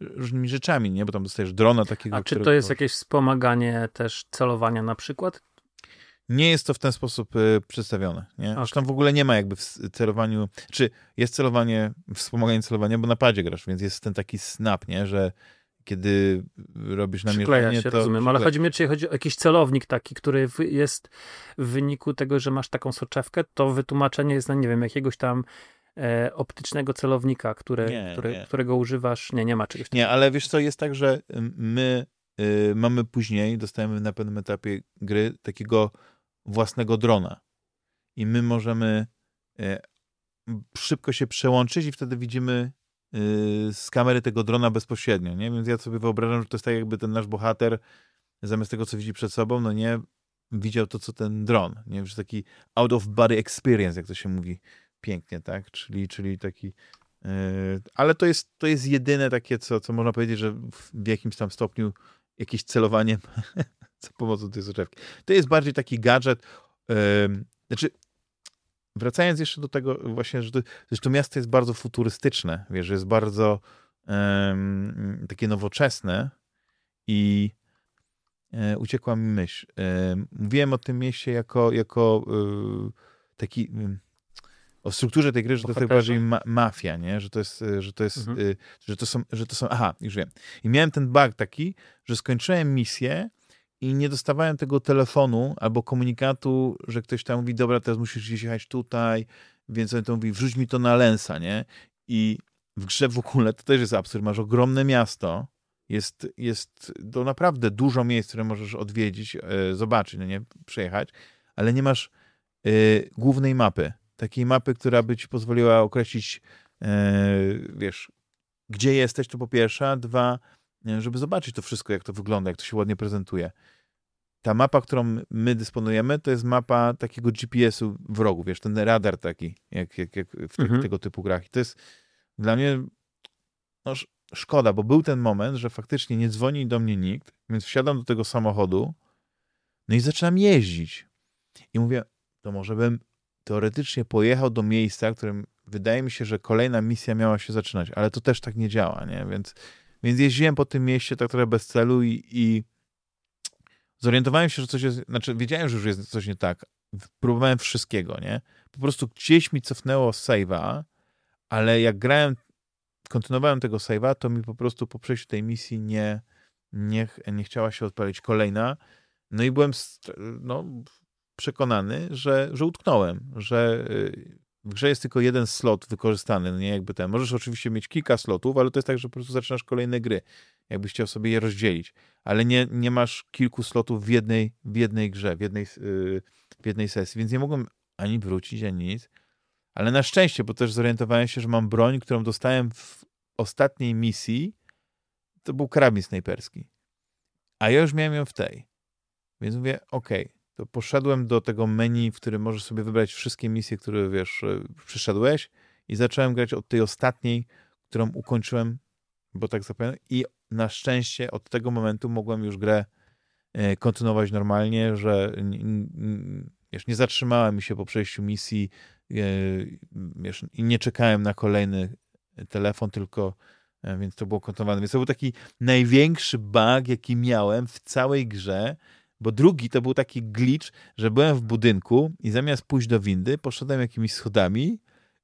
różnymi rzeczami, nie, bo tam dostajesz drona takiego. A czy to jest jakieś wspomaganie też celowania na przykład? Nie jest to w ten sposób y, przedstawione. Nie? Okay. Zresztą w ogóle nie ma jakby w celowaniu, czy jest celowanie, wspomaganie celowania, bo na padzie grasz, więc jest ten taki snap, nie? że kiedy robisz namierzenie, się, to... rozumiem, ale chodzi mi, czy chodzi o jakiś celownik taki, który jest w wyniku tego, że masz taką soczewkę, to wytłumaczenie jest na, nie wiem, jakiegoś tam e, optycznego celownika, które, nie, które, nie. którego używasz. Nie, nie ma czegoś takiego. Nie, ale wiesz co, jest tak, że my y, mamy później, dostajemy na pewnym etapie gry takiego własnego drona. I my możemy e, szybko się przełączyć i wtedy widzimy e, z kamery tego drona bezpośrednio, nie? Więc ja sobie wyobrażam, że to jest tak jakby ten nasz bohater zamiast tego, co widzi przed sobą, no nie, widział to, co ten dron, nie? Że taki out of body experience, jak to się mówi pięknie, tak? Czyli, czyli taki yy, ale to jest, to jest jedyne takie, co, co można powiedzieć, że w jakimś tam stopniu jakieś celowanie za pomocą tej soczewki. To jest bardziej taki gadżet, yy, znaczy wracając jeszcze do tego właśnie, że to, że to miasto jest bardzo futurystyczne, wiesz, że jest bardzo takie nowoczesne i yy, uciekła mi myśl. mówiłem o tym mieście jako, jako e, taki o strukturze tej gry, że to jest tak bardziej ma mafia, nie? Że to jest, że to jest, mhm. y, że to są, że to są, aha, już wiem. I miałem ten bug taki, że skończyłem misję i nie dostawałem tego telefonu albo komunikatu, że ktoś tam mówi, dobra, teraz musisz gdzieś jechać tutaj, więc on to mówi, wrzuć mi to na lensa, nie? I w grze w ogóle to też jest absurd. Masz ogromne miasto, jest, jest to naprawdę dużo miejsc, które możesz odwiedzić, e, zobaczyć, no nie, przejechać, ale nie masz e, głównej mapy. Takiej mapy, która by ci pozwoliła określić, e, wiesz, gdzie jesteś, to po pierwsze, dwa, żeby zobaczyć to wszystko, jak to wygląda, jak to się ładnie prezentuje. Ta mapa, którą my dysponujemy, to jest mapa takiego GPS-u wrogu, wiesz, ten radar taki, jak, jak, jak w tych, mhm. tego typu grach. I to jest dla mnie no, szkoda, bo był ten moment, że faktycznie nie dzwoni do mnie nikt, więc wsiadam do tego samochodu, no i zaczynam jeździć. I mówię, to może bym teoretycznie pojechał do miejsca, którym wydaje mi się, że kolejna misja miała się zaczynać, ale to też tak nie działa, nie? Więc więc jeździłem po tym mieście tak trochę bez celu i, i zorientowałem się, że coś jest, znaczy wiedziałem, że już jest coś nie tak. Próbowałem wszystkiego, nie? Po prostu gdzieś mi cofnęło save'a, ale jak grałem, kontynuowałem tego save'a, to mi po prostu po przejściu tej misji nie, nie, nie chciała się odpalić kolejna. No i byłem, no, przekonany, że, że utknąłem, że y, w grze jest tylko jeden slot wykorzystany, no nie jakby ten. Możesz oczywiście mieć kilka slotów, ale to jest tak, że po prostu zaczynasz kolejne gry, jakbyś chciał sobie je rozdzielić, ale nie, nie masz kilku slotów w jednej, w jednej grze, w jednej, yy, w jednej sesji, więc nie mogłem ani wrócić, ani nic, ale na szczęście, bo też zorientowałem się, że mam broń, którą dostałem w ostatniej misji, to był karabin snajperski, a ja już miałem ją w tej, więc mówię, okej, okay to poszedłem do tego menu, w którym możesz sobie wybrać wszystkie misje, które wiesz, e, przyszedłeś i zacząłem grać od tej ostatniej, którą ukończyłem, bo tak zapowiem i na szczęście od tego momentu mogłem już grę e, kontynuować normalnie, że wiesz, nie zatrzymałem się po przejściu misji e, wiesz, i nie czekałem na kolejny telefon, tylko więc to było kontynuowane. Więc to był taki największy bug, jaki miałem w całej grze, bo drugi to był taki glitch, że byłem w budynku i zamiast pójść do windy, poszedłem jakimiś schodami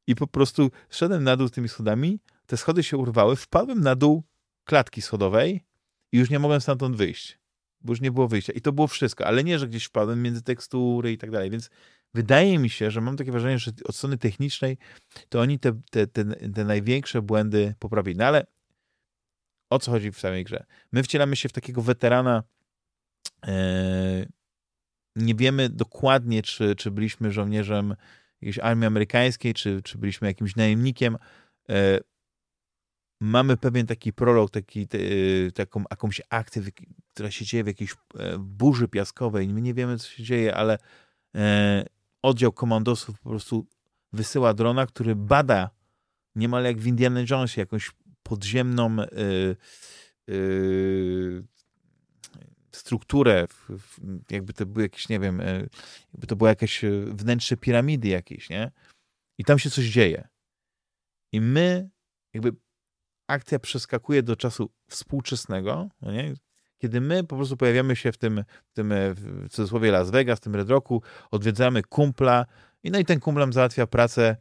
i po prostu szedłem na dół tymi schodami, te schody się urwały, wpadłem na dół klatki schodowej i już nie mogłem stamtąd wyjść, bo już nie było wyjścia. I to było wszystko, ale nie, że gdzieś wpadłem między tekstury i tak dalej, więc wydaje mi się, że mam takie wrażenie, że od strony technicznej to oni te, te, te, te największe błędy poprawili. No ale o co chodzi w samej grze? My wcielamy się w takiego weterana nie wiemy dokładnie, czy, czy byliśmy żołnierzem jakiejś armii amerykańskiej, czy, czy byliśmy jakimś najemnikiem. E, mamy pewien taki prolog, taki, taką jakąś akcję, która się dzieje w jakiejś e, burzy piaskowej. My nie wiemy, co się dzieje, ale oddział komandosów po prostu wysyła drona, który bada niemal jak w Indiana Jonesie jakąś podziemną strukturę, jakby to były jakieś, nie wiem, e, jakby to było jakieś e, wnętrze piramidy jakieś, nie? I tam się coś dzieje. I my, jakby akcja przeskakuje do czasu współczesnego, no nie? kiedy my po prostu pojawiamy się w tym, w tym e, w cudzysłowie Las Vegas, w tym Red Rocku, odwiedzamy kumpla i no i ten kumplam załatwia pracę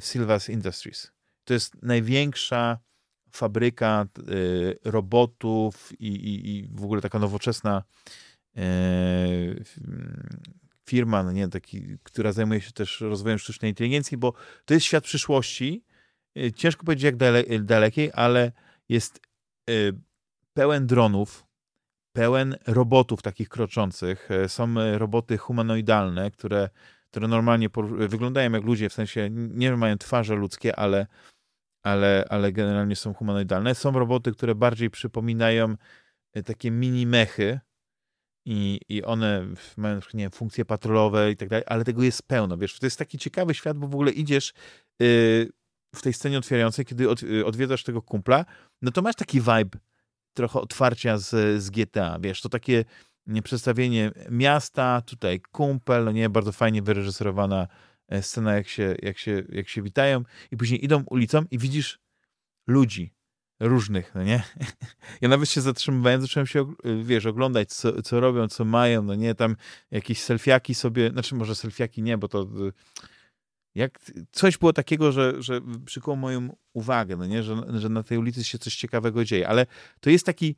w Silvas Industries. To jest największa fabryka y, robotów i, i, i w ogóle taka nowoczesna e, firma, no nie, taki, która zajmuje się też rozwojem sztucznej inteligencji, bo to jest świat przyszłości. E, ciężko powiedzieć jak dale, dalekiej, ale jest e, pełen dronów, pełen robotów takich kroczących. Są roboty humanoidalne, które, które normalnie wyglądają jak ludzie, w sensie nie mają twarze ludzkie, ale ale, ale generalnie są humanoidalne. Są roboty, które bardziej przypominają e, takie mini mechy i, i one mają nie wiem, funkcje patrolowe i tak dalej, ale tego jest pełno. Wiesz, to jest taki ciekawy świat, bo w ogóle idziesz yy, w tej scenie otwierającej, kiedy od, yy, odwiedzasz tego kumpla, no to masz taki vibe trochę otwarcia z, z GTA, wiesz, to takie nie, przedstawienie miasta, tutaj kumpel, no nie, bardzo fajnie wyreżyserowana scena, jak się, jak, się, jak się witają i później idą ulicą i widzisz ludzi różnych, no nie? Ja nawet się zatrzymywałem, zacząłem się, e, wiesz, oglądać, co, co robią, co mają, no nie? Tam jakieś selfiaki sobie, znaczy może selfiaki nie, bo to e, jak coś było takiego, że, że przykuło moją uwagę, no nie? Że, że na tej ulicy się coś ciekawego dzieje, ale to jest taki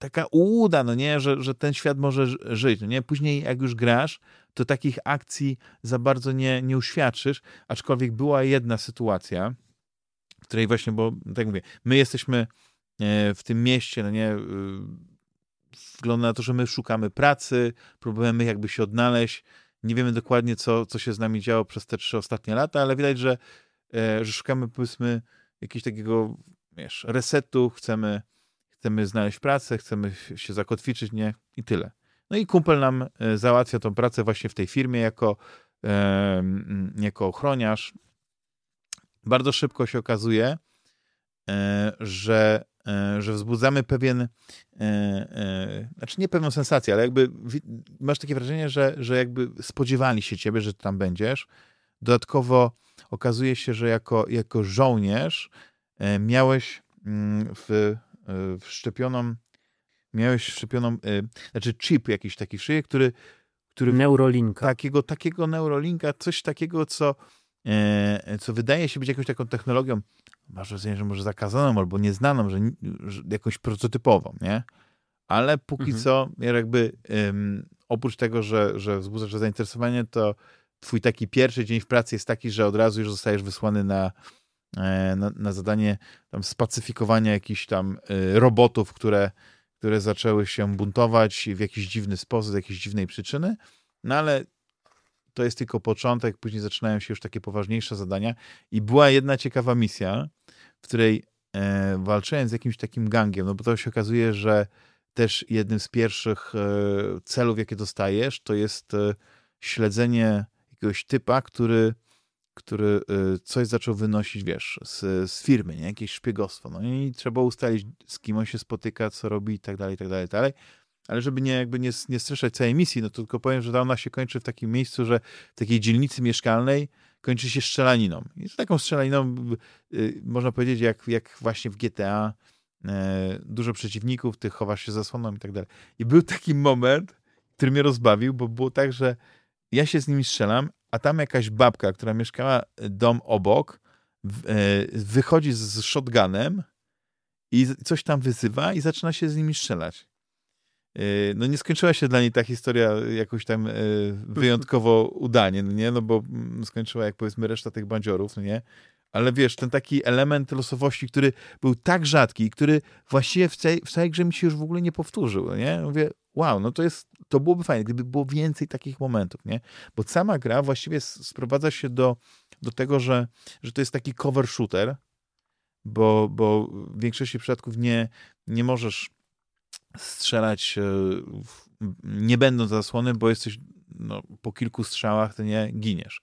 taka ułuda, no nie, że, że ten świat może żyć, no nie? Później jak już grasz, to takich akcji za bardzo nie, nie uświadczysz, aczkolwiek była jedna sytuacja, w której właśnie, bo tak mówię, my jesteśmy e, w tym mieście, no nie, y, wygląda na to, że my szukamy pracy, próbujemy jakby się odnaleźć, nie wiemy dokładnie, co, co się z nami działo przez te trzy ostatnie lata, ale widać, że, e, że szukamy powiedzmy jakiegoś takiego, wiesz, resetu, chcemy chcemy znaleźć pracę, chcemy się zakotwiczyć, nie? I tyle. No i kumpel nam e, załatwia tą pracę właśnie w tej firmie jako, e, jako ochroniarz. Bardzo szybko się okazuje, e, że, e, że wzbudzamy pewien, e, e, znaczy nie pewną sensację, ale jakby masz takie wrażenie, że, że jakby spodziewali się ciebie, że tam będziesz. Dodatkowo okazuje się, że jako, jako żołnierz miałeś mm, w wszczepioną, miałeś wszczepioną, e, znaczy chip jakiś taki w szyję, który, który Neurolinka. Takiego, takiego neurolinka, coś takiego, co, e, co wydaje się być jakąś taką technologią, masz wrażenie, że może zakazaną albo nieznaną, że, że jakąś prototypową, nie? ale póki Mhm. co jakby oprócz tego, że, że wzbudzasz zainteresowanie, to twój taki pierwszy dzień w pracy jest taki, że od razu już zostajesz wysłany na, na, na zadanie tam spacyfikowania jakichś tam y, robotów, które, które zaczęły się buntować w jakiś dziwny sposób, z jakiejś dziwnej przyczyny, no ale to jest tylko początek, później zaczynają się już takie poważniejsze zadania. I była jedna ciekawa misja, w której e, walczyłem z jakimś takim gangiem, no bo to się okazuje, że też jednym z pierwszych e, celów, jakie dostajesz, to jest e, śledzenie jakiegoś typa, który, który e, coś zaczął wynosić, wiesz, z, z firmy, nie? Jakieś szpiegostwo. No i trzeba ustalić, z kim on się spotyka, co robi i tak dalej, i tak dalej, tak dalej. Ale żeby nie, jakby nie, nie całej misji, no to tylko powiem, że ona się kończy w takim miejscu, że w takiej dzielnicy mieszkalnej kończy się strzelaniną. I z taką strzelaniną y, można powiedzieć, jak, jak właśnie w GTA, e, dużo przeciwników, ty chowasz się zasłoną i tak dalej. I był taki moment, który mnie rozbawił, bo było tak, że ja się z nimi strzelam, a tam jakaś babka, która mieszkała dom obok, e, wychodzi z- shotgunem i coś tam wyzywa i zaczyna się z nimi strzelać. E, No nie skończyła się dla niej ta historia jakoś tam wyjątkowo udanie, no nie? No bo mm, skończyła jak powiedzmy reszta tych bandziorów, no nie? Ale wiesz, ten taki element losowości, który był tak rzadki, który właściwie w całej, w całej grze mi się już w ogóle nie powtórzył, nie? Mówię, wow, no to jest, to byłoby fajne, gdyby było więcej takich momentów, nie? Bo sama gra właściwie sprowadza się do, do tego, że, że to jest taki cover shooter, bo, bo w większości przypadków nie, nie możesz strzelać e, nie będąc zasłony, bo jesteś no, po kilku strzałach, to nie giniesz.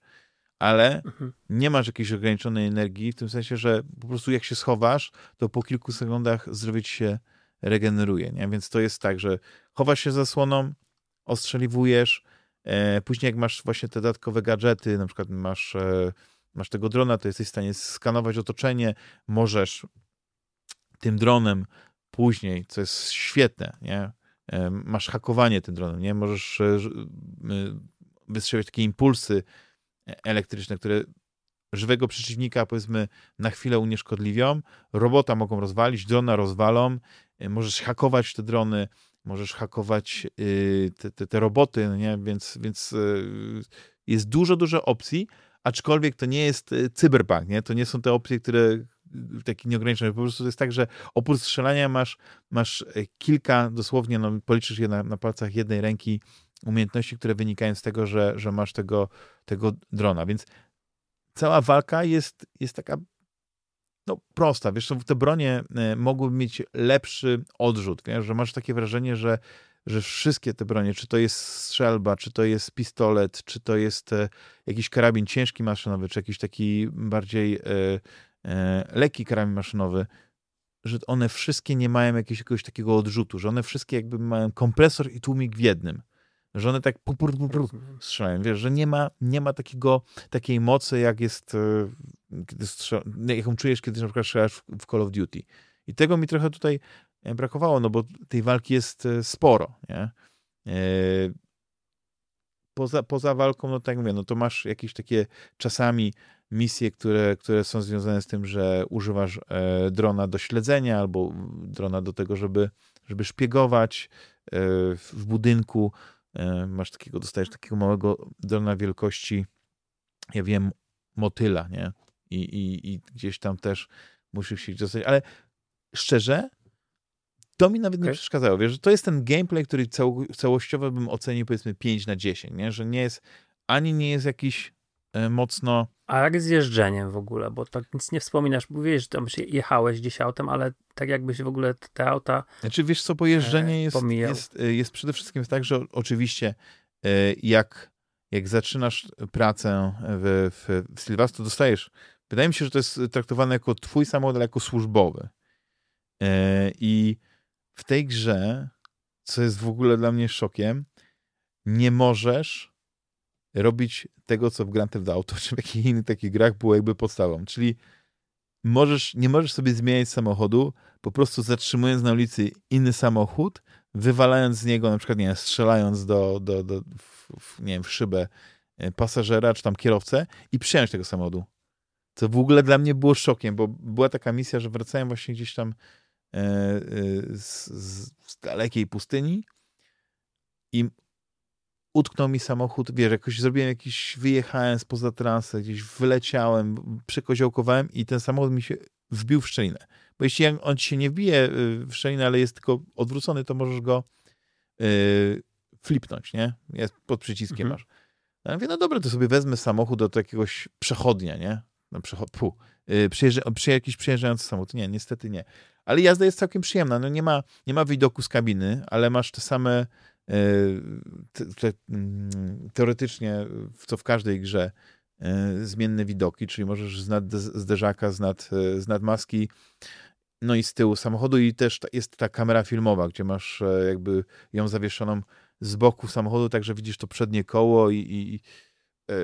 Ale Mhm. nie masz jakiejś ograniczonej energii, w tym sensie, że po prostu jak się schowasz, to po kilku sekundach zdrowie ci się regeneruje, nie? Więc to jest tak, że chowasz się zasłoną, ostrzeliwujesz, e, później jak masz właśnie te dodatkowe gadżety, na przykład masz, e, masz tego drona, to jesteś w stanie skanować otoczenie, możesz tym dronem później, co jest świetne, nie? E, Masz hakowanie tym dronem, nie? Możesz e, e, wystrzeliwać takie impulsy elektryczne, które żywego przeciwnika powiedzmy na chwilę unieszkodliwią, robota mogą rozwalić, drona rozwalą, e, możesz hakować te drony, możesz hakować y, te, te, te roboty, no nie? Więc, więc y, jest dużo, dużo opcji, aczkolwiek to nie jest cyberpunk, nie? To nie są te opcje, które y, takie nieograniczone. Po prostu to jest tak, że oprócz strzelania masz, masz e, kilka, dosłownie, no, policzysz je na, na palcach jednej ręki, umiejętności, które wynikają z tego, że, że masz tego, tego drona. Więc cała walka jest, jest taka no, prosta. Wiesz, te bronie e, mogłyby mieć lepszy odrzut, wiesz, że masz takie wrażenie, że, że wszystkie te bronie, czy to jest strzelba, czy to jest pistolet, czy to jest e, jakiś karabin ciężki maszynowy, czy jakiś taki bardziej e, lekki karabin maszynowy, że one wszystkie nie mają jakiegoś, jakiegoś takiego odrzutu, że one wszystkie jakby mają kompresor i tłumik w jednym. Że one tak pu, pu, pu, pu, Rozumiem. strzelają. Wiesz, że nie ma, nie ma takiego, takiej mocy, jak jest, e, strzel, jaką czujesz, kiedy na przykład strzelasz w, Call of Duty. I tego mi trochę tutaj e, brakowało, no bo tej walki jest e, sporo, nie? Poza, poza walką, no tak mówię, no to masz jakieś takie czasami misje, które, które są związane z tym, że używasz drona do śledzenia albo drona do tego, żeby, żeby szpiegować w budynku. E, masz takiego, dostajesz takiego małego drona wielkości, ja wiem, motyla, nie? I, i, i gdzieś tam też musisz się dostać, ale szczerze, to mi nawet nie Okej. przeszkadzało. Wiesz, że to jest ten gameplay, który cał, całościowo bym ocenił powiedzmy 5 na 10, nie? Że nie jest, ani nie jest jakiś e, mocno A jak z jeżdżeniem w ogóle? Bo tak nic nie wspominasz. Mówiłeś, że tam się jechałeś gdzieś autem, ale tak jakbyś w ogóle te auta... Znaczy, wiesz co, pojeżdżenie E, jest, pomijał. jest, e, jest przede wszystkim tak, że oczywiście e, jak, jak zaczynasz pracę w, w, w Sylwas, to dostajesz, wydaje mi się, że to jest traktowane jako twój samochód, ale jako służbowy. I w tej grze, co jest w ogóle dla mnie szokiem, nie możesz robić tego, co w Grand Theft Auto, czy w jakichś innych takich grach było jakby podstawą. Czyli możesz, nie możesz sobie zmieniać samochodu, po prostu zatrzymując na ulicy inny samochód, wywalając z niego, na przykład, nie wiem, strzelając do, do, do w, nie wiem, w szybę e, pasażera, czy tam kierowcę i przyjąć tego samochodu. Co w ogóle dla mnie było szokiem, bo była taka misja, że wracałem właśnie gdzieś tam z, z dalekiej pustyni i utknął mi samochód, wiesz, jakoś zrobiłem jakiś, wyjechałem spoza trasy, gdzieś wyleciałem, przekoziołkowałem i ten samochód mi się wbił w szczelinę. Bo jeśli on ci się nie wbije y, w szczelinę, ale jest tylko odwrócony, to możesz go yy, flipnąć, nie? Jest pod przyciskiem mhm. masz. Ja mówię, no dobra, to sobie wezmę samochód do jakiegoś przechodnia, nie? No, przechod, pu, yy, przyjeżdża, przy jakiś przejeżdżający samochód. Nie, niestety nie. Ale jazda jest całkiem przyjemna. No nie ma, nie ma widoku z kabiny, ale masz te same teoretycznie, co w każdej grze, zmienne widoki, czyli możesz z nad zderzaka, nad, z nad maski, no i z tyłu samochodu i też jest ta kamera filmowa, gdzie masz e, jakby ją zawieszoną z boku samochodu, także widzisz to przednie koło i, i e,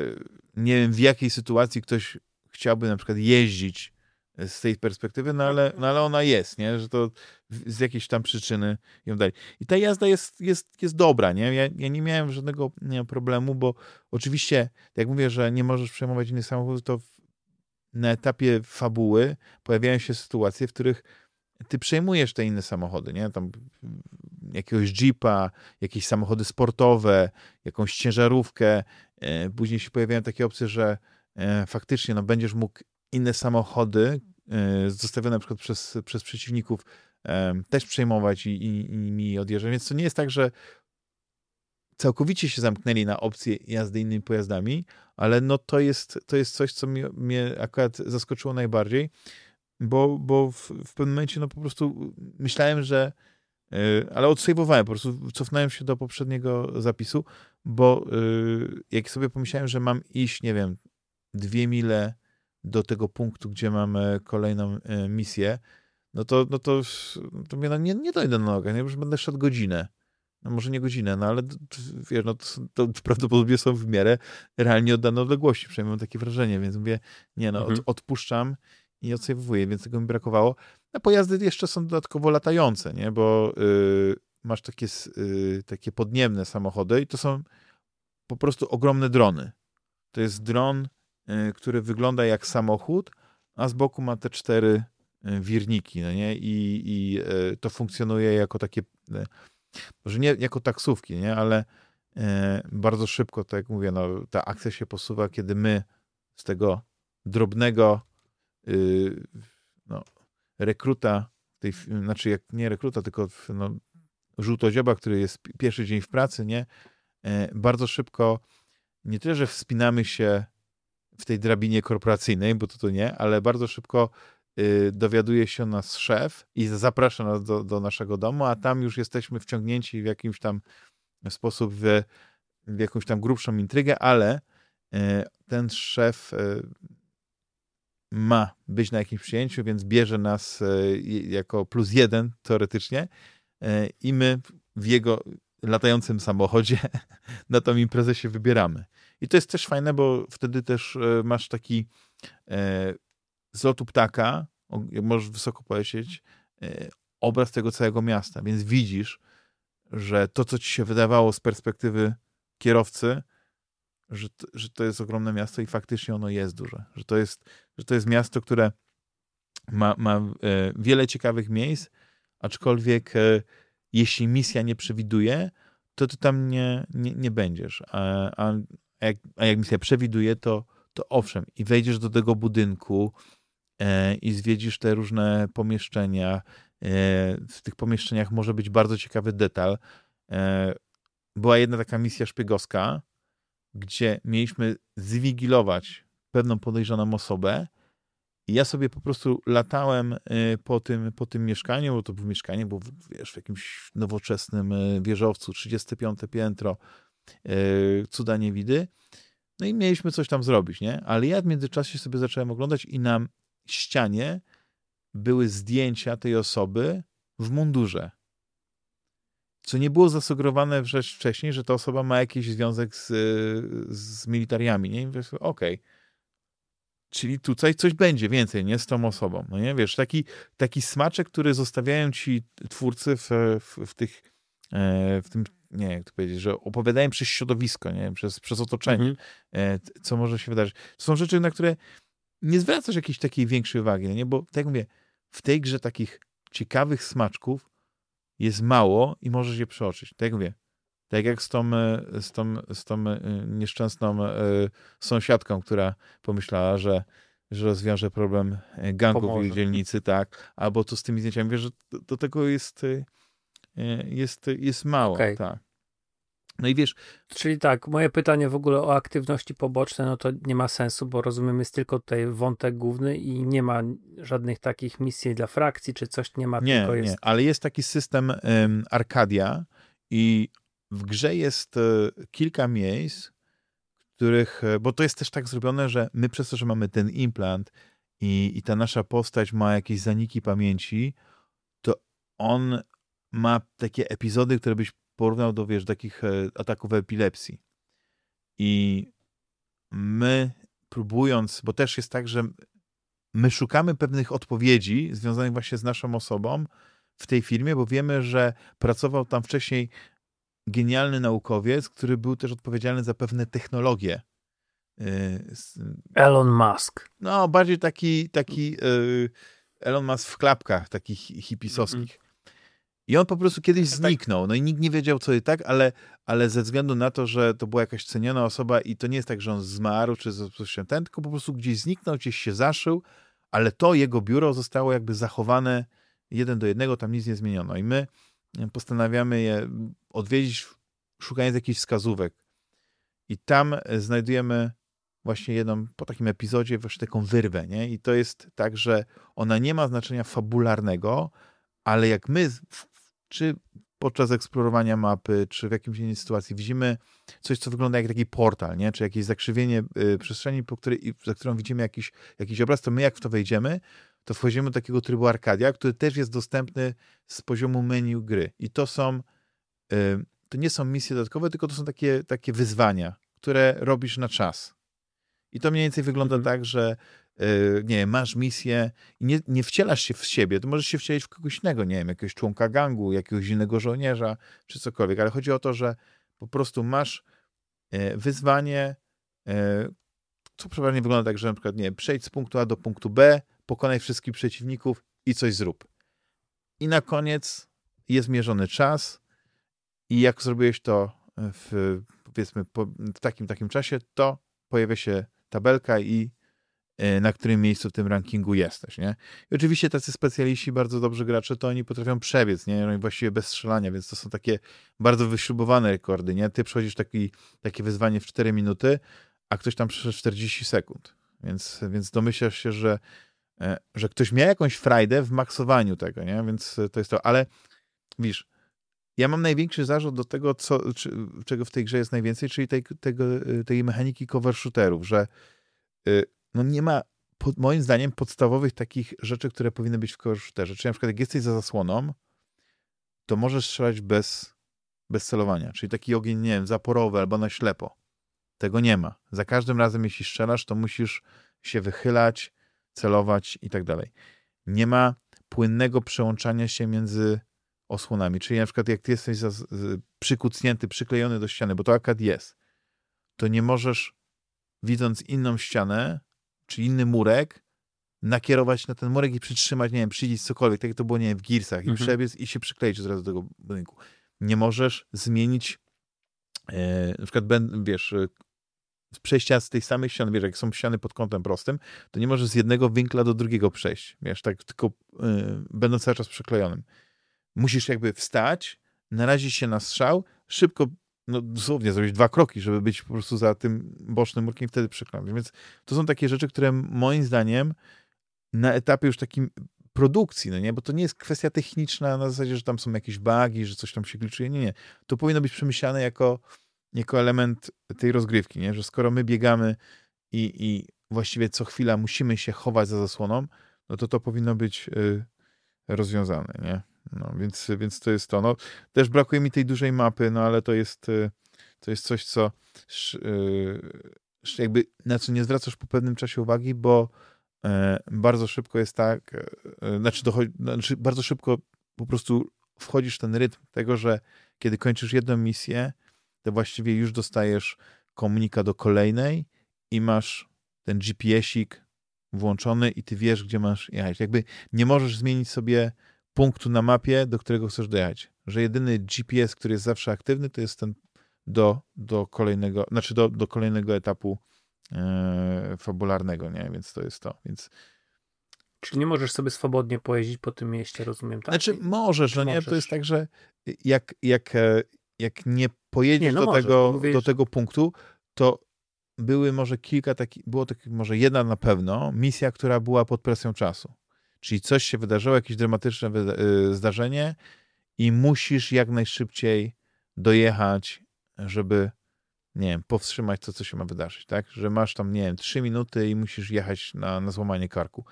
nie wiem w jakiej sytuacji ktoś chciałby na przykład jeździć z tej perspektywy, no ale, no ale ona jest, nie? że to z jakiejś tam przyczyny ją dali. I ta jazda jest, jest, jest dobra, nie? Ja, ja nie miałem żadnego nie, problemu, bo oczywiście, jak mówię, że nie możesz przejmować innych samochodów, to na etapie fabuły pojawiają się sytuacje, w których ty przejmujesz te inne samochody, nie? Tam jakiegoś jeepa, jakieś samochody sportowe, jakąś ciężarówkę. E, później się pojawiają takie opcje, że e, faktycznie no, będziesz mógł inne samochody e, zostawione na przykład przez, przez przeciwników też przejmować i, i, i mi odjeżdżać. Więc to nie jest tak, że całkowicie się zamknęli na opcję jazdy innymi pojazdami, ale no to jest, to jest coś, co mnie, mnie akurat zaskoczyło najbardziej, bo, bo w, w pewnym momencie no po prostu myślałem, że yy, ale odsejwowałem, po prostu cofnąłem się do poprzedniego zapisu, bo yy, jak sobie pomyślałem, że mam iść, nie wiem, dwie mile do tego punktu, gdzie mamy kolejną yy, misję, no to, no to, to mnie no nie, nie dojdę na nogę, nie? już będę szedł godzinę no może nie godzinę, no ale wiesz, no to, to prawdopodobnie są w miarę realnie oddane odległości, przynajmniej mam takie wrażenie, więc mówię, nie no, mhm. od, odpuszczam i odsejwuję, więc tego mi brakowało. A pojazdy jeszcze są dodatkowo latające, nie, bo y, masz takie, y, takie podniemne samochody i to są po prostu ogromne drony. To jest dron, który wygląda jak samochód, a z boku ma te cztery wirniki, no nie, i, i to funkcjonuje jako takie może nie jako taksówki, nie, ale bardzo szybko, tak jak mówię, no, ta akcja się posuwa, kiedy my z tego drobnego y, no, rekruta, tej, znaczy jak nie rekruta, tylko no, żółtodzioba, który jest pierwszy dzień w pracy, nie, bardzo szybko nie tyle, że wspinamy się w tej drabinie korporacyjnej, bo to to nie, ale bardzo szybko Y, dowiaduje się nas szef i zaprasza nas do, do naszego domu, a tam już jesteśmy wciągnięci w jakimś tam sposób w, w jakąś tam grubszą intrygę, ale y, ten szef y, ma być na jakimś przyjęciu, więc bierze nas jako plus jeden teoretycznie i my w jego latającym samochodzie na tą imprezę się wybieramy. I to jest też fajne, bo wtedy też masz taki z lotu ptaka, możesz wysoko polecieć, e, obraz tego całego miasta, więc widzisz, że to, co ci się wydawało z perspektywy kierowcy, że to, że to jest ogromne miasto i faktycznie ono jest duże. Że to jest, że to jest miasto, które ma, ma e, wiele ciekawych miejsc, aczkolwiek e, jeśli misja nie przewiduje, to ty tam nie, nie, nie będziesz. A, a, jak, a jak misja przewiduje, to, to owszem, i wejdziesz do tego budynku, E, i zwiedzisz te różne pomieszczenia. E, w tych pomieszczeniach może być bardzo ciekawy detal. E, była jedna taka misja szpiegowska, gdzie mieliśmy zwigilować pewną podejrzaną osobę. I ja sobie po prostu latałem po tym, po tym mieszkaniu, bo to było mieszkanie, było wiesz, w jakimś nowoczesnym wieżowcu, 35 piętro, cuda niewidy. No i mieliśmy coś tam zrobić, nie? Ale ja w międzyczasie sobie zacząłem oglądać i nam ścianie były zdjęcia tej osoby w mundurze. Co nie było zasugerowane wcześniej, że ta osoba ma jakiś związek z, z militariami. Nie? Okej. Okay. Czyli tutaj coś będzie więcej, nie? Z tą osobą. No nie? Wiesz, taki, taki smaczek, który zostawiają ci twórcy w, w, w tych, e, w tym, nie jak to powiedzieć, że opowiadają przez środowisko, nie? Przez, przez otoczenie. E, co może się wydarzyć. To są rzeczy, na które nie zwracasz jakiejś takiej większej uwagi, no nie? Bo tak jak mówię, w tej grze takich ciekawych smaczków jest mało i możesz je przeoczyć. Tak jak mówię, tak jak z tą, e, z tą, z tą e, nieszczęsną e, sąsiadką, która pomyślała, że, że rozwiąże problem gangów Pomoże. w dzielnicy, tak, albo to z tymi zdjęciami. Wiesz, że do, do tego jest, jest, jest mało. Okay. Tak. No i wiesz. Czyli tak, moje pytanie w ogóle o aktywności poboczne, no to nie ma sensu, bo rozumiem, jest tylko tutaj wątek główny i nie ma żadnych takich misji dla frakcji, czy coś nie ma. Nie, tylko jest... nie, ale jest taki system um, Arcadia i w grze jest e, kilka miejsc, których, e, bo to jest też tak zrobione, że my przez to, że mamy ten implant i, i ta nasza postać ma jakieś zaniki pamięci, to on ma takie epizody, które byś porównał do, wiesz, takich e, ataków epilepsji. I my próbując, bo też jest tak, że my szukamy pewnych odpowiedzi związanych właśnie z naszą osobą w tej firmie, bo wiemy, że pracował tam wcześniej genialny naukowiec, który był też odpowiedzialny za pewne technologie. Y, Elon Musk. No, bardziej taki, taki y, Elon Musk w klapkach, takich hipisowskich. Mm. I on po prostu kiedyś tak. zniknął. No i nikt nie wiedział, co i tak, ale, ale ze względu na to, że to była jakaś ceniona osoba i to nie jest tak, że on zmarł, czy coś ten, tylko po prostu gdzieś zniknął, gdzieś się zaszył, ale to jego biuro zostało jakby zachowane jeden do jednego, tam nic nie zmieniono. I my postanawiamy je odwiedzić, szukając jakichś wskazówek. I tam znajdujemy właśnie jedną, po takim epizodzie, właśnie taką wyrwę, nie? I to jest tak, że ona nie ma znaczenia fabularnego, ale jak my, czy podczas eksplorowania mapy, czy w jakimś innej sytuacji widzimy coś, co wygląda jak taki portal, nie? czy jakieś zakrzywienie y, przestrzeni, po której, za którą widzimy jakiś, jakiś obraz, to my jak w to wejdziemy, to wchodzimy do takiego trybu Arcadia, który też jest dostępny z poziomu menu gry. I to są, y, to nie są misje dodatkowe, tylko to są takie, takie wyzwania, które robisz na czas. I to mniej więcej wygląda mhm. tak, że y, nie masz misję i nie, nie wcielasz się w siebie, to możesz się wcielić w kogoś innego, nie wiem, jakiegoś członka gangu, jakiegoś innego żołnierza, czy cokolwiek, ale chodzi o to, że po prostu masz y, wyzwanie, co przeważnie wygląda tak, że na przykład, nie przejdź z punktu A do punktu B, pokonaj wszystkich przeciwników i coś zrób. I na koniec jest mierzony czas i jak zrobiłeś to w, powiedzmy, po, w takim takim czasie, to pojawia się tabelka i e, na którym miejscu w tym rankingu jesteś, nie? I oczywiście tacy specjaliści, bardzo dobrzy gracze, to oni potrafią przebiec, nie? Właściwie bez strzelania, więc to są takie bardzo wyśrubowane rekordy, nie? Ty przechodzisz taki, takie wyzwanie w 4 minuty, a ktoś tam przeszedł 40 sekund. Więc, więc domyślasz się, że E, że ktoś miał jakąś frajdę w maksowaniu tego, nie? Więc to jest to. Ale wiesz, ja mam największy zarzut do tego, co, czy, czego w tej grze jest najwięcej, czyli tej, tego, tej mechaniki cover shooterów, że no nie ma pod, moim zdaniem podstawowych takich rzeczy, które powinny być w shooterze. Czyli na przykład jak jesteś za zasłoną, to możesz strzelać bez, bez celowania. Czyli taki ogień, nie wiem, zaporowy albo na ślepo. Tego nie ma. Za każdym razem, jeśli strzelasz, to musisz się wychylać, celować i tak dalej. Nie ma płynnego przełączania się między osłonami. Czyli na przykład jak ty jesteś przykucnięty, przyklejony do ściany, bo to akad jest, to nie możesz widząc inną ścianę, czy inny murek, nakierować na ten murek i przytrzymać, nie wiem, przycisk cokolwiek, tak jak to było, nie wiem, w Gearsach i mhm. przebiec i się przykleić od razu do tego budynku. Nie możesz zmienić e, na przykład, wiesz, przejścia z tej samej ściany, wiesz, jak są ściany pod kątem prostym, to nie możesz z jednego winkla do drugiego przejść, wiesz, tak tylko yy, będąc cały czas przyklejonym. Musisz jakby wstać, narazić się na strzał, szybko, no dosłownie zrobić dwa kroki, żeby być po prostu za tym bocznym murkiem wtedy przykląć. Więc to są takie rzeczy, które moim zdaniem na etapie już takim produkcji, no nie, bo to nie jest kwestia techniczna na zasadzie, że tam są jakieś bugi, że coś tam się gliczuje, nie, nie. To powinno być przemyślane jako jako element tej rozgrywki, nie? że skoro my biegamy i, i właściwie co chwila musimy się chować za zasłoną, no to to powinno być y, rozwiązane, nie? No, więc, więc to jest to. No, też brakuje mi tej dużej mapy, no ale to jest, y, to jest coś, co y, jakby na co nie zwracasz po pewnym czasie uwagi, bo e, bardzo szybko jest tak, e, znaczy, dochodzi, znaczy bardzo szybko po prostu wchodzisz w ten rytm tego, że kiedy kończysz jedną misję, to właściwie już dostajesz komunikat do kolejnej i masz ten GPS-ik włączony i ty wiesz, gdzie masz jechać. Jakby nie możesz zmienić sobie punktu na mapie, do którego chcesz dojechać. Że jedyny GPS, który jest zawsze aktywny, to jest ten do, do kolejnego, znaczy do, do kolejnego etapu e, fabularnego, nie? Więc to jest to. Więc Czyli nie możesz sobie swobodnie pojeździć po tym mieście, rozumiem, tak? Znaczy możesz, no nie? możesz? To jest tak, że jak, jak, e, jak nie pojedziesz Nie, no do, tego, mówisz- do tego punktu, to były może kilka takich, było tak, może jedna na pewno, misja, która była pod presją czasu. Czyli coś się wydarzyło, jakieś dramatyczne y, zdarzenie i musisz jak najszybciej dojechać, żeby, nie wiem, powstrzymać to, co się ma wydarzyć, tak? Że masz tam, nie wiem, trzy minuty i musisz jechać na, na złamanie karku.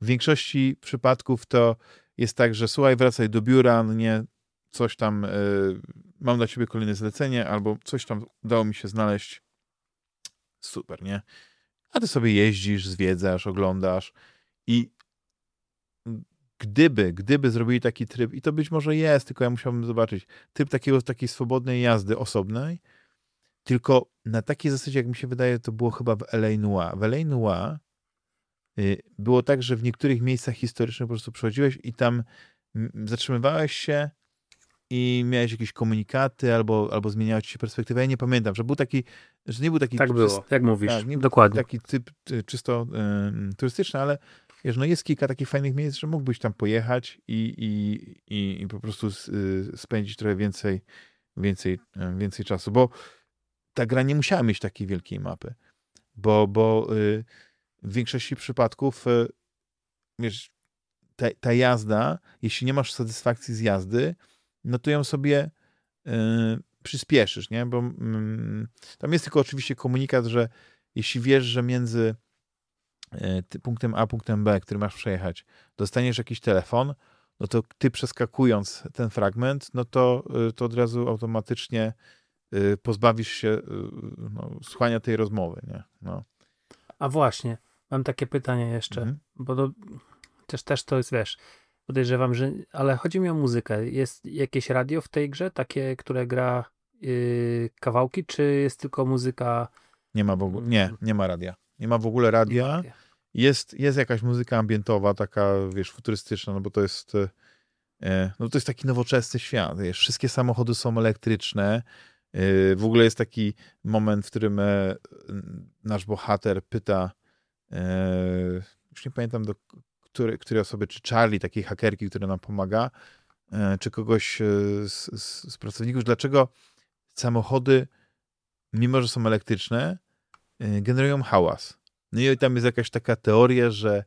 W większości przypadków to jest tak, że słuchaj, wracaj do biura, no nie, coś tam, y, mam dla ciebie kolejne zlecenie, albo coś tam udało mi się znaleźć. Super, nie? A ty sobie jeździsz, zwiedzasz, oglądasz i gdyby, gdyby zrobili taki tryb, i to być może jest, tylko ja musiałbym zobaczyć, tryb takiego, takiej swobodnej jazdy osobnej, tylko na takiej zasadzie, jak mi się wydaje, to było chyba w L.A. Noir. W L.A. Noir y, było tak, że w niektórych miejscach historycznych po prostu przychodziłeś i tam zatrzymywałeś się i miałeś jakieś komunikaty albo, albo zmieniała ci się perspektywa. Ja nie pamiętam, że był taki, że nie był taki Tak było, jak mówisz. tak, nie- Dokładnie. taki typ y, czysto y, turystyczny, ale wiesz, no jest kilka takich fajnych miejsc, że mógłbyś tam pojechać i, i, i, i po prostu y, spędzić trochę więcej, więcej, y, więcej czasu, bo ta gra nie musiała mieć takiej wielkiej mapy, bo, bo y, w większości przypadków y, wiesz, ta, ta jazda, jeśli nie masz satysfakcji z jazdy, no to ją sobie przyspieszysz, nie? Bo mm, tam jest tylko oczywiście komunikat, że jeśli wiesz, że między e, punktem A, punktem B, który masz przejechać, dostaniesz jakiś telefon, no to ty przeskakując ten fragment, no to, y, to od razu automatycznie y, pozbawisz się no, słuchania tej rozmowy, nie? No. A właśnie, mam takie pytanie jeszcze, Mhm. bo też, też to jest, wiesz, podejrzewam, że, ale chodzi mi o muzykę. Jest jakieś radio w tej grze, takie, które gra yy, kawałki, czy jest tylko muzyka? Nie ma w ogóle, nie, nie ma radia. Nie ma w ogóle radia. Jest, jest jakaś muzyka ambientowa, taka, wiesz, futurystyczna, no bo to jest, e, no to jest taki nowoczesny świat, wiesz, wszystkie samochody są elektryczne, e, w ogóle jest taki moment, w którym e, nasz bohater pyta, już nie pamiętam do której, której osoby, czy Charlie, takiej hakerki, która nam pomaga, czy kogoś z, z, z pracowników, dlaczego samochody, mimo że są elektryczne, generują hałas. No i tam jest jakaś taka teoria, że,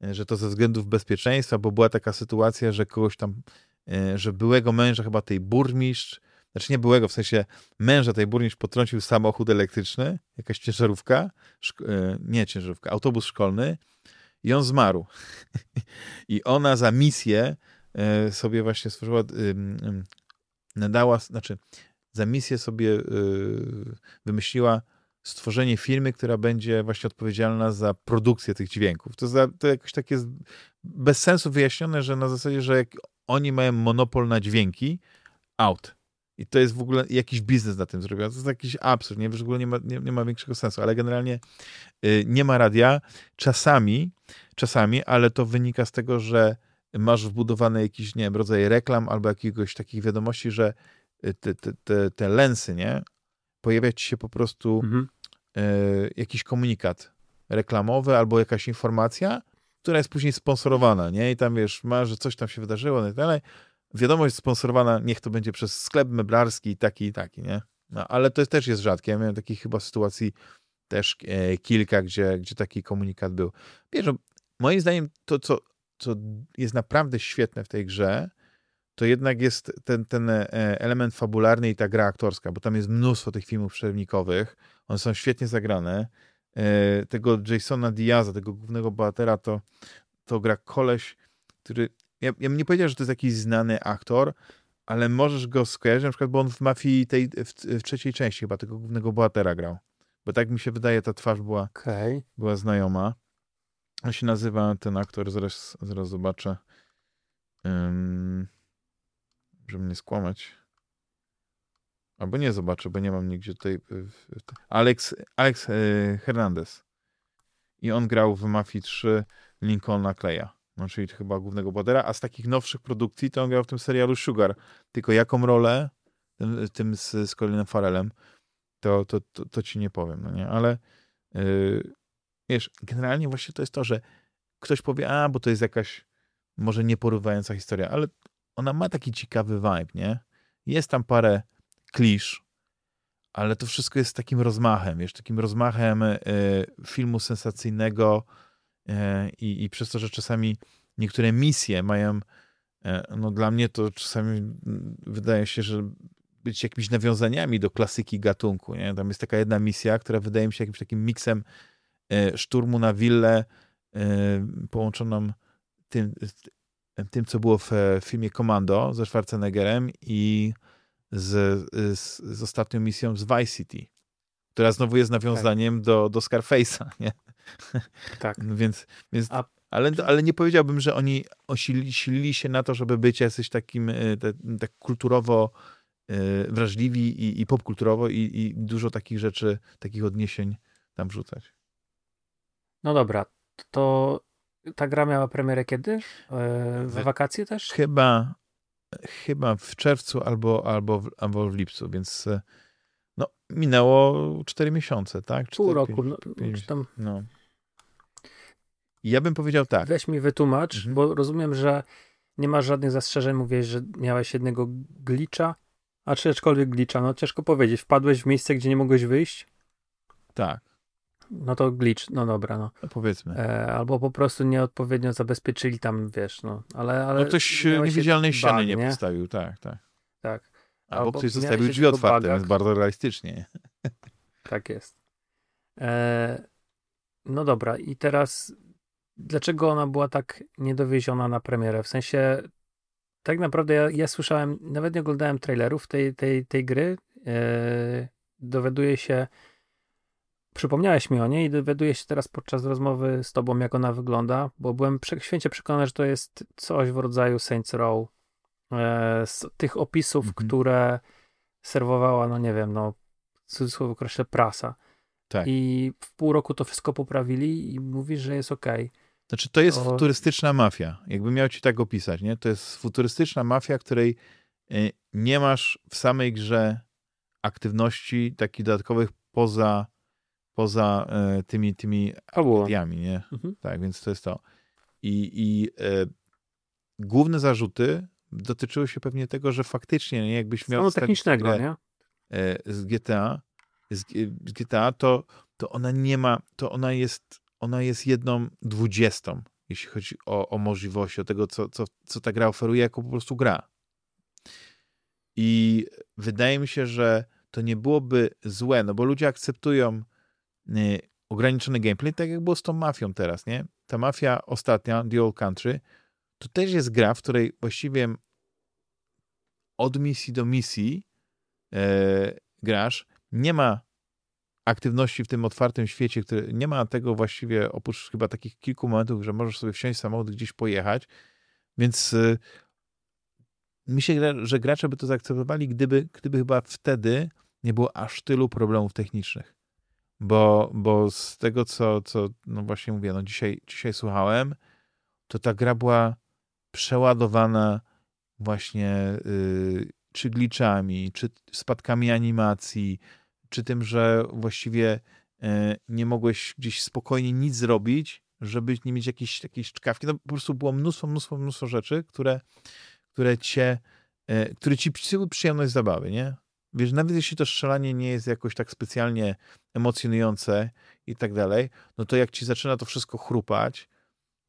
że to ze względów bezpieczeństwa, bo była taka sytuacja, że kogoś tam, e, że byłego męża chyba tej burmistrz, znaczy nie byłego, w sensie męża tej burmistrz potrącił samochód elektryczny, jakaś ciężarówka, e, nie ciężarówka, autobus szkolny i on zmarł. I ona za misję e, sobie właśnie stworzyła, nadała, znaczy za misję sobie wymyśliła stworzenie firmy, która będzie właśnie odpowiedzialna za produkcję tych dźwięków. To, za, to jakoś takie z- bez sensu wyjaśnione, że na zasadzie, że jak oni mają monopol na dźwięki, out. I to jest w ogóle jakiś biznes na tym zrobiony. To jest jakiś absurd, nie? W ogóle nie ma, nie, nie ma większego sensu, ale generalnie y, nie ma radia. Czasami, czasami, ale to wynika z tego, że masz wbudowany jakiś, nie wiem, rodzaj reklam albo jakiegoś takich wiadomości, że y, te, te, te, te lensy, nie? Pojawia ci się po prostu Mhm. e, jakiś komunikat reklamowy albo jakaś informacja, która jest później sponsorowana, nie? I tam wiesz, masz, że coś tam się wydarzyło, no i tak dalej. Wiadomość sponsorowana, niech to będzie przez sklep meblarski taki i taki, nie? No, ale to też jest rzadkie. Ja miałem takich chyba sytuacji też e, kilka, gdzie, gdzie taki komunikat był. Wiesz, no, moim zdaniem to, co, co jest naprawdę świetne w tej grze, to jednak jest ten, ten e, element fabularny i ta gra aktorska, bo tam jest mnóstwo tych filmów przerwnikowych, one są świetnie zagrane. E, Tego Jasona Diaza, tego głównego bohatera, to, to gra koleś, który, ja, ja bym nie powiedział, że to jest jakiś znany aktor, ale możesz go skojarzyć, na przykład, bo on w Mafii tej, w, w trzeciej części chyba tego głównego bohatera grał. Bo tak mi się wydaje, ta twarz była, Okej. była znajoma. On się nazywa, ten aktor, zaraz, zaraz zobaczę. Um, żeby nie skłamać. Albo nie zobaczę, bo nie mam nigdzie tutaj. Alex, Alex e, Hernandez. I on grał w Mafii 3 Lincolna Kleja. no, czyli chyba głównego bohatera, a z takich nowszych produkcji to on grał w tym serialu Sugar. Tylko jaką rolę, tym, tym z, z Colinem Farelem, to, to, to, to, ci nie powiem, no nie? Ale yy, wiesz, generalnie właśnie to jest to, że ktoś powie, a, bo to jest jakaś może nieporywająca historia, ale ona ma taki ciekawy vibe, nie? Jest tam parę klisz, ale to wszystko jest takim rozmachem, wiesz, takim rozmachem y, filmu sensacyjnego y, i przez to, że czasami niektóre misje mają, y, no dla mnie to czasami wydaje się, że być jakimiś nawiązaniami do klasyki gatunku, nie? Tam jest taka jedna misja, która wydaje mi się jakimś takim miksem szturmu na willę połączoną tym, tym, co było w filmie Commando ze Schwarzeneggerem i z, z, z ostatnią misją z Vice City, która znowu jest nawiązaniem tak. do, do Scarface'a, nie? Tak. więc, więc A... ale, ale nie powiedziałbym, że oni osilili się na to, żeby być jacyś takim e, tak kulturowo e, wrażliwi i, i popkulturowo i, i dużo takich rzeczy, takich odniesień tam wrzucać. No dobra, to ta gra miała premierę kiedy? E, w wakacje też? Chyba, chyba w czerwcu albo, albo, w, albo w lipcu, więc e, no, minęło 4 miesiące, tak? 4, Pół roku. 5, no, 5, tam... no. Ja bym powiedział tak. Weź mi wytłumacz, mhm. bo rozumiem, że nie masz żadnych zastrzeżeń. Mówisz, że miałeś jednego glitcha, a czy aczkolwiek glitcha, no ciężko powiedzieć. Wpadłeś w miejsce, gdzie nie mogłeś wyjść? Tak. No to glitch, no dobra, no. no powiedzmy. E, albo po prostu nieodpowiednio zabezpieczyli tam, wiesz, no. Ale, ale no ktoś niewidzialnej ściany nie, nie postawił, tak, tak. Tak. Albo, albo ktoś zostawił drzwi otwarte, więc bardzo realistycznie. Tak jest. E, no dobra, i teraz dlaczego ona była tak niedowieziona na premierę? W sensie, tak naprawdę ja, ja słyszałem, nawet nie oglądałem trailerów tej, tej, tej gry. E, dowiaduję się, Przypomniałeś mi o niej i dowiaduję się teraz podczas rozmowy z tobą, jak ona wygląda, bo byłem święcie przekonany, że to jest coś w rodzaju Saints Row. E, z tych opisów, mm -hmm. które serwowała, no nie wiem, no w cudzysłowie określę prasa. Tak. I w pół roku to wszystko poprawili i mówisz, że jest ok. Znaczy, to jest to... futurystyczna mafia. Jakbym miał ci tak opisać, nie? To jest futurystyczna mafia, której e, nie masz w samej grze aktywności takich dodatkowych poza poza e, tymi, tymi akcjami, nie? Mhm. Tak, więc to jest to. I, i e, główne zarzuty dotyczyły się pewnie tego, że faktycznie, nie, jakbyś miał... Stanu technicznego, nie? E, z GTA, z, z, GTA, to, to ona nie ma, to ona jest, ona jest jedną dwudziestą, jeśli chodzi o, o możliwości, o tego, co, co, co ta gra oferuje, jako po prostu gra. I wydaje mi się, że to nie byłoby złe, no bo ludzie akceptują ograniczony gameplay, tak jak było z tą mafią teraz, nie? Ta mafia ostatnia, The Old Country, to też jest gra, w której właściwie od misji do misji e, grasz. Nie ma aktywności w tym otwartym świecie, który nie ma tego właściwie, oprócz chyba takich kilku momentów, że możesz sobie wsiąść samochód gdzieś pojechać, więc e, się, że gracze by to zaakceptowali, gdyby, gdyby chyba wtedy nie było aż tylu problemów technicznych bo, bo z tego, co, co no właśnie mówię, no dzisiaj, dzisiaj słuchałem, to ta gra była przeładowana właśnie y, czy glitchami, czy spadkami animacji, czy tym, że właściwie y, nie mogłeś gdzieś spokojnie nic zrobić, żeby nie mieć jakiejś, jakiejś czkawki. No, po prostu było mnóstwo, mnóstwo, mnóstwo rzeczy, które, które cię, y, które ci psuły przyjemność zabawy, nie? Wiesz, nawet jeśli to strzelanie nie jest jakoś tak specjalnie emocjonujące i tak dalej, no to jak ci zaczyna to wszystko chrupać,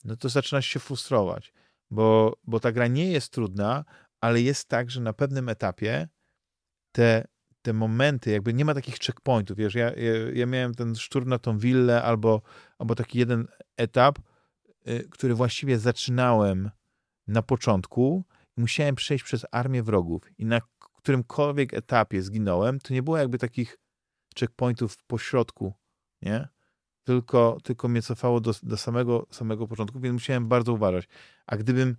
no to zaczynasz się frustrować, bo, bo ta gra nie jest trudna, ale jest tak, że na pewnym etapie te, te momenty, jakby nie ma takich checkpointów, wiesz, ja, ja, ja miałem ten szturm na tą willę albo, albo taki jeden etap, y, który właściwie zaczynałem na początku i musiałem przejść przez armię wrogów i na którymkolwiek etapie zginąłem, to nie było jakby takich checkpointów po środku, nie? Tylko, tylko mnie cofało do, do samego, samego początku, więc musiałem bardzo uważać. A gdybym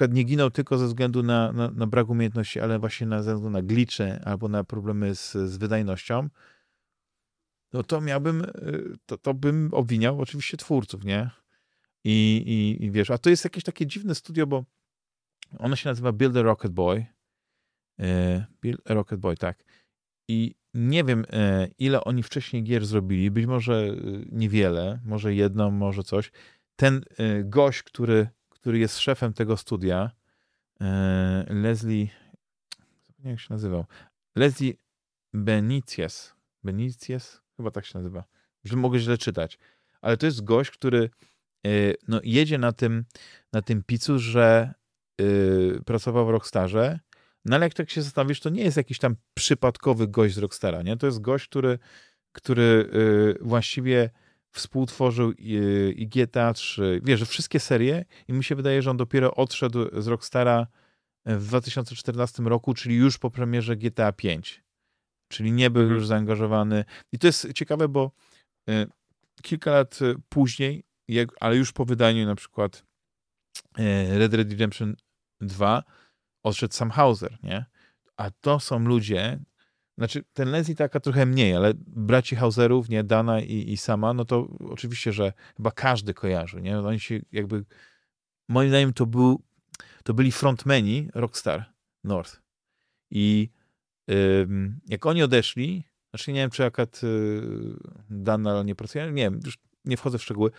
przykład nie ginął tylko ze względu na, na, na brak umiejętności, ale właśnie na, ze względu na glicze albo na problemy z, z wydajnością, no to miałbym, y, to, to bym obwiniał oczywiście twórców, nie? I, i, I wiesz, a to jest jakieś takie dziwne studio, bo ono się nazywa Build a Rocket Boy. E, Build a Rocket Boy, tak. I nie wiem, e, ile oni wcześniej gier zrobili. Być może e, niewiele, może jedną, może coś. Ten gość, który, który jest szefem tego studia, Leslie, nie jak się nazywał, Leslie Benitez. Benitez? Chyba tak się nazywa. Że mogę źle czytać. Ale to jest gość, który no, jedzie na tym, na tym picu, że pracował w Rockstarze, no ale jak tak się zastanowisz, to nie jest jakiś tam przypadkowy gość z Rockstara, nie? To jest gość, który, który yy, właściwie współtworzył i, GTA 3, wiesz, wszystkie serie i mi się wydaje, że on dopiero odszedł z Rockstara w 2014 roku, czyli już po premierze GTA 5. Czyli nie był mhm. już zaangażowany. I to jest ciekawe, bo y, kilka lat później, jak, ale już po wydaniu na przykład y, Red Dead Redemption 2 odszedł Sam Hauser, nie? A to są ludzie, znaczy ten Leslie taka trochę mniej, ale braci Hauserów, nie, Dana i, i Sama, no to oczywiście, że chyba każdy kojarzy, nie? Oni się jakby, moim zdaniem to był, to byli frontmeni Rockstar North. I ym, jak oni odeszli, znaczy nie wiem, czy akurat y, Dana nie pracuje, nie wiem, już nie wchodzę w szczegóły,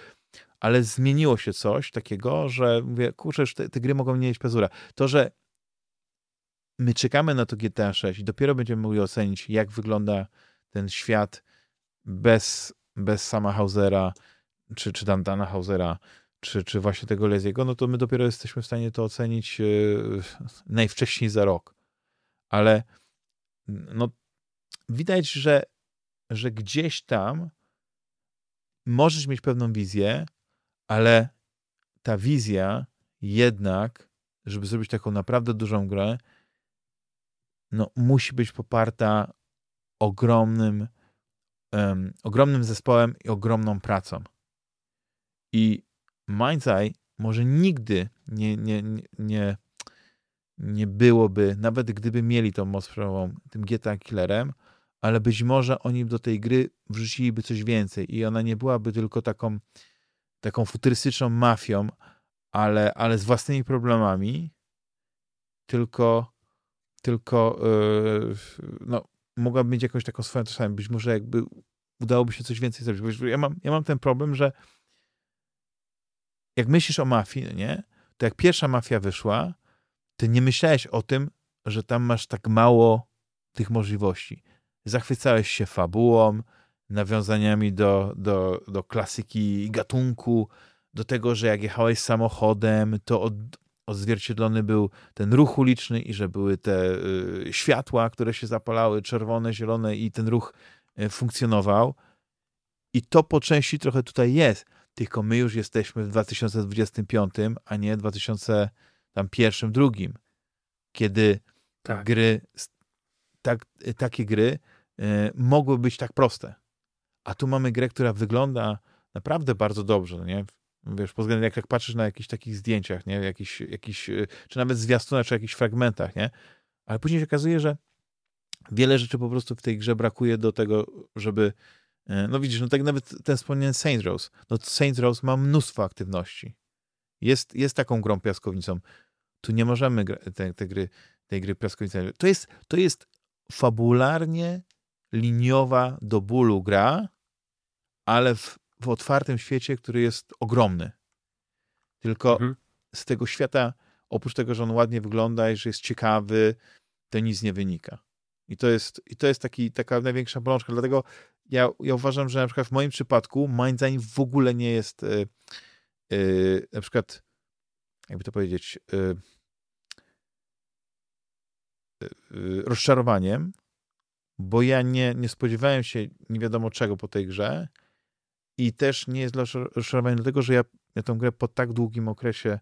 ale zmieniło się coś takiego, że mówię, kurczę, już te, te gry mogą mieć pezura. To, że my czekamy na to GTA 6 i dopiero będziemy mogli ocenić, jak wygląda ten świat bez, bez sama Hausera, czy, czy Dana Hausera, czy, czy właśnie tego Leziego, no to my dopiero jesteśmy w stanie to ocenić yy, najwcześniej za rok. Ale no, widać, że, że gdzieś tam możesz mieć pewną wizję, ale ta wizja jednak, żeby zrobić taką naprawdę dużą grę, no, musi być poparta ogromnym, um, ogromnym zespołem i ogromną pracą. I Mind's Eye może nigdy nie, nie, nie, nie byłoby, nawet gdyby mieli tą moc sprawową, tym GTA Killerem, ale być może oni do tej gry wrzuciliby coś więcej i ona nie byłaby tylko taką, taką futurystyczną mafią, ale, ale z własnymi problemami, tylko, tylko yy, no, mogłaby mieć jakąś taką swoją tożsamość. Być może jakby udałoby się coś więcej zrobić. Ja mam, ja mam ten problem, że jak myślisz o mafii, no nie? To jak pierwsza mafia wyszła, ty nie myślałeś o tym, że tam masz tak mało tych możliwości zachwycałeś się fabułą, nawiązaniami do, do, do klasyki gatunku, do tego, że jak jechałeś samochodem, to od, odzwierciedlony był ten ruch uliczny i że były te y, światła, które się zapalały, czerwone, zielone i ten ruch y, funkcjonował. I to po części trochę tutaj jest, tylko my już jesteśmy w 2025, a nie 2001, drugim, kiedy tak. gry, tak, takie gry mogły być tak proste. A tu mamy grę, która wygląda naprawdę bardzo dobrze, no nie? Wiesz, pod względem, jak, jak patrzysz na jakichś takich zdjęciach, nie? Jakiś, jakiś, e, czy nawet zwiastunach, czy jakichś fragmentach, nie? Ale później się okazuje, że wiele rzeczy po prostu w tej grze brakuje do tego, żeby e, no widzisz, no tak nawet ten wspomniany Saints Rose. No Saints Rose ma mnóstwo aktywności. Jest, jest taką grą piaskownicą. Tu nie możemy te, te gry, tej gry piaskownicą. To jest, to jest fabularnie liniowa do bólu gra, ale w, w otwartym świecie, który jest ogromny. Tylko mhm. z tego świata, oprócz tego, że on ładnie wygląda i że jest ciekawy, to nic nie wynika. I to jest, i to jest taki, taka największa bolączka. Dlatego ja, ja uważam, że na przykład w moim przypadku Mindsign w ogóle nie jest yy, yy, na przykład, jakby to powiedzieć, yy, rozczarowaniem, bo ja nie, nie spodziewałem się nie wiadomo czego po tej grze i też nie jest rozczarowanie dlatego, że ja, ja tę grę po tak długim okresie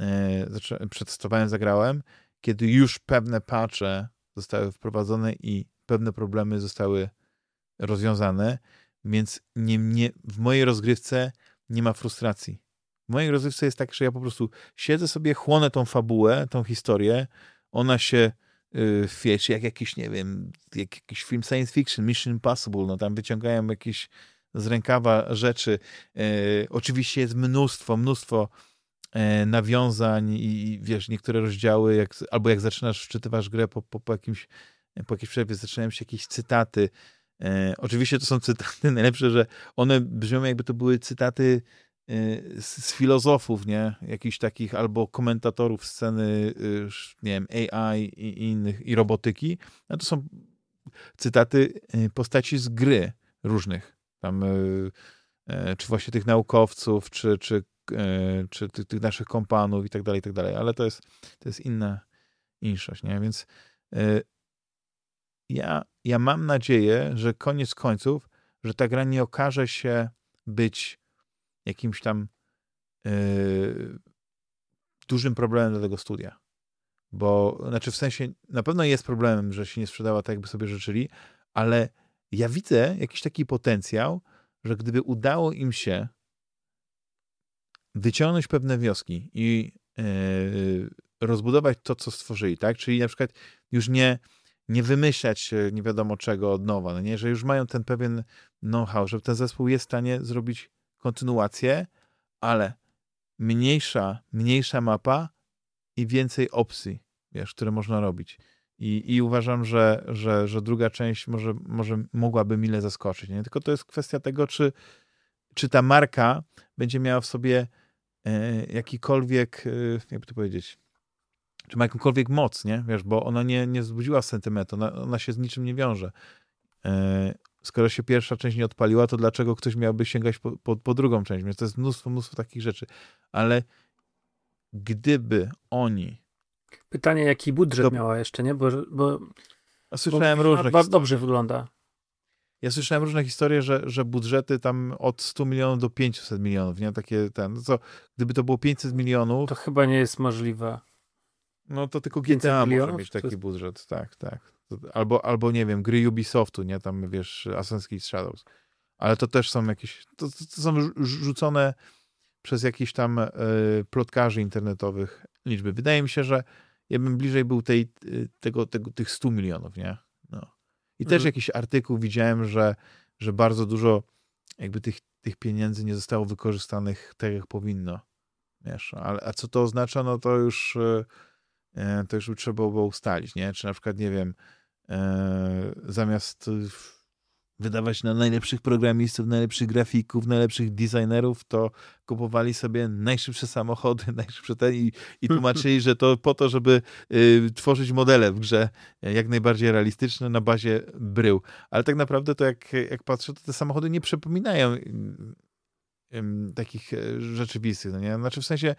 e, przetestowałem, zagrałem, kiedy już pewne patche zostały wprowadzone i pewne problemy zostały rozwiązane, więc nie, nie, w mojej rozgrywce nie ma frustracji. W mojej rozgrywce jest tak, że ja po prostu siedzę sobie, chłonę tą fabułę, tą historię, ona się Y, wiesz, jak jakiś, nie wiem, jak jakiś film science fiction, Mission Impossible, no tam wyciągają jakieś z rękawa rzeczy. E, oczywiście jest mnóstwo, mnóstwo e, nawiązań i, wiesz, niektóre rozdziały, jak, albo jak zaczynasz, wczytywasz grę po, po, po jakimś po jakiejś przerwie zaczynają się jakieś cytaty. E, oczywiście to są cytaty najlepsze, że one brzmią jakby to były cytaty e, z, z, filozofów, nie? Jakichś takich albo komentatorów sceny, e, nie wiem, AI i, i innych, i robotyki. No to są cytaty e, postaci z gry różnych. Tam, e, e, czy właśnie tych naukowców, czy, czy, czy tych, tych, naszych kompanów i tak dalej, i tak dalej. Ale to jest, to jest inna inszość, nie? Więc ja, ja mam nadzieję, że koniec końców, że ta gra nie okaże się być jakimś tam dużym problemem dla tego studia. Bo, znaczy w sensie, na pewno jest problemem, że się nie sprzedała tak, jakby sobie życzyli, ale ja widzę jakiś taki potencjał, że gdyby udało im się wyciągnąć pewne wnioski i yy, rozbudować to, co stworzyli, tak? Czyli na przykład już nie nie wymyślać nie wiadomo czego od nowa, no nie? że już mają ten pewien know-how, że ten zespół jest w stanie zrobić kontynuację, ale mniejsza, mniejsza mapa i więcej opcji, wiesz, które można robić. I, i uważam, że, że, że druga część może, może mogłaby mile zaskoczyć. Nie? Tylko to jest kwestia tego, czy, czy ta marka będzie miała w sobie e, jakikolwiek, e, jakby to powiedzieć, czy ma jakąkolwiek moc, nie? Wiesz, bo ona nie, nie wzbudziła sentymentu, ona, ona się z niczym nie wiąże. E, skoro się pierwsza część nie odpaliła, to dlaczego ktoś miałby sięgać po, po, po drugą część? Więc to jest mnóstwo, mnóstwo takich rzeczy. Ale gdyby oni... Pytanie, jaki budżet miała jeszcze, nie? Bo, bo, ja słyszałem bo różne historie. Dobrze wygląda. Ja słyszałem różne historie, że, że budżety tam od 100 milionów do 500 milionów, nie? Takie ten, no co, gdyby to było 500 milionów... To chyba nie jest możliwe. No to tylko GTA może mieć taki jest... budżet, tak, tak. Albo, albo nie wiem, gry Ubisoftu, nie? Tam wiesz, Assassin's Shadows. Ale to też są jakieś, to, to są rzucone przez jakichś tam y, plotkarzy internetowych liczby. Wydaje mi się, że ja bym bliżej był tej, e, tego, tego, tych 100 milionów, nie? No. I mhm. też jakiś artykuł widziałem, że, że bardzo dużo jakby tych, tych pieniędzy nie zostało wykorzystanych tak, jak powinno. Wiesz, ale, a co to oznacza, no to już... Y, E, to już trzeba było ustalić, nie? Czy na przykład, nie wiem, e, zamiast wydawać na najlepszych programistów, najlepszych grafików, najlepszych designerów, to kupowali sobie najszybsze samochody, najszybsze ten i, i tłumaczyli, że to po to, żeby y, tworzyć modele w grze jak najbardziej realistyczne na bazie brył. Ale tak naprawdę to jak, jak patrzę, to te samochody nie przypominają y, y, takich e, rzeczywistych, no nie? Znaczy w sensie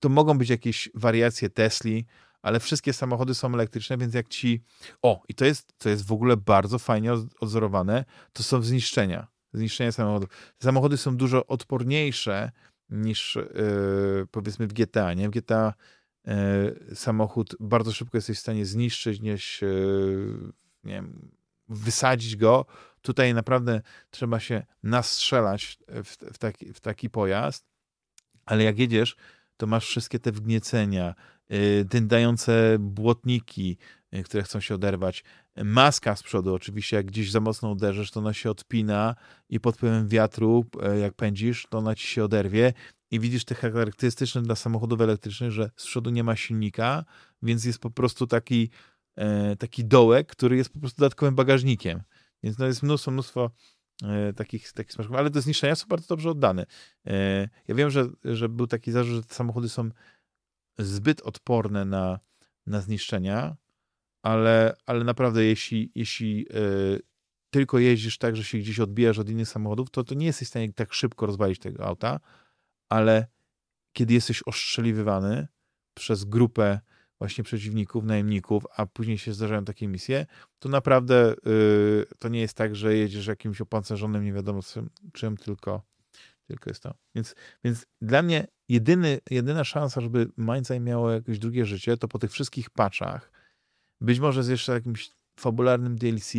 to mogą być jakieś wariacje Tesli, ale wszystkie samochody są elektryczne, więc jak ci... O, i to jest, to jest w ogóle bardzo fajnie odzorowane, to są zniszczenia. Zniszczenia samochodów. Samochody są dużo odporniejsze niż yy, powiedzmy w GTA, nie? W GTA yy, samochód bardzo szybko jesteś w stanie zniszczyć, nieś, yy, nie wiem, wysadzić go. Tutaj naprawdę trzeba się nastrzelać w, w, taki, w taki pojazd, ale jak jedziesz, to masz wszystkie te wgniecenia, dyndające błotniki, y, które chcą się oderwać. Maska z przodu, oczywiście, jak gdzieś za mocno uderzysz, to ona się odpina i pod wpływem wiatru, e, jak pędzisz, to ona ci się oderwie. I widzisz te charakterystyczne dla samochodów elektrycznych, że z przodu nie ma silnika, więc jest po prostu taki, e, taki dołek, który jest po prostu dodatkowym bagażnikiem. Więc no jest mnóstwo, mnóstwo E, takich, takich smaczków, ale te zniszczenia są bardzo dobrze oddane. Ja wiem, że, że był taki zarzut, że te samochody są zbyt odporne na, na zniszczenia, ale, ale naprawdę jeśli, jeśli e, tylko jeździsz tak, że się gdzieś odbijasz od innych samochodów, to, to nie jesteś w stanie tak szybko rozwalić tego auta, ale kiedy jesteś ostrzeliwywany przez grupę właśnie przeciwników, najemników, a później się zdarzają takie misje, to naprawdę yy, to nie jest tak, że jedziesz jakimś opancerzonym, nie wiadomo czym tylko, tylko jest to. Więc, więc dla mnie jedyny, jedyna szansa, żeby Mindset miało jakieś drugie życie, to po tych wszystkich patchach, być może z jeszcze jakimś fabularnym DLC,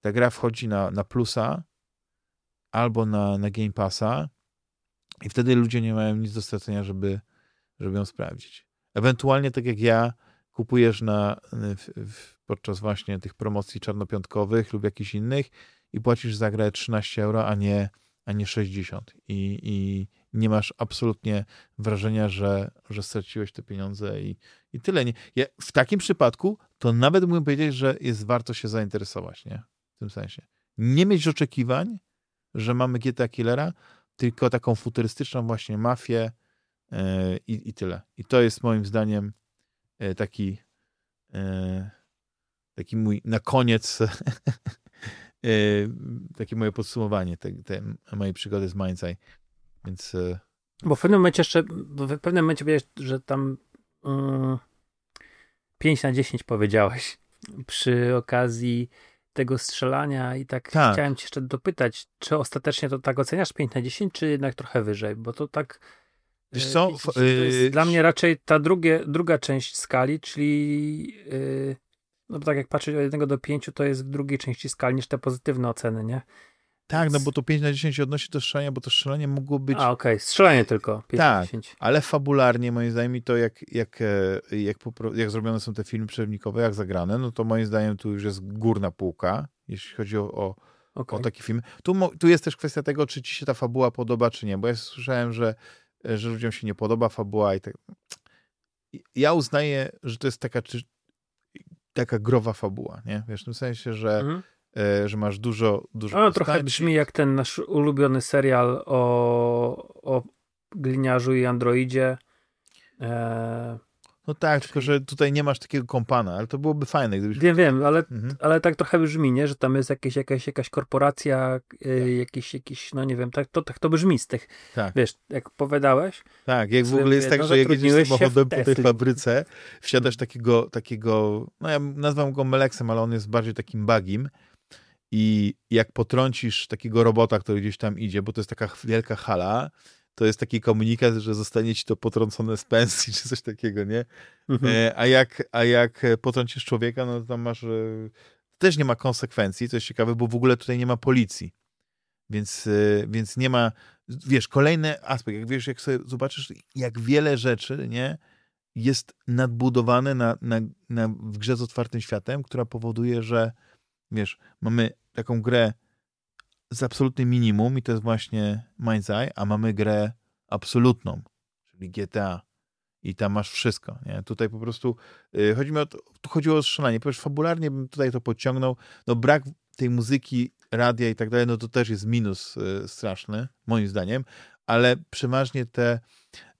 ta gra wchodzi na, na plusa albo na, na Game Passa i wtedy ludzie nie mają nic do stracenia, żeby, żeby ją sprawdzić. Ewentualnie, tak jak ja, kupujesz na, w, w, podczas właśnie tych promocji czarnopiątkowych lub jakichś innych i płacisz za grę 13 euro, a nie, a nie 60. I, I nie masz absolutnie wrażenia, że, że straciłeś te pieniądze i, i tyle. Nie, ja, w takim przypadku to nawet mógłbym powiedzieć, że jest warto się zainteresować, nie? W tym sensie. Nie mieć oczekiwań, że mamy GTA Killera, tylko taką futurystyczną właśnie mafię yy, i, i tyle. I to jest moim zdaniem yy, taki yy, taki mój na koniec takie moje podsumowanie tej, tej mojej przygody z Mind's Więc bo w pewnym momencie jeszcze, w pewnym momencie powiedziałeś, że tam um, 5 na 10 powiedziałeś przy okazji tego strzelania i tak, tak, chciałem cię jeszcze dopytać, czy ostatecznie to tak oceniasz 5 na 10, czy jednak trochę wyżej, bo to tak Wiesz e, co? Yy... dla mnie raczej ta drugie, druga część skali, czyli yy, no bo tak jak patrzeć od 1 do 5, to jest w drugiej części skali niż te pozytywne oceny, nie? Tak, no bo to 5 na 10 się odnosi do strzelania, bo to strzelanie mogło być... A, okej, okay. strzelanie tylko, 5 tak, na 10. ale fabularnie moim zdaniem to jak, jak, e, jak, jak zrobione są te filmy przerywnikowe, jak zagrane, no to moim zdaniem tu już jest górna półka, jeśli chodzi o, o, okay. o taki film. Tu, tu jest też kwestia tego, czy ci się ta fabuła podoba, czy nie, bo ja słyszałem, że, że ludziom się nie podoba fabuła i tak... Ja uznaję, że to jest taka, taka growa fabuła, nie? Wiesz, w tym sensie, że mhm E, że masz dużo, dużo trochę brzmi jak ten nasz ulubiony serial o, o gliniarzu i androidzie. E... No tak, tylko że tutaj nie masz takiego kompana, ale to byłoby fajne. Gdybyś... Wiem, wiem, ale, mhm. ale tak trochę brzmi, nie? Że tam jest jakieś, jakaś, jakaś korporacja, y, jakiś, jakiś, no nie wiem, tak to, tak to brzmi z tych, tak. wiesz, jak powiedziałeś. Tak, jak w ogóle jest tak, no, że jak jedziesz samochodem po tej fabryce, wsiadasz takiego, takiego, no ja nazwam go Meleksem, ale on jest bardziej takim bagim, i jak potrącisz takiego robota, który gdzieś tam idzie, bo to jest taka wielka hala, to jest taki komunikat, że zostanie ci to potrącone z pensji, czy coś takiego, nie? Mhm. E, a, jak, a jak potrącisz człowieka, no to tam masz... E, też nie ma konsekwencji, co jest ciekawe, bo w ogóle tutaj nie ma policji. Więc, e, więc nie ma... Wiesz, kolejny aspekt, jak wiesz, jak sobie zobaczysz, jak wiele rzeczy, nie? Jest nadbudowane na, na, na, w grze z otwartym światem, która powoduje, że wiesz, mamy taką grę z absolutnym minimum i to jest właśnie Mind's Eye, a mamy grę absolutną, czyli GTA i tam masz wszystko, nie? Tutaj po prostu yy, chodzi mi o to, tu chodziło o strzelanie, ponieważ fabularnie bym tutaj to podciągnął, no brak tej muzyki, radia i tak dalej, no to też jest minus yy, straszny, moim zdaniem, ale przeważnie te,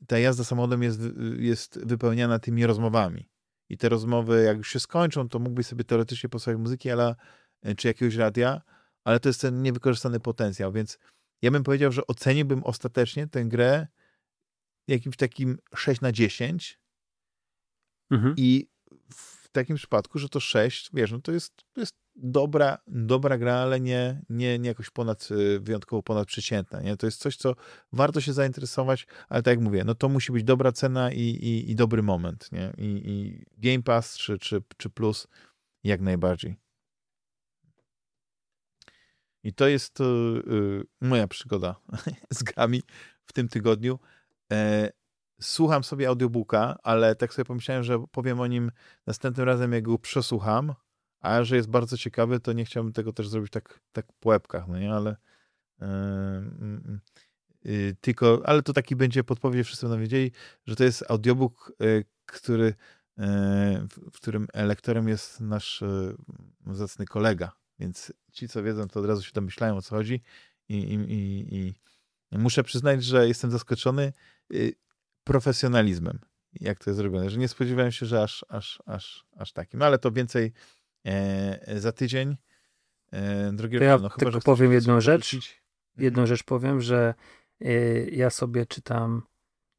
ta jazda samochodem jest, jest wypełniana tymi rozmowami. I te rozmowy, jak już się skończą, to mógłbyś sobie teoretycznie posłuchać muzyki, ale, e, czy jakiegoś radia, ale to jest ten niewykorzystany potencjał, więc ja bym powiedział, że oceniłbym ostatecznie tę grę jakimś takim 6 na 10 mhm. i w takim przypadku, że to 6, wiesz, no to jest, to jest dobra, dobra gra, ale nie, nie, nie jakoś ponad, y, wyjątkowo ponadprzeciętna, nie? To jest coś, co warto się zainteresować, ale tak jak mówię, no to musi być dobra cena i, i, i dobry moment, nie? I, I Game Pass czy, czy, czy Plus jak najbardziej. I to jest yy, moja przygoda z grami w tym tygodniu. E, słucham sobie audiobooka, ale tak sobie pomyślałem, że powiem o nim następnym razem, jak go przesłucham, a że jest bardzo ciekawy, to nie chciałbym tego też zrobić tak, tak po łebkach, no nie, ale yy, yy, tylko, ale to taki będzie podpowiedź, wszyscy będą wiedzieli, że to jest audiobook, który, w którym lektorem jest nasz zacny kolega, więc ci, co wiedzą, to od razu się domyślają, o co chodzi i, i, i, i muszę przyznać, że jestem zaskoczony profesjonalizmem, jak to jest zrobione, że nie spodziewałem się, że aż, aż, aż, aż takim, no ale to więcej E, za tydzień. E, drogi ja no, chyba, tylko powiem jedną rzecz. Mhm. Jedną rzecz powiem, że e, ja sobie czytam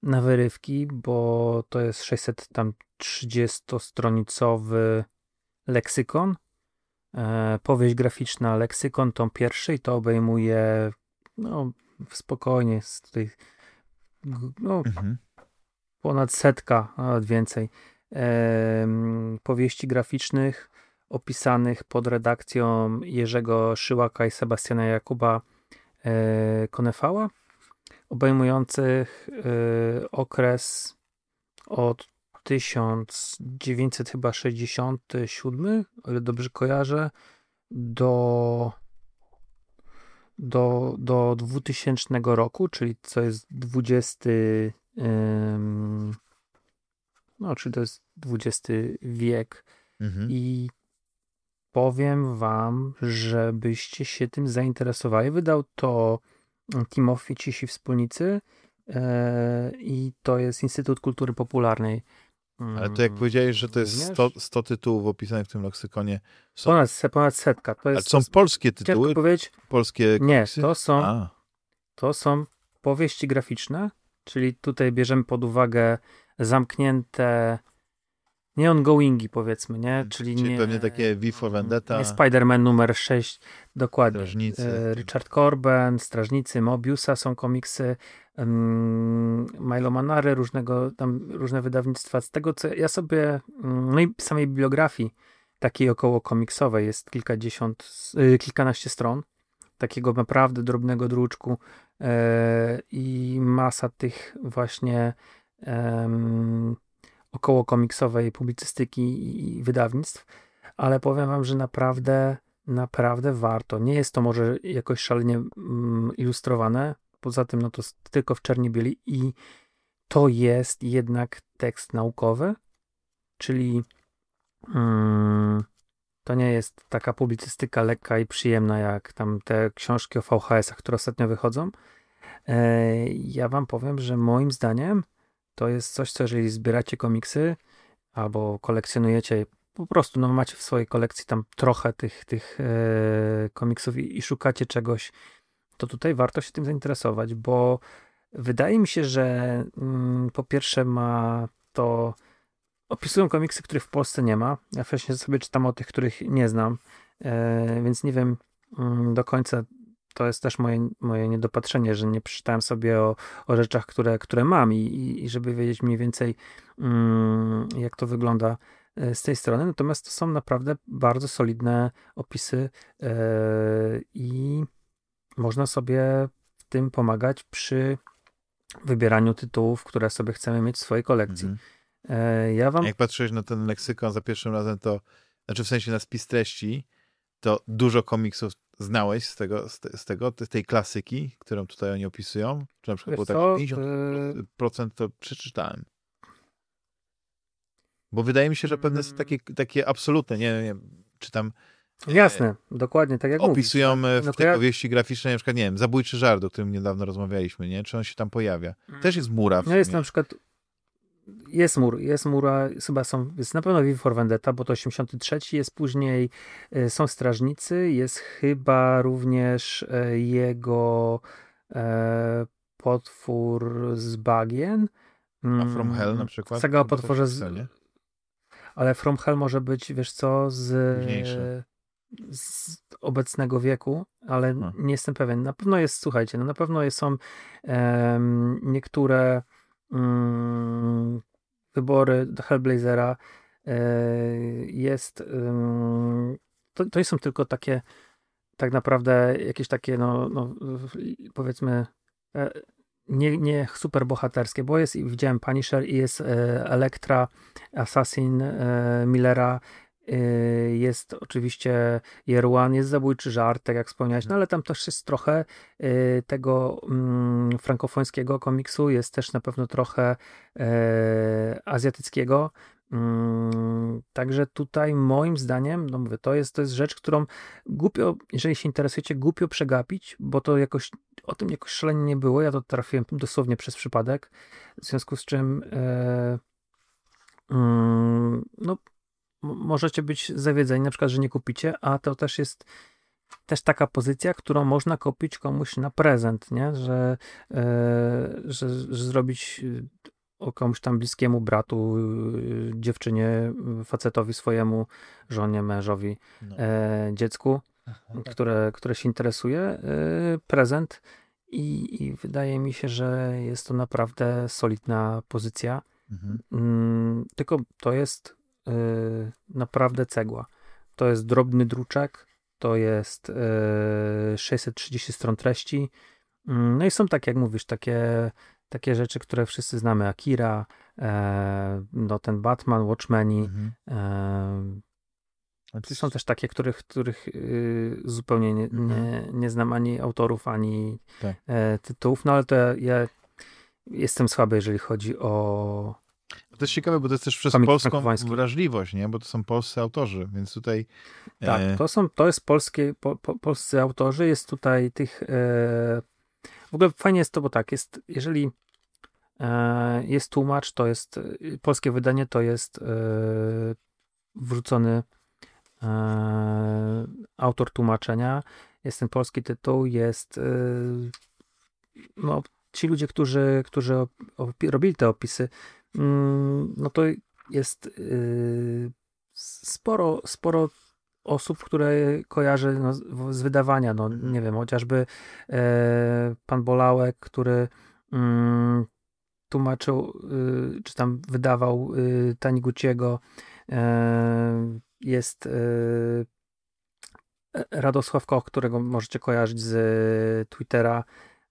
na wyrywki, bo to jest 630-stronicowy leksykon. Powieść graficzna leksykon, tom pierwszy i to obejmuje no, spokojnie tutaj no, mhm. ponad setka, nawet więcej powieści graficznych opisanych pod redakcją Jerzego Szyłaka i Sebastiana Jakuba e, Konefała, obejmujących e, okres od 1967, o ile dobrze kojarzę, do do, do 2000 roku, czyli co jest 20 ym, no, czy to jest XX wiek Mhm. i powiem wam, żebyście się tym zainteresowali. Wydał to Timothy Cisi Wspólnicy e, i to jest Instytut Kultury Popularnej. Ale to jak Mm, powiedziałeś, że to jest rozumiesz? 100, 100 tytułów opisanych w tym leksykonie. Są, Ponad, ponad setka. To ale jest, są to polskie tytuły, powiedzieć. polskie Nie, to są, A, to są powieści graficzne, czyli tutaj bierzemy pod uwagę zamknięte nie ongoingi powiedzmy, nie? Czyli, czyli nie, pewnie takie V for Vendetta, Nie Spider-Man numer 6, dokładnie. Strażnicy. E, Richard Corben, Strażnicy, Mobiusa są komiksy, um, Milo Manary, różnego, tam różne wydawnictwa. Z tego, co ja sobie, mm, no i samej bibliografii takiej około komiksowej jest kilkadziesiąt, y, kilkanaście stron takiego naprawdę drobnego druczku e, i masa tych właśnie em, około komiksowej publicystyki i wydawnictw, ale powiem wam, że naprawdę, naprawdę warto. Nie jest to może jakoś szalenie mm, ilustrowane, poza tym no to tylko w czerni bieli i to jest jednak tekst naukowy, czyli mm, to nie jest taka publicystyka lekka i przyjemna, jak tam te książki o VHS-ach, które ostatnio wychodzą. E, Ja wam powiem, że moim zdaniem to jest coś, co jeżeli zbieracie komiksy albo kolekcjonujecie, po prostu no, macie w swojej kolekcji tam trochę tych, tych e, komiksów i, i szukacie czegoś, to tutaj warto się tym zainteresować, bo wydaje mi się, że mm, po pierwsze ma to opisują komiksy, których w Polsce nie ma. Ja wcześniej sobie czytam o tych, których nie znam, e, więc nie wiem mm, do końca. To jest też moje, moje niedopatrzenie, że nie przeczytałem sobie o, o rzeczach, które, które mam i, i, żeby wiedzieć mniej więcej, mm, jak to wygląda e, z tej strony. Natomiast to są naprawdę bardzo solidne opisy e, i można sobie w tym pomagać przy wybieraniu tytułów, które sobie chcemy mieć w swojej kolekcji. E, Ja wam Jak patrzyłeś na ten leksykon za pierwszym razem, to znaczy w sensie na spis treści, to dużo komiksów znałeś z tego, z, te, z tego, z tej klasyki, którą tutaj oni opisują? Czy na przykład Wiesz było tak co, 50% e, to przeczytałem. Bo wydaje mi się, że pewne są takie, takie absolutne, nie, nie czy tam Jasne, dokładnie tak jak opisują mówisz. e, w No tej ja- powieści graficznej, na przykład, nie wiem, Zabójczy żart, o którym niedawno rozmawialiśmy, nie? Czy on się tam pojawia? Też jest mura No jest na przykład jest mur, jest mura, chyba są, jest na pewno V for Vendetta, bo to 83, jest później, e, są Strażnicy, jest chyba również e, jego e, potwór z bagien. A From Mm, Hell na przykład? Saga o potworze z, ale From Hell może być, wiesz co, z, z obecnego wieku, ale nie jestem pewien. Na pewno jest, słuchajcie, no na pewno jest, są em, niektóre wybory do Hellblazera. E, jest, to, to są tylko takie tak naprawdę jakieś takie, no, no powiedzmy e, nie, nie super bohaterskie, bo jest, widziałem Punisher i jest e, Elektra, Assassin Millera, jest oczywiście One, jest Zabójczy Żart, tak jak wspomniałeś, no ale tam też jest trochę e, tego mm, frankofońskiego komiksu, jest też na pewno trochę e, azjatyckiego, Mm, Także tutaj moim zdaniem, no mówię, to jest, to jest rzecz, którą głupio, jeżeli się interesujecie, głupio przegapić, bo to jakoś, o tym jakoś szalenie nie było. Ja to trafiłem dosłownie przez przypadek, w związku z czym mm, no, możecie być zawiedzeni, na przykład, że nie kupicie, a to też jest też taka pozycja, którą można kupić komuś na prezent, nie? Że, e, że, że zrobić e, o komuś tam bliskiemu bratu, y, dziewczynie, facetowi swojemu, żonie, mężowi, No. e, dziecku, które, które się interesuje, e, prezent i, i wydaje mi się, że jest to naprawdę solidna pozycja. Mhm. Mm, tylko to jest e, naprawdę cegła. To jest drobny druczek, to jest e, 630 stron treści. Mm, No i są tak, jak mówisz, takie, takie rzeczy, które wszyscy znamy. Akira, e, no ten Batman, Watchmeni, Mhm. e, Są też takie, których, których yy, zupełnie nie, Mhm. nie, nie znam ani autorów, ani Tak. e, tytułów, no ale to ja, ja jestem słaby, jeżeli chodzi o... To jest ciekawe, bo to jest też przez polską wrażliwość, nie? Bo to są polscy autorzy, więc tutaj... Tak, e, to, są, to jest polskie, po, po, polscy autorzy, jest tutaj tych... E, w ogóle fajnie jest to, bo tak, jest, jeżeli e, jest tłumacz, to jest e, polskie wydanie, to jest e, wrzucony autor tłumaczenia, jest ten polski tytuł, jest no, ci ludzie, którzy, którzy robili te opisy, no to jest y, sporo, sporo osób, które kojarzę no, z, wydawania, no nie wiem, chociażby e, pan Bolałek, który mm, tłumaczył, y, czy tam wydawał y, Taniguchiego, e, jest y, Radosław Koch, którego możecie kojarzyć z Twittera,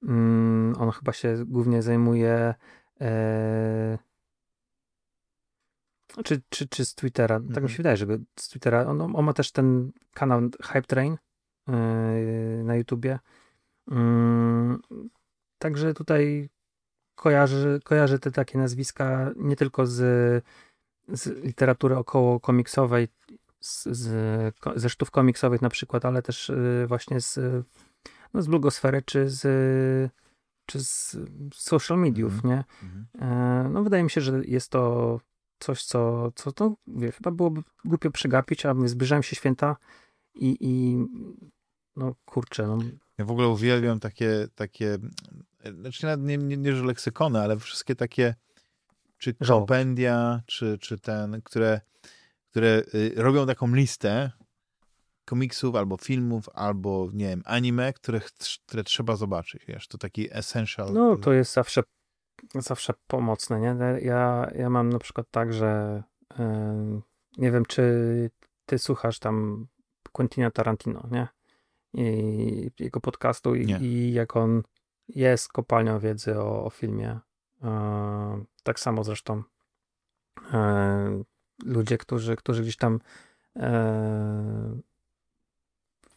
Mm, on chyba się głównie zajmuje e, czy, czy, czy z Twittera, tak mi Mhm. się wydaje, że go z Twittera, on, on ma też ten kanał Hype Train e, na YouTubie. Mm, także tutaj kojarzy, kojarzy te takie nazwiska nie tylko z, z literatury około komiksowej, z, z, ze sztów komiksowych na przykład, ale też e, właśnie z no, z blogosfery, czy z, czy z social mediów, Mhm. nie? mhm. E, no wydaje mi się, że jest to coś, co, co to, wie, chyba byłoby głupio przegapić, a my zbliżają się święta i, i no kurczę, no, Ja w ogóle uwielbiam takie, takie znaczy nie, nie, nie że leksykony, ale wszystkie takie czy kompendia, czy, czy ten, które, które y, robią taką listę komiksów, albo filmów, albo nie wiem, anime, które, które trzeba zobaczyć, wiesz, to taki essential. no to jest zawsze, zawsze pomocne, nie? Ja, ja mam na przykład tak, że nie wiem, czy ty słuchasz tam Quentina Tarantino, nie? I jego podcastu i, i jak on jest kopalnią wiedzy o, o filmie. E, tak samo zresztą e, ludzie, którzy, którzy gdzieś tam e,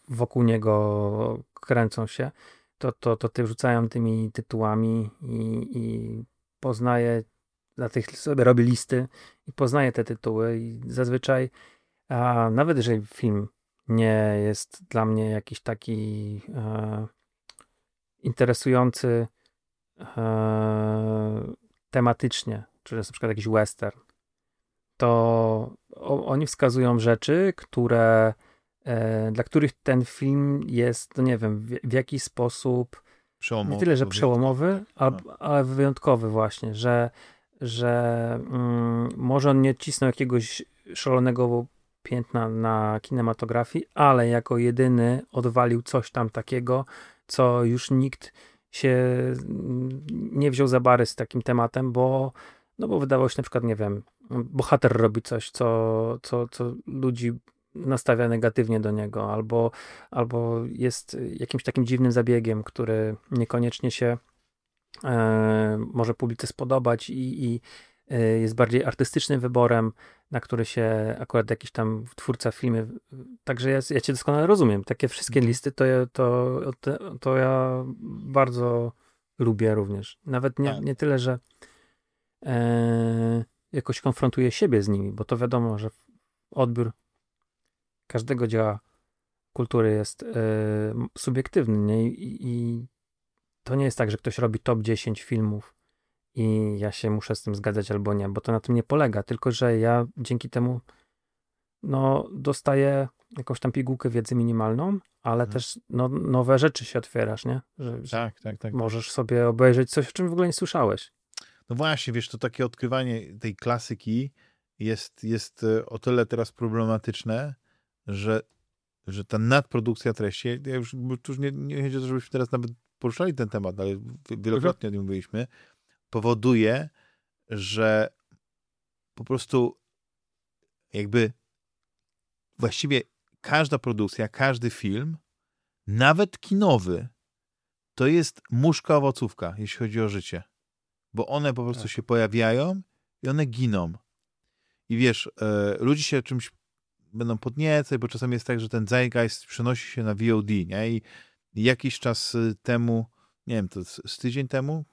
wokół niego kręcą się, to, to, to ty rzucają tymi tytułami i, i poznaje, dla tych sobie robi listy i poznaje te tytuły i zazwyczaj, a nawet jeżeli film nie jest dla mnie jakiś taki e, interesujący e, tematycznie, czy jest na przykład jakiś western, to o, oni wskazują rzeczy, które dla których ten film jest, no nie wiem, w, w jakiś sposób Przełomowy. nie tyle, że przełomowy, ale, ale wyjątkowy właśnie, że, że mm, może on nie cisnął jakiegoś szalonego piętna na kinematografii, ale jako jedyny odwalił coś tam takiego, co już nikt się mm, nie wziął za bary z takim tematem, bo no bo wydawało się na przykład, nie wiem, bohater robi coś, co, co, co ludzi nastawia negatywnie do niego, albo, albo jest jakimś takim dziwnym zabiegiem, który niekoniecznie się e, może publice spodobać i, i e, jest bardziej artystycznym wyborem, na który się akurat jakiś tam twórca w filmie. Także ja, ja cię doskonale rozumiem. Takie wszystkie Mhm. listy to, ja- to, to, to ja bardzo lubię również. Nawet nie, Tak. nie tyle, że e, jakoś konfrontuję siebie z nimi, bo to wiadomo, że odbiór każdego dzieła kultury jest e, subiektywny, nie? I, I to nie jest tak, że ktoś robi top 10 filmów i ja się muszę z tym zgadzać albo nie, bo to na tym nie polega, tylko że ja dzięki temu no, dostaję jakąś tam pigułkę wiedzy minimalną, ale Mhm. też no, nowe rzeczy się otwierasz, nie? Że, że Tak, tak, tak. możesz sobie obejrzeć coś, o czym w ogóle nie słyszałeś. No właśnie, wiesz, to takie odkrywanie tej klasyki jest, jest e, o tyle teraz problematyczne, że, że ta nadprodukcja treści, ja już, już nie, nie chodzi o to, żebyśmy teraz nawet poruszali ten temat, ale wi- wielokrotnie o tym mówiliśmy, powoduje, że po prostu jakby właściwie każda produkcja, każdy film, nawet kinowy, to jest muszka owocówka, jeśli chodzi o życie. Bo one po prostu Tak. się pojawiają i one giną. I wiesz, e, ludzie się czymś będą podniecać, bo czasami jest tak, że ten zeitgeist przenosi się na VOD, nie? I jakiś czas y, temu, nie wiem, to z, tydzień temu,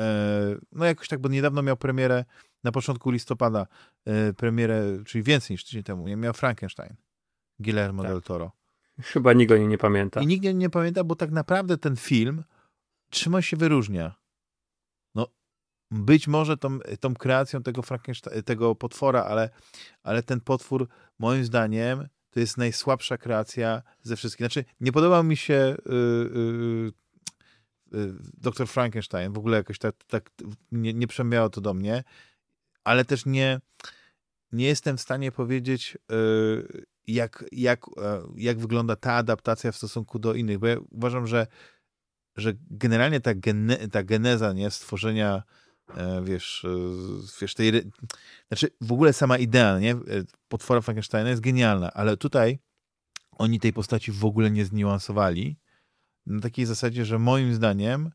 e, no jakoś tak, bo niedawno miał premierę, na początku listopada, e, premierę, czyli więcej niż tydzień temu, nie? Miał Frankenstein, Guillermo Tak. del Toro. Chyba nikt go nie, nie pamięta. I nikt nie, nie pamięta, bo tak naprawdę ten film on się wyróżnia? Być może tą, tą kreacją tego tego potwora, ale, ale ten potwór, moim zdaniem, to jest najsłabsza kreacja ze wszystkich. Znaczy, nie podobał mi się yy, yy, yy, Dr. Frankenstein, w ogóle jakoś tak, tak nie, nie to do mnie, ale też nie, nie jestem w stanie powiedzieć, yy, jak, jak, e, jak wygląda ta adaptacja w stosunku do innych, bo ja uważam, że, że generalnie ta, gene, ta geneza nie, stworzenia wiesz, e, wiesz tej, znaczy w ogóle sama idea nie, e, potwora Frankensteina jest genialna, ale tutaj oni tej postaci w ogóle nie zniuansowali na takiej zasadzie, że moim zdaniem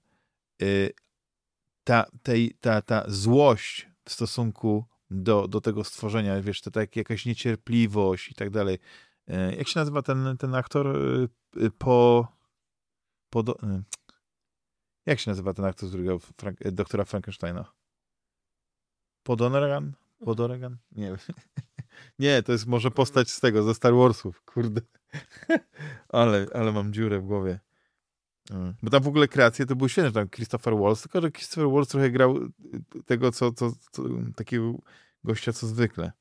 ta, tej, ta, ta złość w stosunku do, do tego stworzenia, wiesz, to tak jakaś niecierpliwość i tak dalej. E, Jak się nazywa ten, ten aktor po, po do, jak się nazywa ten aktor, który grał Frank, y, doktora Frankensteina? Podonegan? Podonegan? Nie wiem. Nie, to jest może postać z tego, ze Star Warsów, kurde. ale, ale mam dziurę w głowie. Mm. Bo tam w ogóle kreacje to były świetne, tam Christopher Waltz, tylko że Christopher Waltz trochę grał y, tego, co, co, co takiego gościa, co zwykle.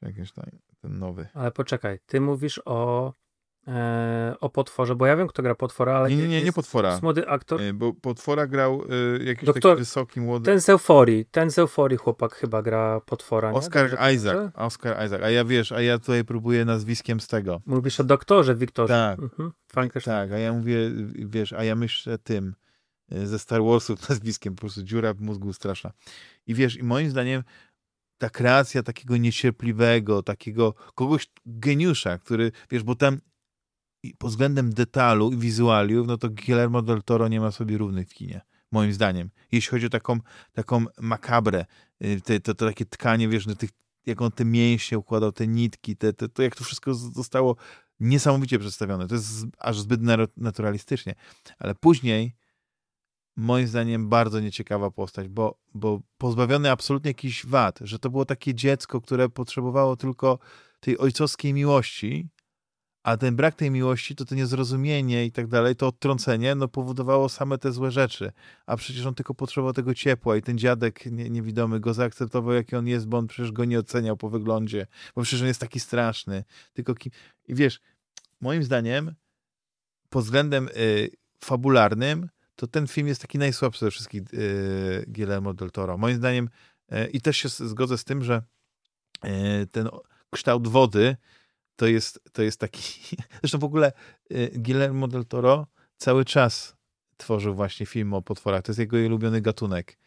Tam, ten nowy. Ale poczekaj, ty mówisz o, e, o potworze, bo ja wiem, kto gra potwora, ale Nie, nie, nie, nie jest potwora. młody aktor. Y, Bo potwora grał y, jakiś Doktor- taki wysoki, młody... Ten z euforii, ten z euforii chłopak chyba gra potwora. nie? Oscar Dobrze Isaac. Oscar Isaac. A ja wiesz, a ja tutaj próbuję nazwiskiem z tego. Mówisz o doktorze Wiktorze. Tak. Mhm. Tak, a ja mówię, wiesz, a ja myślę tym y, ze Star Warsów nazwiskiem, po prostu dziura w mózgu straszna. I wiesz, i moim zdaniem ta kreacja takiego niecierpliwego, takiego kogoś geniusza, który, wiesz, bo tam i pod względem detalu i wizualiów, no to Guillermo del Toro nie ma sobie równych w kinie, moim zdaniem. Jeśli chodzi o taką, taką makabrę, y, te, to, to takie tkanie, wiesz, no tych, jak on te mięśnie układał, te nitki, te, te, to jak to wszystko zostało niesamowicie przedstawione. To jest aż zbyt naturalistycznie. Ale później, moim zdaniem, bardzo nieciekawa postać, bo, bo pozbawiony absolutnie jakichś wad, że to było takie dziecko, które potrzebowało tylko tej ojcowskiej miłości, a ten brak tej miłości, to to niezrozumienie i tak dalej, to odtrącenie, no powodowało same te złe rzeczy. A przecież on tylko potrzebował tego ciepła i ten dziadek nie, niewidomy go zaakceptował, jaki on jest, bo on przecież go nie oceniał po wyglądzie, bo przecież on jest taki straszny. Tylko kim... I wiesz, moim zdaniem, pod względem y, fabularnym, to ten film jest taki najsłabszy ze wszystkich y, Guillermo del Toro. Moim zdaniem, y, i też się zgodzę z tym, że y, ten kształt wody to jest, to jest taki... Zresztą w ogóle y, Guillermo del Toro cały czas tworzył właśnie film o potworach. To jest jego ulubiony gatunek.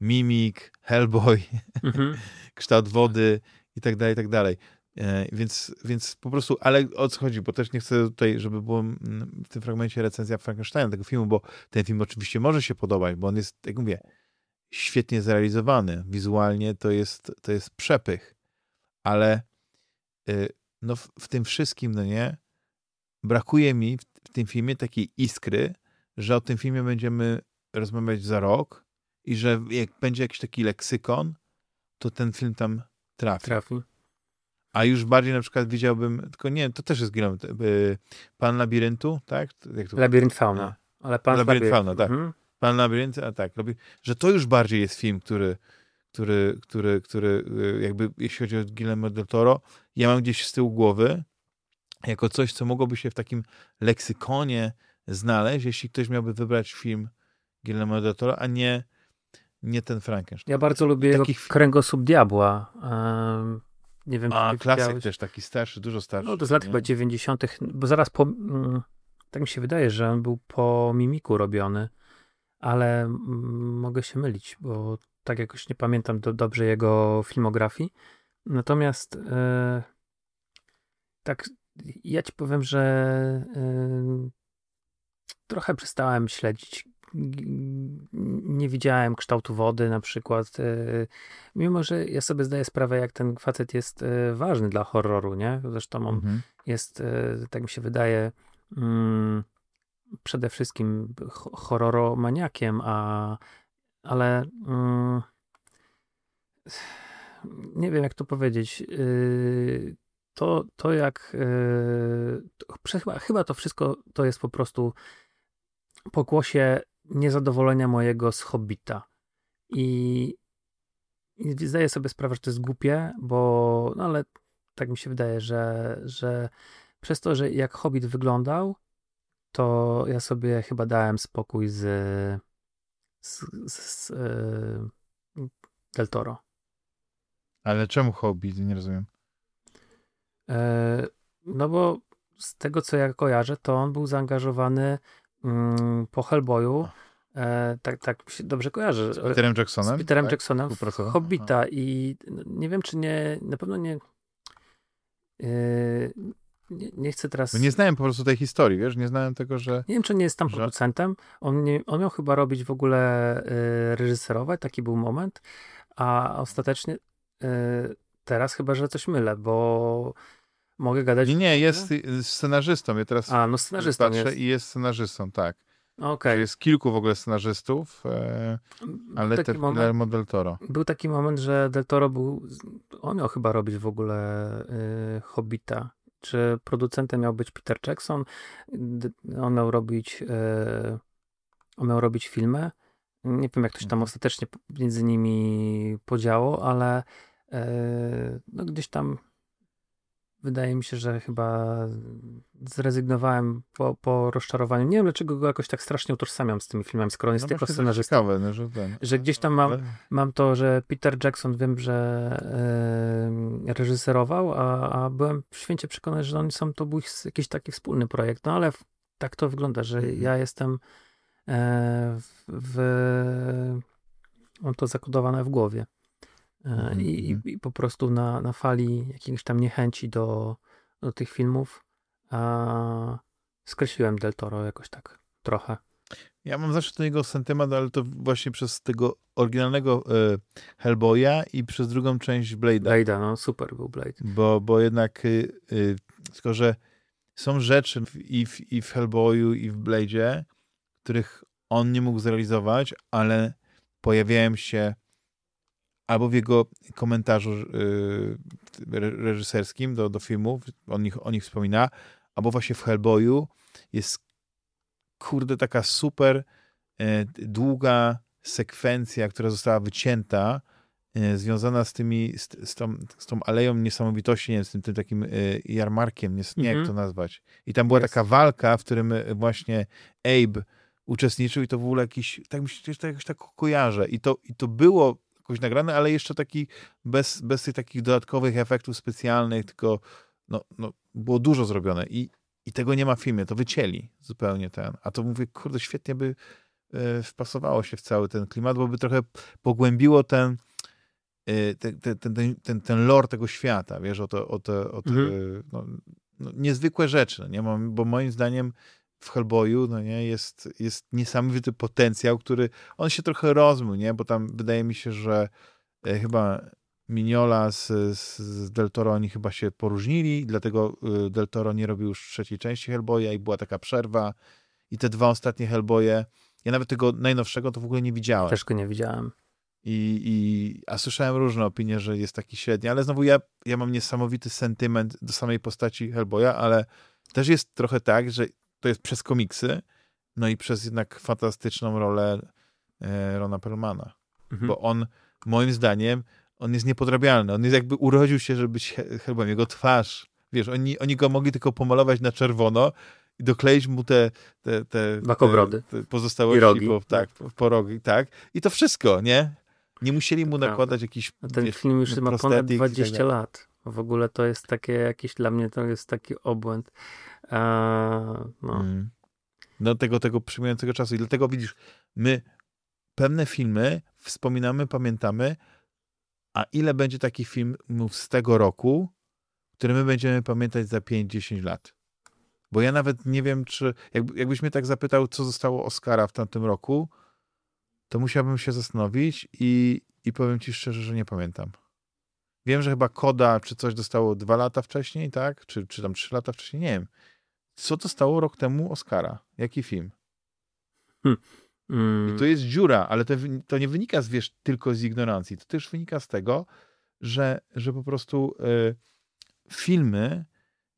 Mimik, Hellboy, Mhm. kształt wody i tak dalej, i tak dalej. E, Więc, więc po prostu, ale o co chodzi, bo też nie chcę tutaj, żeby było w tym fragmencie recenzja Frankensteina, tego filmu, bo ten film oczywiście może się podobać, bo on jest, jak mówię, świetnie zrealizowany. Wizualnie to jest, to jest przepych, ale y, no w, w tym wszystkim, no nie, brakuje mi w, w tym filmie takiej iskry, że o tym filmie będziemy rozmawiać za rok i że jak będzie jakiś taki leksykon, to ten film tam trafi. Trafi. A już bardziej na przykład widziałbym, tylko nie, to też jest Guillermo, y, Pan Labiryntu, tak? Labirynt fauna. Ale pan Labirynt fauna, tak. Mhm. Pan Labirynt, a tak, że to już bardziej jest film, który, który, który, który y, jakby, jeśli chodzi o Guillermo del Toro, ja mam gdzieś z tyłu głowy, jako coś, co mogłoby się w takim leksykonie znaleźć, jeśli ktoś miałby wybrać film Guillermo del Toro, a nie, nie ten Frankenstein. Ja bardzo lubię jego Takich- kręgosłup diabła. Em, nie wiem, A klasyk widziałeś. też taki starszy, dużo starszy. No to z lat nie? chyba 90., bo zaraz po. mm, Tak mi się wydaje, że on był po mimiku robiony, ale mm, mogę się mylić, bo tak jakoś nie pamiętam do, dobrze jego filmografii. Natomiast e, tak, ja ci powiem, że e, trochę przestałem śledzić nie widziałem kształtu wody na przykład. Y, mimo, że ja sobie zdaję sprawę, jak ten facet jest ważny dla horroru, nie? Zresztą on mhm. jest, tak mi się wydaje, mm, przede wszystkim horroromaniakiem, a ale mm, nie wiem, jak to powiedzieć. To, to jak. To, chyba, chyba to wszystko to jest po prostu pokłosie niezadowolenia mojego z Hobbita. I, I zdaję sobie sprawę, że to jest głupie, bo, no ale tak mi się wydaje, że, że przez to, że jak Hobbit wyglądał, to ja sobie chyba dałem spokój z, z, z, yy, Del Toro. Ale czemu Hobbit? Nie rozumiem. E, no bo z tego, co ja kojarzę, to on był zaangażowany mm, po Hellboyu. E, tak, tak się dobrze kojarzę. Z Peterem Jacksonem? Z Peterem tak? Jacksonem w Hobbita Aha. i no, nie wiem, czy nie, na pewno nie, yy, nie, nie, chcę teraz... No nie znałem po prostu tej historii, wiesz, nie znałem tego, że... Nie wiem, czy nie jest tam że... producentem. On, nie, on miał chyba robić w ogóle yy, reżyserować, taki był moment, a ostatecznie yy, teraz chyba, że coś mylę, bo mogę gadać... Nie, nie, jest scenarzystą. Ja teraz A, no scenarzystą patrzę jest. i jest scenarzystą, tak. Okay. Jest kilku w ogóle scenarzystów, e, ale te moment, Del Toro. Był taki moment, że Del Toro był, on miał chyba robić w ogóle y, Hobbita. Czy producentem miał być Peter Jackson? On miał robić, y, on miał robić filmy. Nie wiem, jak to się tam mhm. ostatecznie między nimi podziało, ale y, no gdzieś tam wydaje mi się, że chyba zrezygnowałem po, po rozczarowaniu. Nie wiem, dlaczego go jakoś tak strasznie utożsamiam z tymi filmami, skoro jest no tylko scenarzystą. Ciekawe, no, że, ten, że gdzieś tam mam, mam to, że Peter Jackson wiem, że e, reżyserował, a, a byłem święcie przekonany, że oni są, to był jakiś taki wspólny projekt. No ale tak to wygląda, że mhm. ja jestem e, w, w mam to zakodowane w głowie. I, mhm. I, po prostu na, na fali jakiegoś tam niechęci do, do tych filmów a skreśliłem Del Toro jakoś tak trochę. Ja mam zawsze do niego sentyment, ale to właśnie przez tego oryginalnego e, Hellboya i przez drugą część Blade'a. Blade'a, no super był Blade. Bo, bo jednak y, y, tylko, że są rzeczy i, w, i w Hellboyu i w Blade'zie, których on nie mógł zrealizować, ale pojawiają się albo w jego komentarzu yy, reżyserskim do, do filmów, on nich, o nich wspomina, albo właśnie w Hellboyu jest kurde taka super yy, długa sekwencja, która została wycięta, yy, związana z tymi, z, z, tą, z tą aleją niesamowitości, nie wiem, z tym, tym takim y, jarmarkiem, nie, nie jak mhm. to nazwać. I tam była taka walka, w którym y, właśnie Abe uczestniczył i to w ogóle jakiś, tak mi się to jakoś tak kojarzę. I to, i to było jakoś nagrane, ale jeszcze taki bez, bez tych takich dodatkowych efektów specjalnych, tylko no, no, było dużo zrobione i, i tego nie ma w filmie, to wycięli zupełnie ten. A to mówię, kurde, świetnie by e, wpasowało się w cały ten klimat, bo by trochę pogłębiło ten, e, ten, ten, ten, ten, ten lore tego świata, wiesz, o to, o to, o to mhm. no, no, niezwykłe rzeczy, no nie? bo moim zdaniem w Hellboyu, no nie, jest, jest niesamowity potencjał, który, on się trochę rozmył, nie, bo tam wydaje mi się, że e, chyba Mignola z, z, z Del Toro oni chyba się poróżnili, dlatego y, Del Toro nie robił już trzeciej części Hellboya i była taka przerwa i te dwa ostatnie Hellboye, ja nawet tego najnowszego to w ogóle nie widziałem. Też go nie widziałem. I, i, a słyszałem różne opinie, że jest taki średni, ale znowu ja, ja mam niesamowity sentyment do samej postaci Hellboya, ale też jest trochę tak, że to jest przez komiksy, no i przez jednak fantastyczną rolę e, Rona Perlmana. Mhm. Bo on, moim zdaniem, on jest niepodrabialny. On jest jakby urodził się, żeby być Hellboyem. Jego twarz, wiesz, oni, oni go mogli tylko pomalować na czerwono i dokleić mu te, te, te, te, te pozostałości, I rogi. Po, tak, po, po rogi, tak. I to wszystko, nie? Nie musieli mu nakładać jakiś A ten wiesz, film już ma ponad 20 tak lat. W ogóle to jest takie jakieś, dla mnie to jest taki obłęd. no. Mm. Do tego, tego przyjmującego czasu. I dlatego widzisz, my pewne filmy wspominamy, pamiętamy, a ile będzie takich filmów z tego roku, które my będziemy pamiętać za 5-10 lat? Bo ja nawet nie wiem, czy. Jakby, jakbyś mnie tak zapytał, co zostało Oscara w tamtym roku, to musiałbym się zastanowić i, i powiem ci szczerze, że nie pamiętam. Wiem, że chyba Koda czy coś dostało dwa lata wcześniej, tak? Czy, czy tam trzy lata wcześniej, nie wiem. Co dostało rok temu Oscara? Jaki film? Hmm. Mm. I to jest dziura, ale to, to nie wynika z, wiesz, tylko z ignorancji. To też wynika z tego, że, że po prostu y, filmy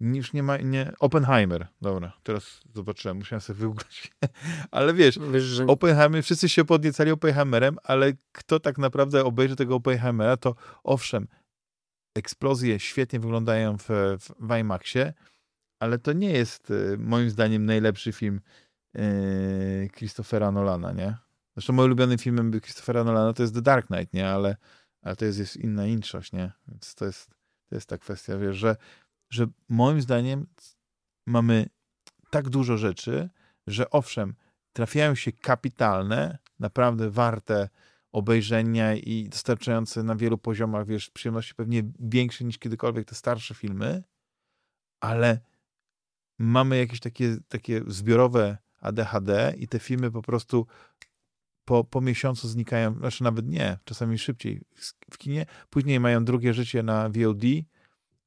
już nie ma, nie, Oppenheimer, dobra, teraz zobaczyłem, musiałem sobie wygooglać, ale wiesz, wiesz że... Oppenheimer, wszyscy się podniecali Oppenheimerem, ale kto tak naprawdę obejrzy tego Oppenheimera, to owszem, eksplozje świetnie wyglądają w, w, w IMAXie, ale to nie jest y, moim zdaniem najlepszy film yy, Christophera Nolana, nie? Zresztą moim ulubionym filmem Christophera Nolana to jest The Dark Knight, nie? Ale, ale to jest, jest inna inszość, nie? Więc to jest, to jest ta kwestia, wiesz, że, że moim zdaniem mamy tak dużo rzeczy, że owszem, trafiają się kapitalne, naprawdę warte obejrzenia i dostarczające na wielu poziomach, wiesz, przyjemności pewnie większe niż kiedykolwiek te starsze filmy, ale mamy jakieś takie, takie zbiorowe ADHD i te filmy po prostu po, po miesiącu znikają, znaczy nawet nie, czasami szybciej w kinie, później mają drugie życie na VOD,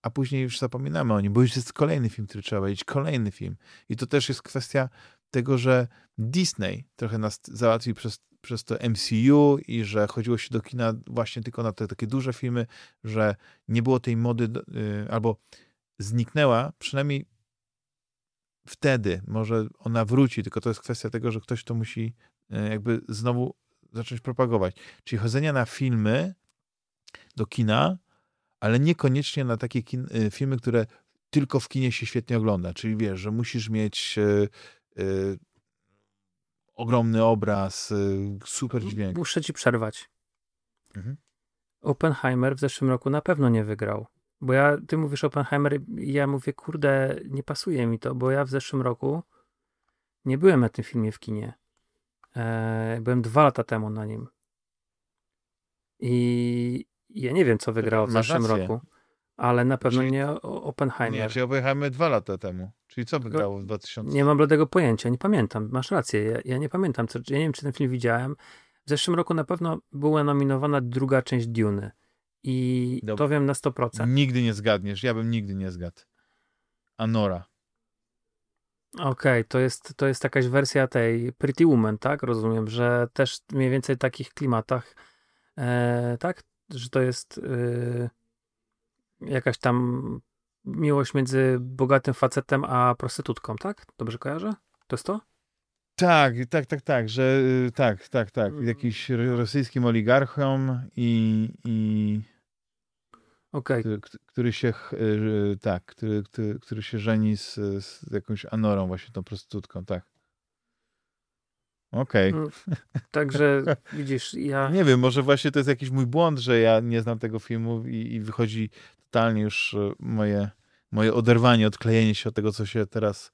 a później już zapominamy o nim, bo już jest kolejny film, który trzeba powiedzieć, kolejny film. I to też jest kwestia tego, że Disney trochę nas załatwił przez, przez to MCU i że chodziło się do kina właśnie tylko na te takie duże filmy, że nie było tej mody, yy, albo zniknęła, przynajmniej wtedy może ona wróci, tylko to jest kwestia tego, że ktoś to musi e, jakby znowu zacząć propagować. Czyli chodzenia na filmy do kina, ale niekoniecznie na takie kin, e, filmy, które tylko w kinie się świetnie ogląda. Czyli wiesz, że musisz mieć y, y, ogromny obraz, y, super dźwięk. Muszę ci przerwać. Mhm. Oppenheimer w zeszłym roku na pewno nie wygrał. Bo ja, ty mówisz Oppenheimer i ja mówię, kurde, nie pasuje mi to, bo ja w zeszłym roku nie byłem na tym filmie w kinie. E, byłem dwa lata temu na nim. I ja nie wiem, co wygrało w zeszłym rację. roku, ale na pewno czyli, nie Oppenheimer. Nie, czyli Oppenheimer dwa lata temu. Czyli co wygrało w 2000? Nie mam bladego pojęcia, nie pamiętam. Masz rację, ja, ja nie pamiętam. Co, ja nie wiem, czy ten film widziałem. W zeszłym roku na pewno była nominowana druga część Duny. I to wiem na 100%. Nigdy nie zgadniesz, ja bym nigdy nie zgadł. Anora. Okej, okay, to, jest, to jest jakaś wersja tej Pretty Woman, tak? Rozumiem, że też mniej więcej w takich klimatach, e, tak? Że to jest e, jakaś tam miłość między bogatym facetem a prostytutką, tak? Dobrze kojarzę? To jest to? Tak, tak, tak, tak, że y, tak, tak, tak. Mm. Jakiś rosyjskim oligarchom i, i okay. który, który, się y, tak, który, który, który się żeni z, z jakąś Anorą, właśnie tą prostytutką, tak. Okej. Okay. Mm, także widzisz, ja. Nie wiem, może właśnie to jest jakiś mój błąd, że ja nie znam tego filmu i, i wychodzi totalnie już y, moje, moje oderwanie, odklejenie się od tego, co się teraz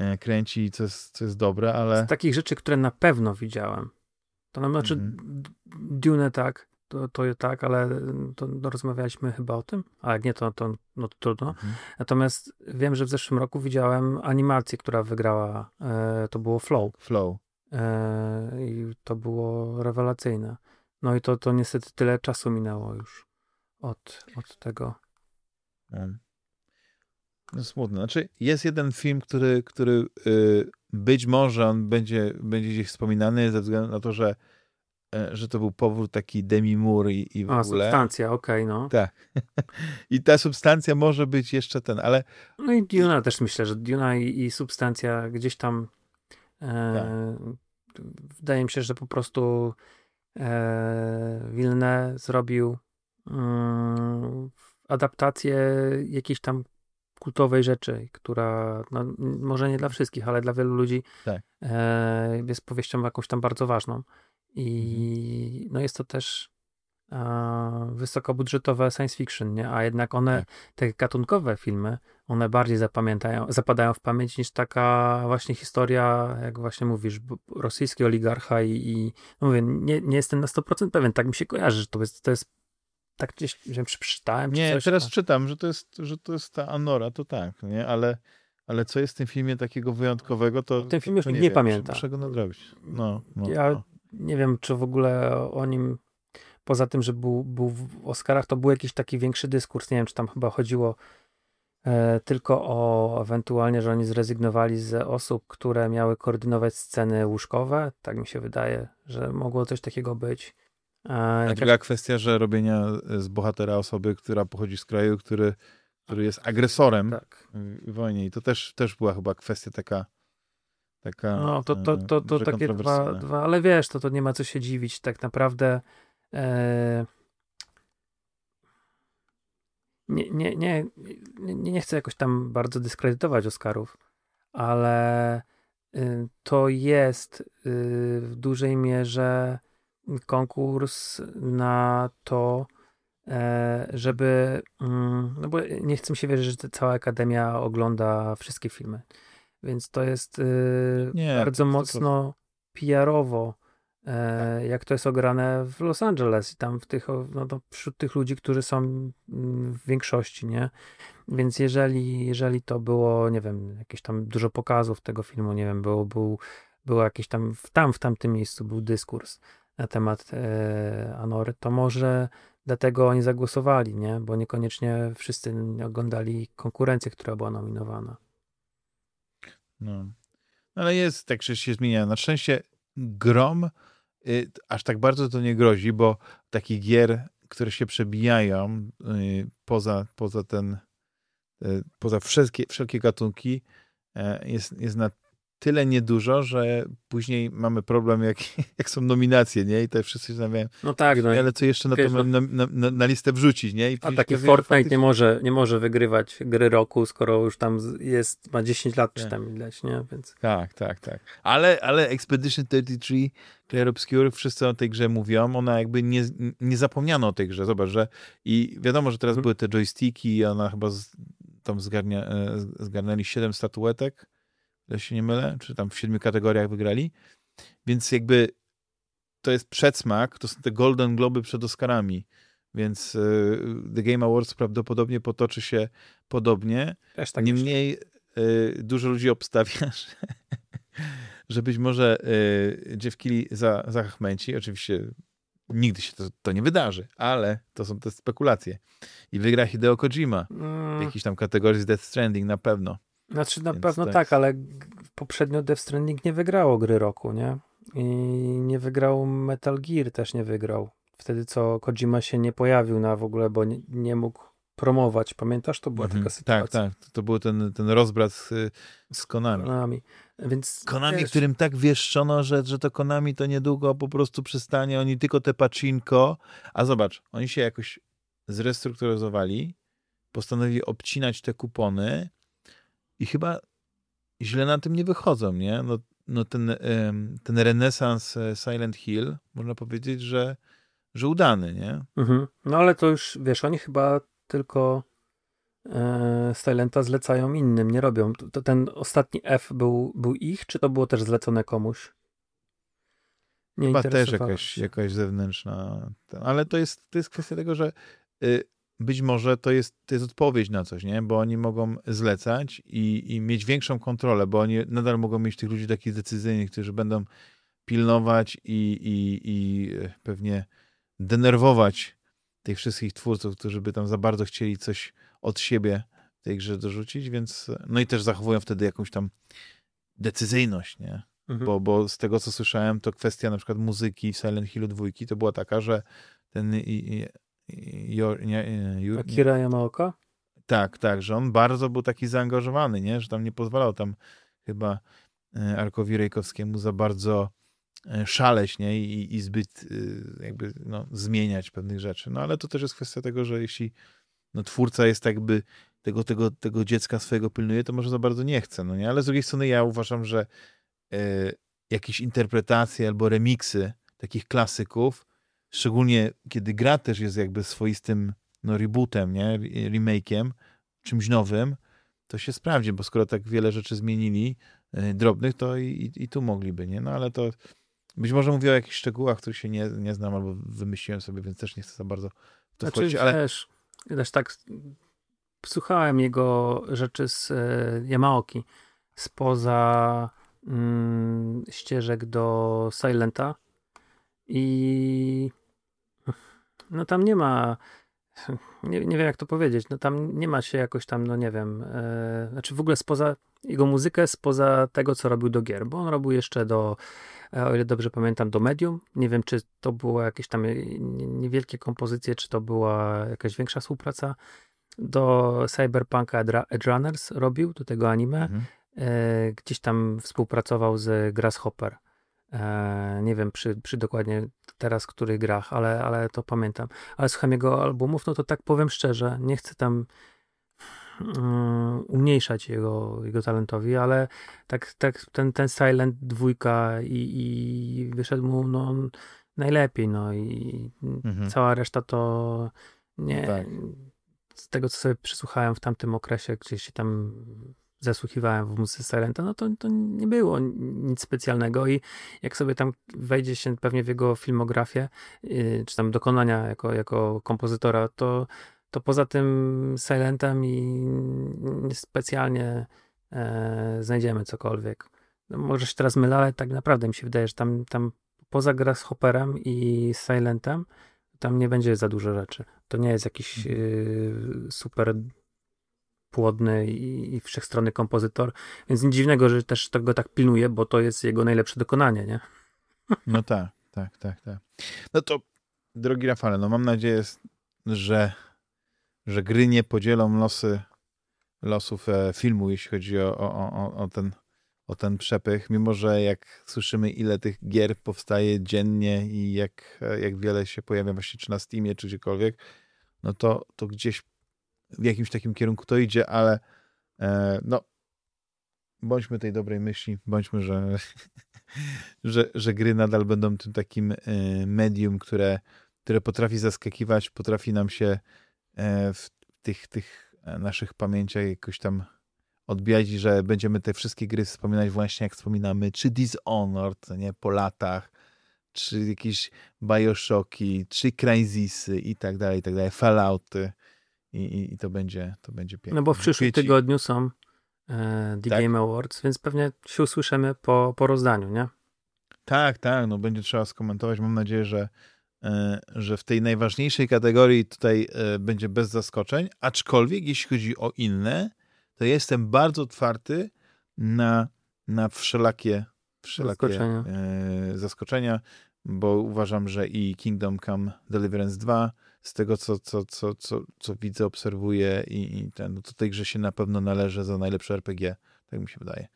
E, kręci, co jest, co jest dobre, ale... Z takich rzeczy, które na pewno widziałem. To nam znaczy mhm. Dune tak, to, to tak, ale to no, rozmawialiśmy chyba o tym, a jak nie, to, to no, to trudno. Mhm. Natomiast wiem, że w zeszłym roku widziałem animację, która wygrała, e, to było Flow. Flow. E, I to było rewelacyjne. No i to, to niestety tyle czasu minęło już od, od tego. Mhm. No smutne. Znaczy, jest jeden film, który, który y, być może on będzie, będzie gdzieś wspominany ze względu na to, że, y, że to był powrót taki Demi Moore i, i w A, ogóle. substancja, okej, okay, no. Tak. I ta substancja może być jeszcze ten, ale... No i Duna też myślę, że Duna i, i substancja gdzieś tam e, tak. wydaje mi się, że po prostu e, Wilne zrobił adaptację jakiejś tam kultowej rzeczy, która no, może nie dla wszystkich, ale dla wielu ludzi tak. e, jest powieścią jakąś tam bardzo ważną. I mhm. no jest to też e, wysokobudżetowe science fiction, nie? a jednak one, tak. te gatunkowe filmy, one bardziej zapamiętają, zapadają w pamięć niż taka właśnie historia, jak właśnie mówisz, rosyjski oligarcha i, i no mówię, nie, nie jestem na 100% pewien, tak mi się kojarzy, że to jest, to jest tak gdzieś, że przeczytałem. Nie, teraz czytam, że to, jest, że to jest ta Anora, to tak, nie? Ale, ale co jest w tym filmie takiego wyjątkowego, to... W tym filmie już nie, nie wiem, pamięta. Muszę go nadrobić. No, no, Ja no. nie wiem, czy w ogóle o nim, poza tym, że był, był w Oscarach, to był jakiś taki większy dyskurs. Nie wiem, czy tam chyba chodziło e, tylko o ewentualnie, że oni zrezygnowali z osób, które miały koordynować sceny łóżkowe. Tak mi się wydaje, że mogło coś takiego być. E, A jakaś- druga kwestia, że robienia z bohatera osoby, która pochodzi z kraju, który, który jest agresorem tak. w wojnie. I to też, też była chyba kwestia taka. taka No, to, to, to, to że takie dwa, dwa, ale wiesz, to, to nie ma co się dziwić. Tak naprawdę e, nie, nie, nie, nie, nie chcę jakoś tam bardzo dyskredytować Oscarów, ale y, to jest y, w dużej mierze konkurs na to, e, żeby, mm, no bo nie chcę mi się wierzyć, że cała Akademia ogląda wszystkie filmy. Więc to jest y, Nie, bardzo 100%. mocno PR-owo, e, jak to jest ograne w Los Angeles i tam w tych, no to wśród tych ludzi, którzy są mm, w większości, nie? Więc jeżeli, jeżeli to było, nie wiem, jakieś tam dużo pokazów tego filmu, nie wiem, było, był, było jakieś tam, w- tam w tamtym miejscu był dyskurs na temat e, Anory, to może dlatego oni zagłosowali, nie? Bo niekoniecznie wszyscy oglądali konkurencję, która była nominowana. No. Ale jest, tak że się zmienia. Na szczęście grom y, aż tak bardzo to nie grozi, bo takich gier, które się przebijają y, poza, poza ten, y, poza wszelkie, wszelkie gatunki, e, jest, jest na tyle niedużo, że później mamy problem, jak, jak są nominacje, nie? I to wszyscy się zastanawiają, No tak, no. ale co jeszcze na, to, no- na, na, na, na listę wrzucić, nie? I A taki Fortnite nie faktycznie- może, nie może wygrywać gry roku, skoro już tam jest, ma 10 lat czy Tak. tam ileś, nie? Więc Tak, tak, tak. Ale, ale Expedition 33, Clair Obscure, wszyscy o tej grze mówią. Ona jakby nie, nie zapomniano o tej grze. Zobacz, że i wiadomo, że teraz Mhm. były te joysticki i ona chyba z, tam zgarnia, e, zgarnęli 7 statuetek, jeśli się nie mylę, czy tam w siedmiu kategoriach wygrali. Więc jakby to jest przedsmak, to są te Golden Globy przed Oscarami. Więc e, The Game Awards prawdopodobnie potoczy się podobnie. też tak. Niemniej y, dużo ludzi obstawia, że, że być może y, Keighley za, zachmęci. Oczywiście nigdy się to, to nie wydarzy, ale to są te spekulacje. I wygra Hideo Kojima w Mm, jakiejś tam kategorii z Death Stranding na pewno. Znaczy na Więc pewno tak, jest- ale poprzednio Death Stranding nie wygrało gry roku, nie? I nie wygrał Metal Gear, też nie wygrał. Wtedy co Kojima się nie pojawił na w ogóle, bo nie, nie mógł promować. Pamiętasz? To była Mhm. taka sytuacja. Tak, tak. To był ten, ten rozbrat z, z Konami. Konami. Więc Konami, wiesz, którym tak wieszczono, że, że to Konami to niedługo po prostu przystanie, oni tylko te pacinko, a zobacz, oni się jakoś zrestrukturyzowali, postanowili obcinać te kupony i chyba źle na tym nie wychodzą, nie? No, no ten, ten renesans e, Silent Hill, można powiedzieć, że, że udany, nie? Mhm. No ale to już, wiesz, oni chyba tylko e, Silenta zlecają innym, nie robią. To, ten ostatni F był, był ich, czy to było też zlecone komuś? Nie Chyba też jakaś, jakaś zewnętrzna. Ale to jest, to jest kwestia tego, że y, być może to jest, to jest odpowiedź na coś, nie? Bo oni mogą zlecać i, i mieć większą kontrolę, bo oni nadal mogą mieć tych ludzi takich decyzyjnych, którzy będą pilnować i, i, i y, pewnie denerwować tych wszystkich twórców, którzy by tam za bardzo chcieli coś od siebie tej grze dorzucić, więc no i też zachowują wtedy jakąś tam decyzyjność, nie? Mhm. bo, bo z tego, co słyszałem, to kwestia na przykład muzyki w Silent Hillu dwójki to była taka, że ten Jor- nie, Jur- nie, Akira Yamaoka? tak, tak, że on bardzo był taki zaangażowany, nie, że tam nie pozwalał tam chyba e, Arkowi Rejkowskiemu za bardzo e, szaleć, nie, i, i zbyt e, jakby no, zmieniać pewnych rzeczy. No ale to też jest kwestia tego, że jeśli no, twórca jest jakby tego, tego, tego dziecka swojego pilnuje, to może za bardzo nie chce, no nie, ale z drugiej strony ja uważam, że e, jakieś interpretacje albo remiksy takich klasyków, szczególnie kiedy gra też jest jakby swoistym no, rebootem, nie, remake'iem, czymś nowym, to się sprawdzi, bo skoro tak wiele rzeczy zmienili, e, drobnych, to i, i, i tu mogliby, nie? No ale to być może mówię o jakichś szczegółach, których się nie, nie znam albo wymyśliłem sobie, więc też nie chcę za bardzo w to Znaczy, wchodzić, ale wiesz, też tak słuchałem jego rzeczy z e, Yamaoki spoza mm, ścieżek do Silenta i no tam nie ma nie, nie wiem jak to powiedzieć, no tam nie ma się jakoś tam, no nie wiem, e, znaczy w ogóle spoza jego muzykę, spoza tego, co robił do gier, bo on robił jeszcze do, e, o ile dobrze pamiętam, do Medium. Nie wiem, czy to było jakieś tam niewielkie kompozycje, czy to była jakaś większa współpraca. Do Cyberpunka Edge Runners robił, do tego anime. Mhm. E, gdzieś tam współpracował z Grasshopper. E, nie wiem przy, przy dokładnie teraz których grach, ale, ale to pamiętam. Ale słucham jego albumów, no to tak powiem szczerze, nie chcę tam um, umniejszać jego, jego talentowi, ale tak, tak ten, ten Silent dwójka i, i wyszedł mu no, najlepiej, no i mhm. cała reszta to nie... Tak. Z tego, co sobie przysłuchałem w tamtym okresie, gdzieś się tam zasłuchiwałem w muzyce Silenta, no to, to nie było nic specjalnego i jak sobie tam wejdzie się pewnie w jego filmografię, yy, czy tam dokonania jako, jako kompozytora, to, to poza tym Silentem i specjalnie e, znajdziemy cokolwiek. No, może się teraz mylę, ale tak naprawdę mi się wydaje, że tam, tam poza Grasshopperem i Silentem tam nie będzie za dużo rzeczy. To nie jest jakiś yy, super płodny i, i wszechstronny kompozytor, więc nic dziwnego, że też tego tak pilnuje, bo to jest jego najlepsze dokonanie, nie? No tak, tak, tak, tak. No to, drogi Rafale, no mam nadzieję, że, że gry nie podzielą losy losów e, filmu, jeśli chodzi o, o, o, o, ten, o ten przepych, mimo że jak słyszymy, ile tych gier powstaje dziennie i jak, e, jak wiele się pojawia właśnie czy na Steamie, czy gdziekolwiek, no to, to gdzieś w jakimś takim kierunku to idzie, ale e, no bądźmy tej dobrej myśli, bądźmy, że, że, że gry nadal będą tym takim e, medium, które, które potrafi zaskakiwać, potrafi nam się e, w tych, tych naszych pamięciach jakoś tam odbijać że będziemy te wszystkie gry wspominać właśnie jak wspominamy, czy Dishonored, nie, po latach, czy jakieś Bioshocki, czy Crysisy i tak dalej, i tak dalej, Fallouty i, i, i to, będzie, to będzie piękne. No bo w przyszłym tygodniu są e, The tak? Game Awards, więc pewnie się usłyszymy po, po rozdaniu, nie? Tak, tak, no będzie trzeba skomentować. Mam nadzieję, że, e, że w tej najważniejszej kategorii tutaj e, będzie bez zaskoczeń, aczkolwiek jeśli chodzi o inne, to jestem bardzo otwarty na, na wszelakie, wszelakie zaskoczenia. E, zaskoczenia, bo uważam, że i Kingdom Come Deliverance 2 z tego, co, co, co, co, co widzę, obserwuję i, i ten, no to tej grze się na pewno należy za najlepsze RPG, tak mi się wydaje.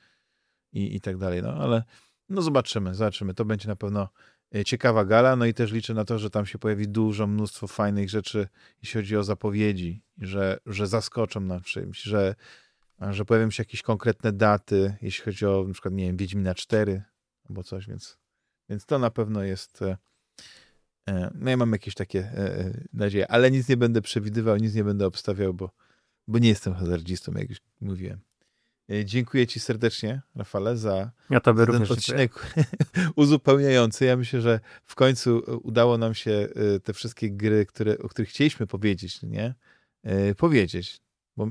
I, i tak dalej, no ale no zobaczymy, zobaczymy. To będzie na pewno e, ciekawa gala, no i też liczę na to, że tam się pojawi dużo, mnóstwo fajnych rzeczy, jeśli chodzi o zapowiedzi, że, że zaskoczą na czymś, że, że pojawią się jakieś konkretne daty, jeśli chodzi o na przykład, nie wiem, Wiedźmina 4 albo coś, więc, więc to na pewno jest e, no ja mam jakieś takie e, e, nadzieje, ale nic nie będę przewidywał, nic nie będę obstawiał, bo, bo nie jestem hazardzistą, jak już mówiłem. Dziękuję Ci serdecznie, Rafale, za, ja za ten odcinek uzupełniający. Ja myślę, że w końcu udało nam się te wszystkie gry, które, o których chcieliśmy powiedzieć, nie? Powiedzieć. Bo,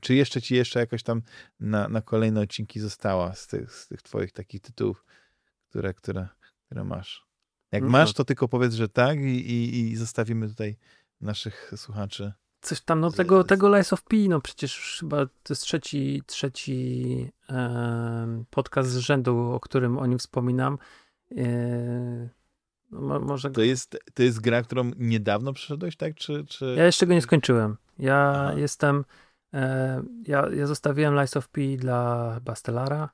czy jeszcze Ci jeszcze jakoś tam na, na kolejne odcinki została z tych, z tych Twoich takich tytułów, które, które, które masz? Jak no masz, to tylko powiedz, że tak i, i, i zostawimy tutaj naszych słuchaczy. Coś tam, no tego, tego Lies of P, no przecież chyba to jest trzeci, trzeci e, podcast z rzędu, o którym o nim wspominam. E, no, może... to, jest, to jest gra, którą niedawno przeszedłeś, tak? Czy, czy... Ja jeszcze go nie skończyłem. Ja Aha. jestem, e, ja, ja zostawiłem Lies of P dla Bastelara.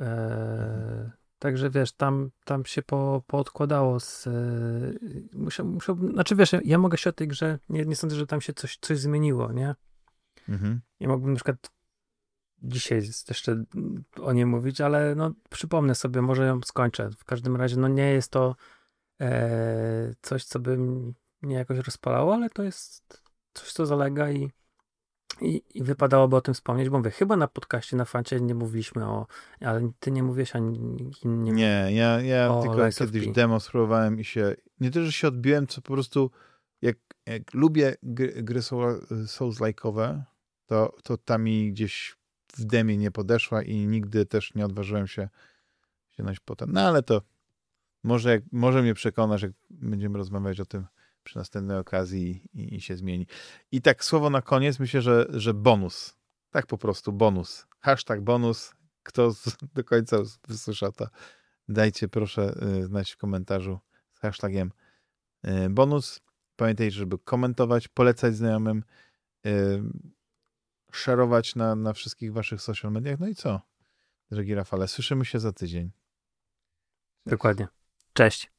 E, mhm. Także wiesz, tam, tam się po, poodkładało z. Musiał, musiał, znaczy wiesz, ja mogę się o tej grze. Nie, nie sądzę, że tam się coś, coś zmieniło, nie? Mhm. Nie mógłbym na przykład dzisiaj jeszcze o niej mówić, ale no przypomnę sobie, może ją skończę. W każdym razie, no nie jest to e, coś, co by mnie jakoś rozpalało, ale to jest coś, co zalega i i, I wypadałoby o tym wspomnieć, bo mówię, chyba na podcaście na fancie nie mówiliśmy o, ale ty nie mówisz, ani nie Nie, ja, ja tylko kiedyś demo spróbowałem i się, nie tylko, że się odbiłem, co po prostu jak, jak lubię gry, gry Souls-like'owe, to, to ta mi gdzieś w demie nie podeszła i nigdy też nie odważyłem się sięgnąć po ten. No ale to może, jak, może mnie przekonasz, jak będziemy rozmawiać o tym przy następnej okazji i, i, się zmieni. I tak słowo na koniec, myślę, że, że bonus. Tak po prostu, bonus. Hashtag bonus. Kto z, do końca wysłyszał to, dajcie proszę y, znać w komentarzu z hashtagiem y, bonus. Pamiętajcie, żeby komentować, polecać znajomym, y, szerować na, na wszystkich waszych social mediach. No i co, drogi Rafale, słyszymy się za tydzień. Dokładnie. Cześć.